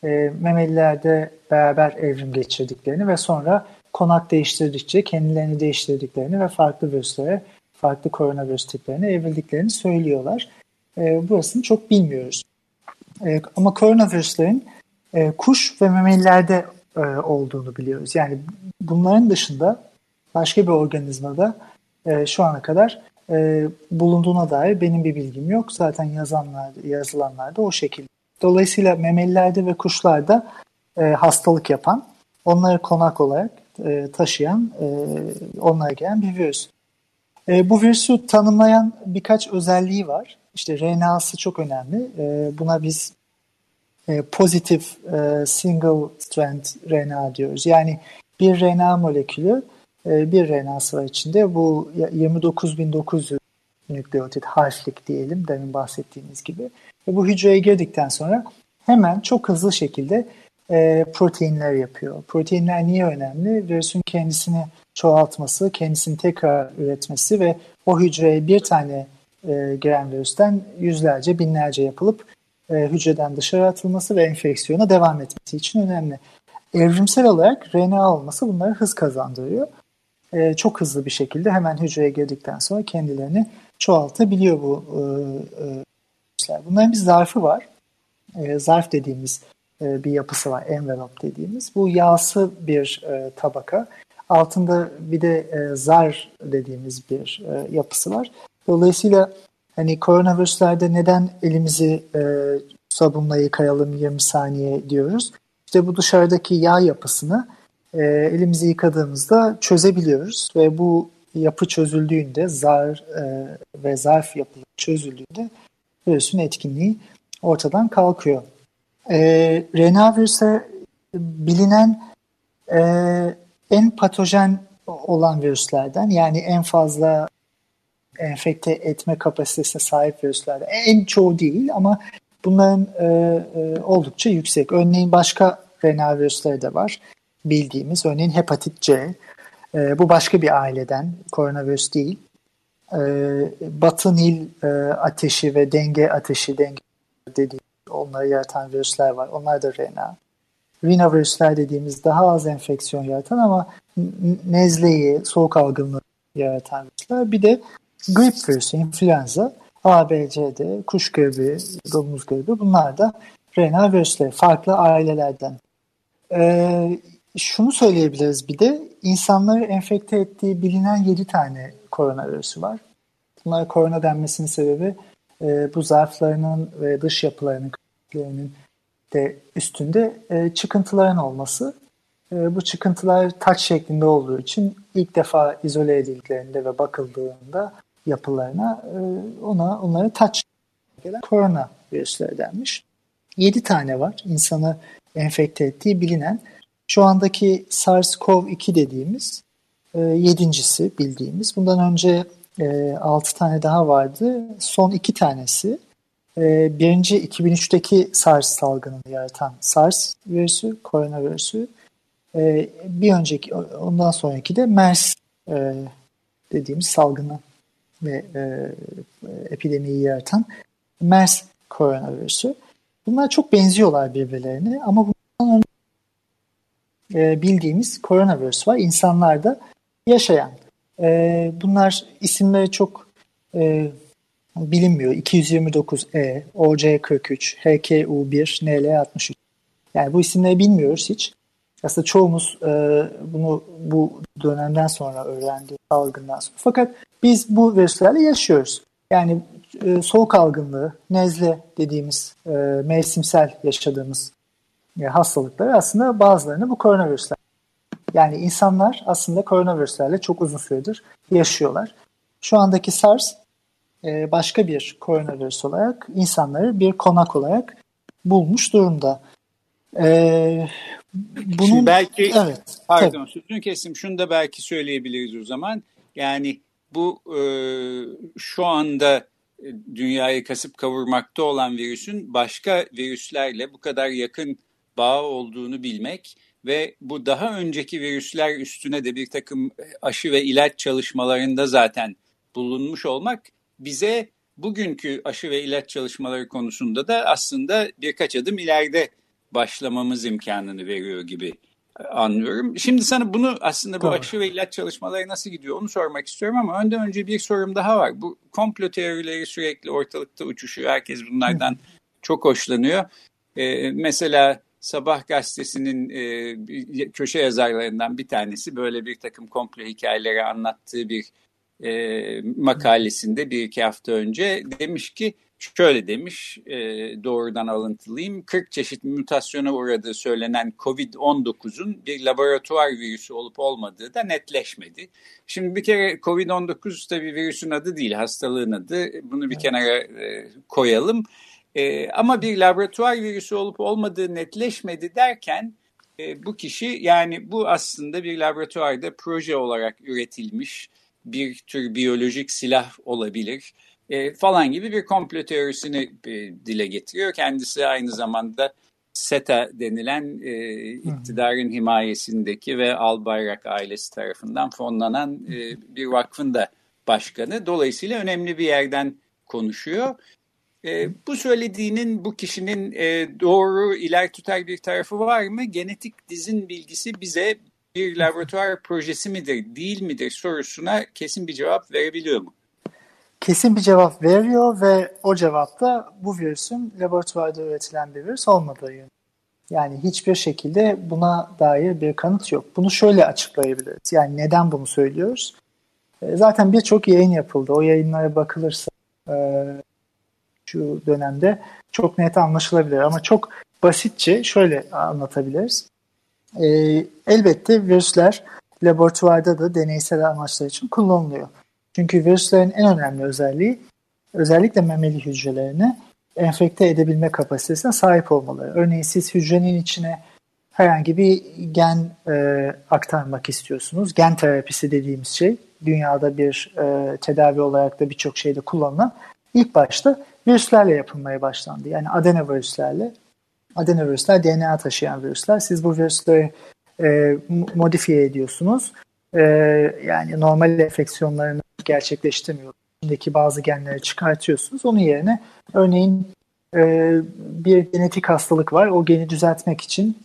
e, memelilerde beraber evrim geçirdiklerini ve sonra konak değiştirdikçe kendilerini değiştirdiklerini ve farklı virüslere, farklı koronavirüs tiplerine evrildiklerini söylüyorlar. E, burasını çok bilmiyoruz. E, ama koronavirüslerin e, kuş ve memelilerde e, olduğunu biliyoruz. Yani bunların dışında başka bir organizmada e, şu ana kadar e, bulunduğuna dair benim bir bilgim yok. Zaten yazanlar, yazılanlarda o şekilde. Dolayısıyla memelilerde ve kuşlarda e, hastalık yapan, onları konak olarak e, taşıyan, e, onlara gelen bir virüs. E, bu virüsü tanımlayan birkaç özelliği var. İşte RNA'sı çok önemli. E, buna biz e, pozitif e, single strand RNA diyoruz. Yani bir RNA molekülü bir RNA'sı var içinde. Bu 29.900 nükleotit harflik diyelim demin bahsettiğimiz gibi. Ve bu hücreye girdikten sonra hemen çok hızlı şekilde e, proteinler yapıyor. Proteinler niye önemli? Virüsün kendisini çoğaltması, kendisini tekrar üretmesi ve o hücreye bir tane e, giren virüsten yüzlerce, binlerce yapılıp e, hücreden dışarı atılması ve enfeksiyona devam etmesi için önemli. Evrimsel olarak RNA olması bunları hız kazandırıyor. E, çok hızlı bir şekilde hemen hücreye girdikten sonra kendilerini çoğaltabiliyor bu e, e, Bunların bir zarfı var. E, zarf dediğimiz e, bir yapısı var. Envelope dediğimiz. Bu yağsı bir e, tabaka. Altında bir de e, zar dediğimiz bir e, yapısı var. Dolayısıyla hani koronavirüslerde neden elimizi e, sabunla yıkayalım 20 saniye diyoruz. İşte bu dışarıdaki yağ yapısını e, elimizi yıkadığımızda çözebiliyoruz ve bu yapı çözüldüğünde zar e, ve zarf yapı çözüldüğünde virüsün etkinliği ortadan kalkıyor. E, RNA virüse bilinen e, en patojen olan virüslerden yani en fazla enfekte etme kapasitesine sahip virüslerden en çoğu değil ama bunların e, e, oldukça yüksek. Örneğin başka RNA virüsleri de var bildiğimiz örneğin hepatit C. E, bu başka bir aileden, koronavirüs değil. E, Batı Nil e, ateşi ve denge ateşi, denge dediğimiz onları yaratan virüsler var. Onlar da RNA. Rinovirüsler dediğimiz daha az enfeksiyon yaratan ama nezleyi, soğuk algınlığı yaratan virüsler. Bir de grip virüsü, influenza, A, B, C, D, kuş gribi, domuz gribi bunlar da RNA virüsleri. Farklı ailelerden. Ee, şunu söyleyebiliriz bir de insanları enfekte ettiği bilinen 7 tane koronavirüsü var. Bunlara korona denmesinin sebebi e, bu zarflarının ve dış yapılarının de üstünde e, çıkıntıların olması. E, bu çıkıntılar taç şeklinde olduğu için ilk defa izole edildiklerinde ve bakıldığında yapılarına e, ona onları taç gelen korona virüsleri denmiş. 7 tane var insanı enfekte ettiği bilinen. Şu andaki SARS-CoV-2 dediğimiz e, yedincisi bildiğimiz. Bundan önce e, 6 tane daha vardı. Son iki tanesi E, birinci 2003'teki SARS salgınını yaratan SARS virüsü, koronavirüsü. E, bir önceki, ondan sonraki de MERS e, dediğimiz salgını ve e, epidemiyi yaratan MERS koronavirüsü. Bunlar çok benziyorlar birbirlerine ama bundan önce e, bildiğimiz koronavirüs var. İnsanlarda yaşayan. E, bunlar isimleri çok e, bilinmiyor. 229E, OC43, HKU1, NL63. Yani bu isimleri bilmiyoruz hiç. Aslında çoğumuz e, bunu bu dönemden sonra öğrendi, salgından sonra. Fakat biz bu virüslerle yaşıyoruz. Yani e, soğuk algınlığı, nezle dediğimiz e, mevsimsel yaşadığımız hastalıkları aslında bazılarını bu koronavirüsler. Yani insanlar aslında koronavirüslerle çok uzun süredir yaşıyorlar. Şu andaki SARS e, başka bir koronavirüs olarak insanları bir konak olarak bulmuş durumda. E, bunun Şimdi belki evet, pardon tabii. sözünü kestim. Şunu da belki söyleyebiliriz o zaman. Yani bu e, şu anda e, dünyayı kasıp kavurmakta olan virüsün başka virüslerle bu kadar yakın bağ olduğunu bilmek ve bu daha önceki virüsler üstüne de bir takım aşı ve ilaç çalışmalarında zaten bulunmuş olmak bize bugünkü aşı ve ilaç çalışmaları konusunda da aslında birkaç adım ileride başlamamız imkanını veriyor gibi anlıyorum. Şimdi sana bunu aslında bu Doğru. aşı ve ilaç çalışmaları nasıl gidiyor onu sormak istiyorum ama önden önce bir sorum daha var. Bu komplo teorileri sürekli ortalıkta uçuşuyor. Herkes bunlardan çok hoşlanıyor. Ee, mesela Sabah gazetesinin e, köşe yazarlarından bir tanesi böyle bir takım komplo hikayeleri anlattığı bir e, makalesinde bir iki hafta önce demiş ki şöyle demiş e, doğrudan alıntılayayım 40 çeşit mutasyona uğradığı söylenen COVID-19'un bir laboratuvar virüsü olup olmadığı da netleşmedi. Şimdi bir kere COVID-19 tabii virüsün adı değil hastalığın adı bunu bir kenara e, koyalım. E, ama bir laboratuvar virüsü olup olmadığı netleşmedi derken e, bu kişi yani bu aslında bir laboratuvarda proje olarak üretilmiş bir tür biyolojik silah olabilir e, falan gibi bir komplo teorisini e, dile getiriyor. Kendisi aynı zamanda SETA denilen e, iktidarın himayesindeki ve Albayrak ailesi tarafından fonlanan e, bir vakfın da başkanı. Dolayısıyla önemli bir yerden konuşuyor. E, bu söylediğinin bu kişinin e, doğru iler tutar bir tarafı var mı? Genetik dizin bilgisi bize bir laboratuvar projesi midir, değil midir sorusuna kesin bir cevap verebiliyor mu? Kesin bir cevap veriyor ve o cevapta bu virüsün laboratuvarda üretilen bir virüs olmadığı yönü. Yani hiçbir şekilde buna dair bir kanıt yok. Bunu şöyle açıklayabiliriz. Yani neden bunu söylüyoruz? E, Zaten birçok yayın yapıldı. O yayınlara bakılırsa e, şu dönemde çok net anlaşılabilir. Ama çok basitçe şöyle anlatabiliriz. E, elbette virüsler laboratuvarda da deneysel amaçlar için kullanılıyor. Çünkü virüslerin en önemli özelliği özellikle memeli hücrelerini enfekte edebilme kapasitesine sahip olmaları. Örneğin siz hücrenin içine herhangi bir gen e, aktarmak istiyorsunuz. Gen terapisi dediğimiz şey dünyada bir e, tedavi olarak da birçok şeyde kullanılan ilk başta virüslerle yapılmaya başlandı. Yani adenovirüslerle. Adenovirüsler DNA taşıyan virüsler. Siz bu virüsleri e, modifiye ediyorsunuz. E, yani normal enfeksiyonlarını gerçekleştirmiyor. İçindeki bazı genleri çıkartıyorsunuz. Onun yerine örneğin e, bir genetik hastalık var. O geni düzeltmek için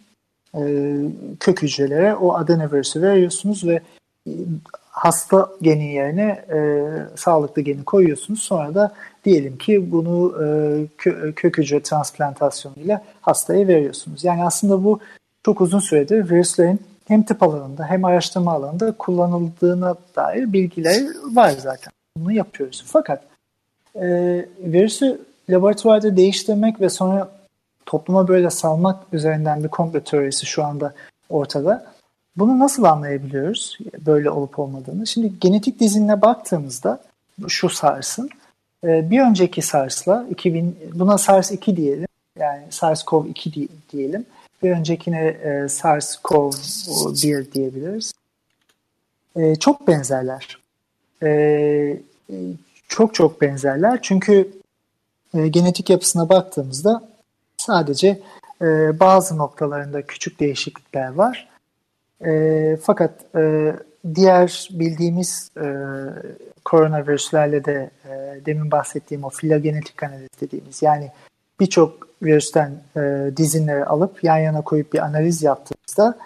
e, kök hücrelere o adenovirüsü veriyorsunuz ve hasta genin yerine e, sağlıklı geni koyuyorsunuz. Sonra da diyelim ki bunu e, kö, kök hücre transplantasyonuyla hastaya veriyorsunuz. Yani aslında bu çok uzun süredir virüslerin hem tıp alanında hem araştırma alanında kullanıldığına dair bilgiler var zaten. Bunu yapıyoruz. Fakat e, virüsü laboratuvarda değiştirmek ve sonra topluma böyle salmak üzerinden bir komplo teorisi şu anda ortada. Bunu nasıl anlayabiliyoruz böyle olup olmadığını? Şimdi genetik dizinine baktığımızda şu SARS'ın e, bir önceki SARS'la 2000 buna SARS-2 diyelim. Yani SARS-CoV-2 diyelim. Bir öncekine e, SARS-CoV-1 diyebiliriz. E, çok benzerler. Çok çok benzerler. Çünkü genetik yapısına baktığımızda sadece bazı noktalarında küçük değişiklikler var. E, fakat e, diğer bildiğimiz e, koronavirüslerle de e, demin bahsettiğim o filogenetik analiz dediğimiz yani birçok virüsten e, dizinleri alıp yan yana koyup bir analiz yaptığımızda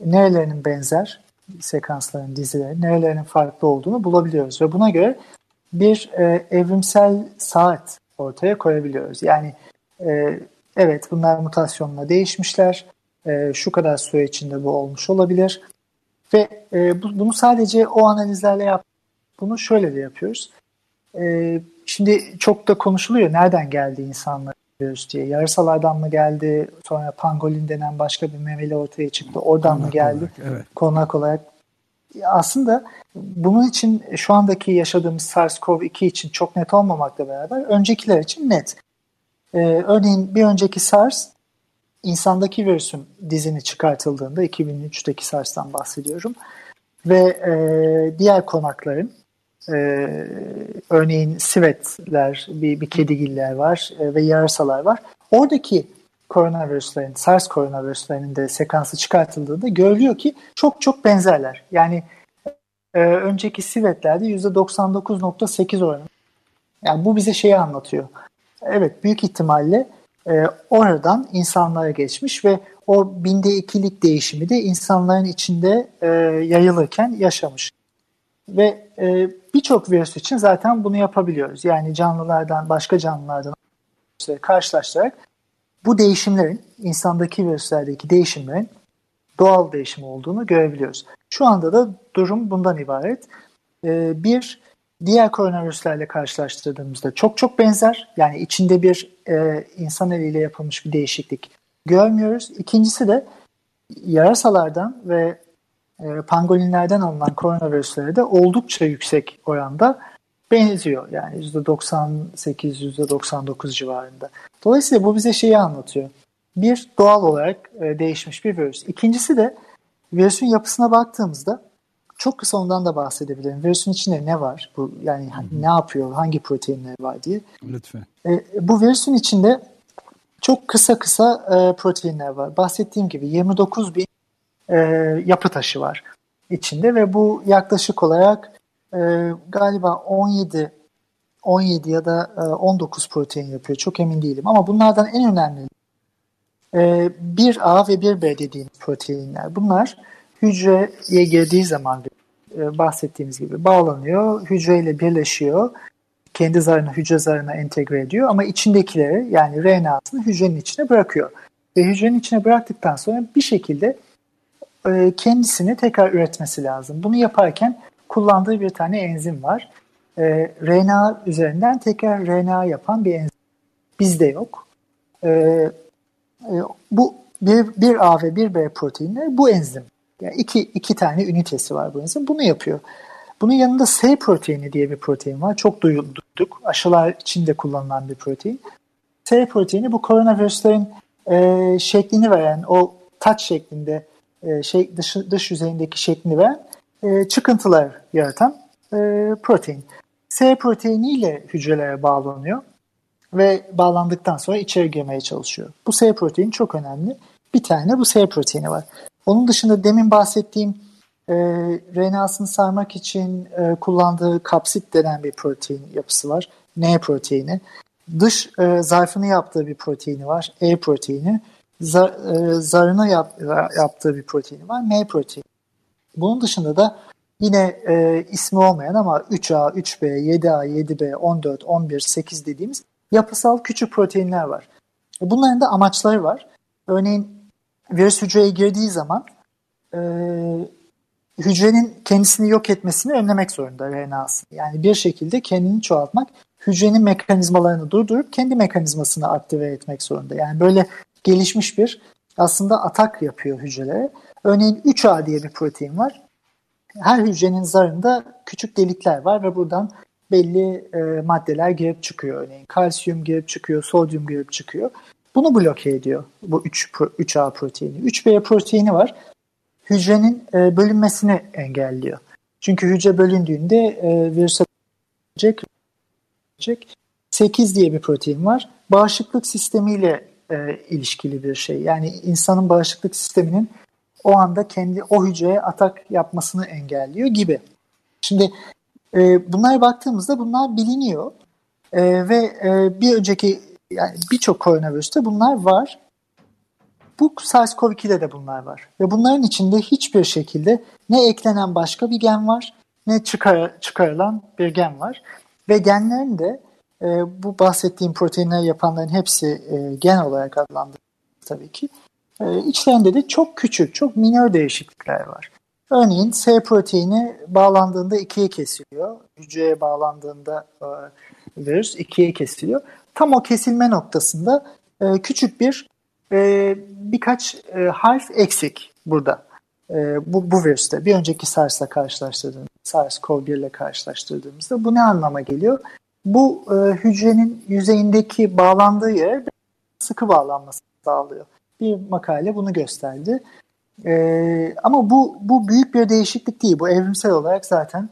nerelerinin benzer sekansların dizileri, nerelerinin farklı olduğunu bulabiliyoruz ve buna göre bir e, evrimsel saat ortaya koyabiliyoruz. Yani e, evet bunlar mutasyonla değişmişler, e, şu kadar süre içinde bu olmuş olabilir ve e, bu, bunu sadece o analizlerle yap. Bunu şöyle de yapıyoruz. E, şimdi çok da konuşuluyor nereden geldi insanlar virüs diye. Yarısalardan mı geldi? Sonra pangolin denen başka bir memeli ortaya çıktı. Oradan mı geldi? olarak, evet. Konak olarak. Aslında bunun için şu andaki yaşadığımız SARS-CoV-2 için çok net olmamakla beraber öncekiler için net. Ee, örneğin bir önceki SARS insandaki virüsün dizini çıkartıldığında 2003'teki SARS'tan bahsediyorum ve e, diğer konakların e, örneğin sivetler, bir, bir kedigiller var e, ve yarasalar var. Oradaki koronavirüslerin, SARS koronavirüslerinin de sekansı çıkartıldığında görülüyor ki çok çok benzerler. Yani e, önceki sivetlerde %99.8 oranı. Yani bu bize şeyi anlatıyor. Evet büyük ihtimalle e, oradan insanlara geçmiş ve o binde ikilik değişimi de insanların içinde e, yayılırken yaşamış. Ve e, birçok virüs için zaten bunu yapabiliyoruz. Yani canlılardan, başka canlılardan karşılaştırarak bu değişimlerin, insandaki virüslerdeki değişimlerin doğal değişim olduğunu görebiliyoruz. Şu anda da durum bundan ibaret. E, bir, diğer koronavirüslerle karşılaştırdığımızda çok çok benzer. Yani içinde bir e, insan eliyle yapılmış bir değişiklik görmüyoruz. İkincisi de yarasalardan ve e, pangolinlerden alınan koronavirüslere de oldukça yüksek oranda benziyor. Yani %98-%99 civarında. Dolayısıyla bu bize şeyi anlatıyor. Bir, doğal olarak e, değişmiş bir virüs. İkincisi de virüsün yapısına baktığımızda çok kısa ondan da bahsedebilirim. Virüsün içinde ne var? Bu yani hı hı. ne yapıyor? Hangi proteinler var diye. Lütfen. E, bu virüsün içinde çok kısa kısa e, proteinler var. Bahsettiğim gibi 29 bin e, yapı taşı var içinde ve bu yaklaşık olarak e, galiba 17 17 ya da e, 19 protein yapıyor. Çok emin değilim ama bunlardan en önemli e, 1A ve 1B dediğimiz proteinler. Bunlar hücreye girdiği zaman e, bahsettiğimiz gibi bağlanıyor, hücreyle birleşiyor, kendi zarına, hücre zarına entegre ediyor ama içindekileri yani RNA'sını hücrenin içine bırakıyor. Ve hücrenin içine bıraktıktan sonra bir şekilde e, kendisini tekrar üretmesi lazım. Bunu yaparken kullandığı bir tane enzim var. E, RNA üzerinden tekrar RNA yapan bir enzim. Bizde yok. Bu bir, bir A ve bir B proteinleri bu enzim. Yani iki, iki tane ünitesi var bu enzim. Bunu yapıyor. Bunun yanında S proteini diye bir protein var. Çok duyduk. Aşılar için de kullanılan bir protein. S proteini bu koronavirüslerin e, şeklini veren, o taç şeklinde e, şey dış, dış yüzeyindeki şeklini veren e, çıkıntılar yaratan e, protein. S proteiniyle hücrelere bağlanıyor ve bağlandıktan sonra içeri girmeye çalışıyor. Bu S proteini çok önemli. Bir tane bu S proteini var. Onun dışında demin bahsettiğim e, RNA'sını sarmak için e, kullandığı kapsit denen bir protein yapısı var. N proteini. Dış e, zarfını yaptığı bir proteini var. E proteini. Zar, e, zarını yap, yaptığı bir proteini var. M proteini. Bunun dışında da yine e, ismi olmayan ama 3A, 3B, 7A, 7B, 14, 11, 8 dediğimiz yapısal küçük proteinler var. Bunların da amaçları var. Örneğin virüs hücreye girdiği zaman e, hücrenin kendisini yok etmesini önlemek zorunda RNA'sı. Yani bir şekilde kendini çoğaltmak, hücrenin mekanizmalarını durdurup kendi mekanizmasını aktive etmek zorunda. Yani böyle gelişmiş bir aslında atak yapıyor hücrelere. Örneğin 3A diye bir protein var. Her hücrenin zarında küçük delikler var ve buradan belli e, maddeler girip çıkıyor. Örneğin kalsiyum girip çıkıyor, sodyum girip çıkıyor. Bunu bloke ediyor bu 3, 3A proteini. 3B proteini var. Hücrenin e, bölünmesini engelliyor. Çünkü hücre bölündüğünde e, virüse 8 diye bir protein var. Bağışıklık sistemiyle e, ilişkili bir şey. Yani insanın bağışıklık sisteminin o anda kendi o hücreye atak yapmasını engelliyor gibi. Şimdi e, bunlara baktığımızda bunlar biliniyor e, ve e, bir önceki yani birçok koronavirüste bunlar var. Bu SARS-CoV-2'de de bunlar var. Ve bunların içinde hiçbir şekilde ne eklenen başka bir gen var ne çıkar, çıkarılan bir gen var. Ve genlerin de e, bu bahsettiğim proteinler yapanların hepsi e, gen olarak adlandırılıyor tabii ki. E, içlerinde de çok küçük, çok minor değişiklikler var. Örneğin S proteini bağlandığında ikiye kesiliyor. Hücreye bağlandığında e, virüs ikiye kesiliyor. Tam o kesilme noktasında e, küçük bir e, birkaç e, harf eksik burada. E, bu, bu virüste. Bir önceki SARS'la karşılaştırdığımızda, SARS-CoV-1 ile karşılaştırdığımızda bu ne anlama geliyor? Bu e, hücrenin yüzeyindeki bağlandığı yer sıkı bağlanması sağlıyor. Bir makale bunu gösterdi. E, ama bu, bu büyük bir değişiklik değil. Bu evrimsel olarak zaten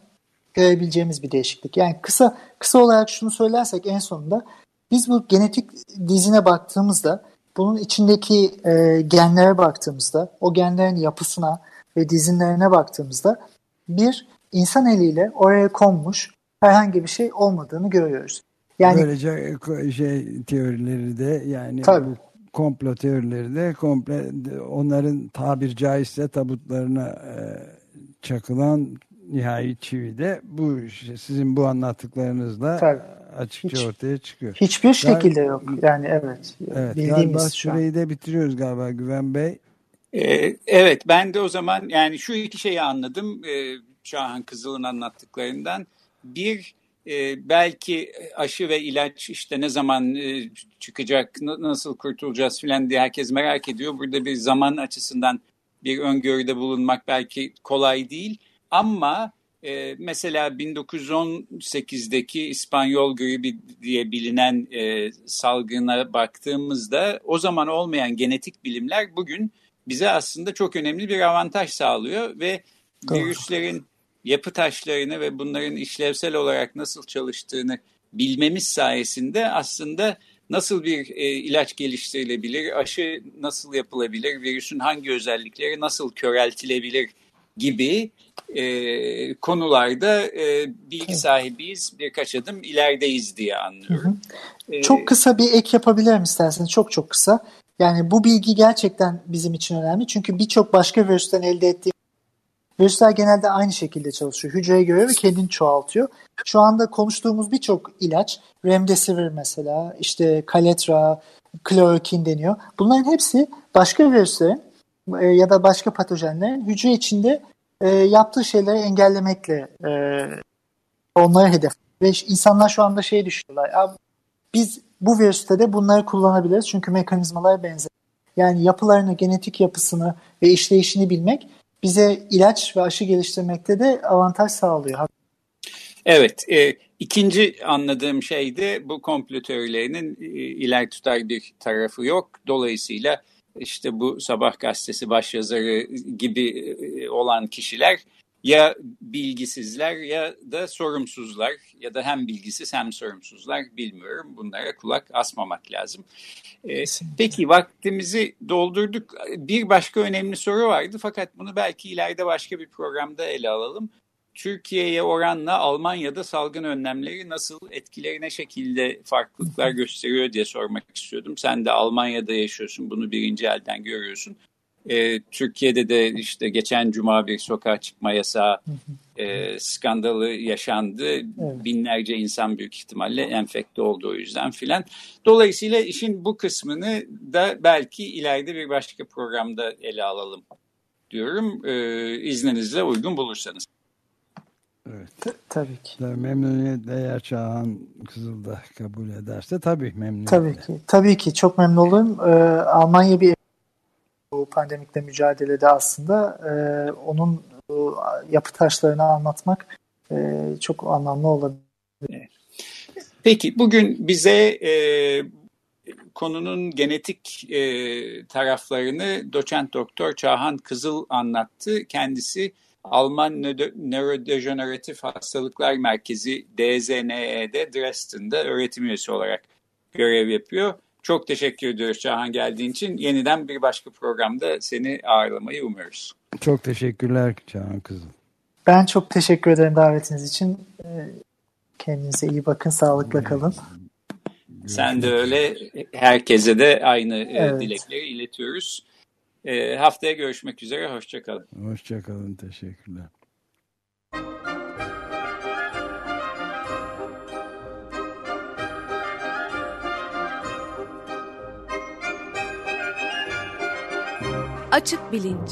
görebileceğimiz bir değişiklik. Yani kısa kısa olarak şunu söylersek en sonunda biz bu genetik dizine baktığımızda bunun içindeki e, genlere baktığımızda o genlerin yapısına ve dizinlerine baktığımızda bir insan eliyle oraya konmuş herhangi bir şey olmadığını görüyoruz. Yani Böylece e, şey teorileri de yani Tabii. bu komplo teorileri de komple onların tabir caizse tabutlarına e, çakılan nihai çivi de bu sizin bu anlattıklarınızla Tabii. Açıkça Hiç- ortaya çıkıyor. hiçbir şekilde yok. Yani evet. Evet, bildiğimiz süreyi de bitiriyoruz galiba Güven Bey. Ee, evet ben de o zaman yani şu iki şeyi anladım e, Şahan Kızıl'ın anlattıklarından. Bir e, belki aşı ve ilaç işte ne zaman e, çıkacak, na- nasıl kurtulacağız filan diye herkes merak ediyor. Burada bir zaman açısından bir öngörüde bulunmak belki kolay değil. Ama e, mesela 1918'deki İspanyol gribi diye bilinen e, salgına baktığımızda o zaman olmayan genetik bilimler bugün bize aslında çok önemli bir avantaj sağlıyor ve Doğru. virüslerin yapı taşlarını ve bunların işlevsel olarak nasıl çalıştığını bilmemiz sayesinde aslında nasıl bir e, ilaç geliştirilebilir, aşı nasıl yapılabilir, virüsün hangi özellikleri nasıl köreltilebilir gibi e, konularda e, bilgi sahibiyiz, birkaç adım ilerideyiz diye anlıyorum. E, Çok kısa bir ek yapabilirim isterseniz. Çok çok kısa. Yani bu bilgi gerçekten bizim için önemli. Çünkü birçok başka virüsten elde ettiğimiz virüsler genelde aynı şekilde çalışıyor. Hücreye göre ve kendini çoğaltıyor. Şu anda konuştuğumuz birçok ilaç, remdesivir mesela, işte kaletra, klorokin deniyor. Bunların hepsi başka virüslerin e, ya da başka patojenlerin hücre içinde e, yaptığı şeyleri engellemekle e, onları hedef. Ve insanlar şu anda şey düşünüyorlar. "Ya biz bu virüste de bunları kullanabiliriz çünkü mekanizmalar benzer. Yani yapılarını, genetik yapısını ve işleyişini bilmek bize ilaç ve aşı geliştirmekte de avantaj sağlıyor. Evet, e, ikinci anladığım şey de bu komplo teorilerinin e, iler tutar bir tarafı yok. Dolayısıyla işte bu Sabah gazetesi başyazarı gibi e, olan kişiler ya bilgisizler ya da sorumsuzlar ya da hem bilgisiz hem sorumsuzlar bilmiyorum. Bunlara kulak asmamak lazım. E, peki vaktimizi doldurduk. Bir başka önemli soru vardı fakat bunu belki ileride başka bir programda ele alalım. Türkiye'ye oranla Almanya'da salgın önlemleri nasıl etkileri ne şekilde farklılıklar gösteriyor diye sormak istiyordum. Sen de Almanya'da yaşıyorsun bunu birinci elden görüyorsun. Ee, Türkiye'de de işte geçen cuma bir sokağa çıkma yasağı e, skandalı yaşandı. Binlerce insan büyük ihtimalle enfekte oldu o yüzden filan. Dolayısıyla işin bu kısmını da belki ileride bir başka programda ele alalım diyorum. Ee, izninizle uygun bulursanız. Evet. tabii ki. Tabii memnuniyetle eğer Çağhan Kızıl da kabul ederse tabii memnuniyetle. Tabii ki. Tabii ki çok memnun olurum. Ee, Almanya bir bu pandemikle mücadelede aslında e, onun e, yapı taşlarını anlatmak e, çok anlamlı olabilir. Peki bugün bize e, konunun genetik e, taraflarını doçent doktor Çağhan Kızıl anlattı. Kendisi Alman Nöro- Nörodejeneratif Hastalıklar Merkezi DZNE'de Dresden'de öğretim üyesi olarak görev yapıyor. Çok teşekkür ediyoruz Çağhan geldiğin için. Yeniden bir başka programda seni ağırlamayı umuyoruz. Çok teşekkürler Çağan kızım. Ben çok teşekkür ederim davetiniz için. Ee, Kendinize iyi bakın, sağlıkla kalın. Sen de öyle. Herkese de aynı e, Evet. dilekleri iletiyoruz. E, haftaya görüşmek üzere. Hoşçakalın. Hoşçakalın. Teşekkürler. Açık Bilinç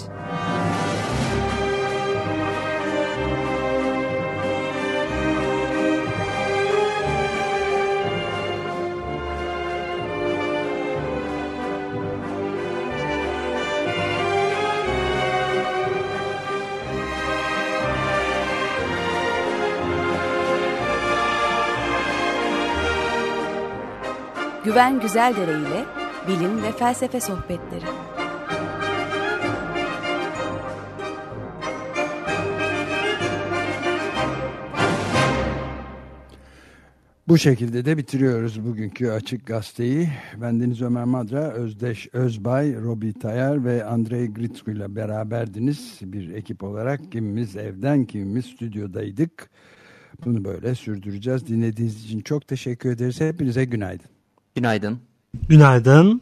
Güven Güzeldere ile bilim ve felsefe sohbetleri. Bu şekilde de bitiriyoruz bugünkü Açık Gazeteyi. Ben Deniz Ömer Madra, Özdeş Özbay, Robi Tayar ve Andrei Gritsko ile beraberdiniz. Bir ekip olarak kimimiz evden, kimimiz stüdyodaydık. Bunu böyle sürdüreceğiz. Dinlediğiniz için çok teşekkür ederiz. Hepinize günaydın. Günaydın. Günaydın.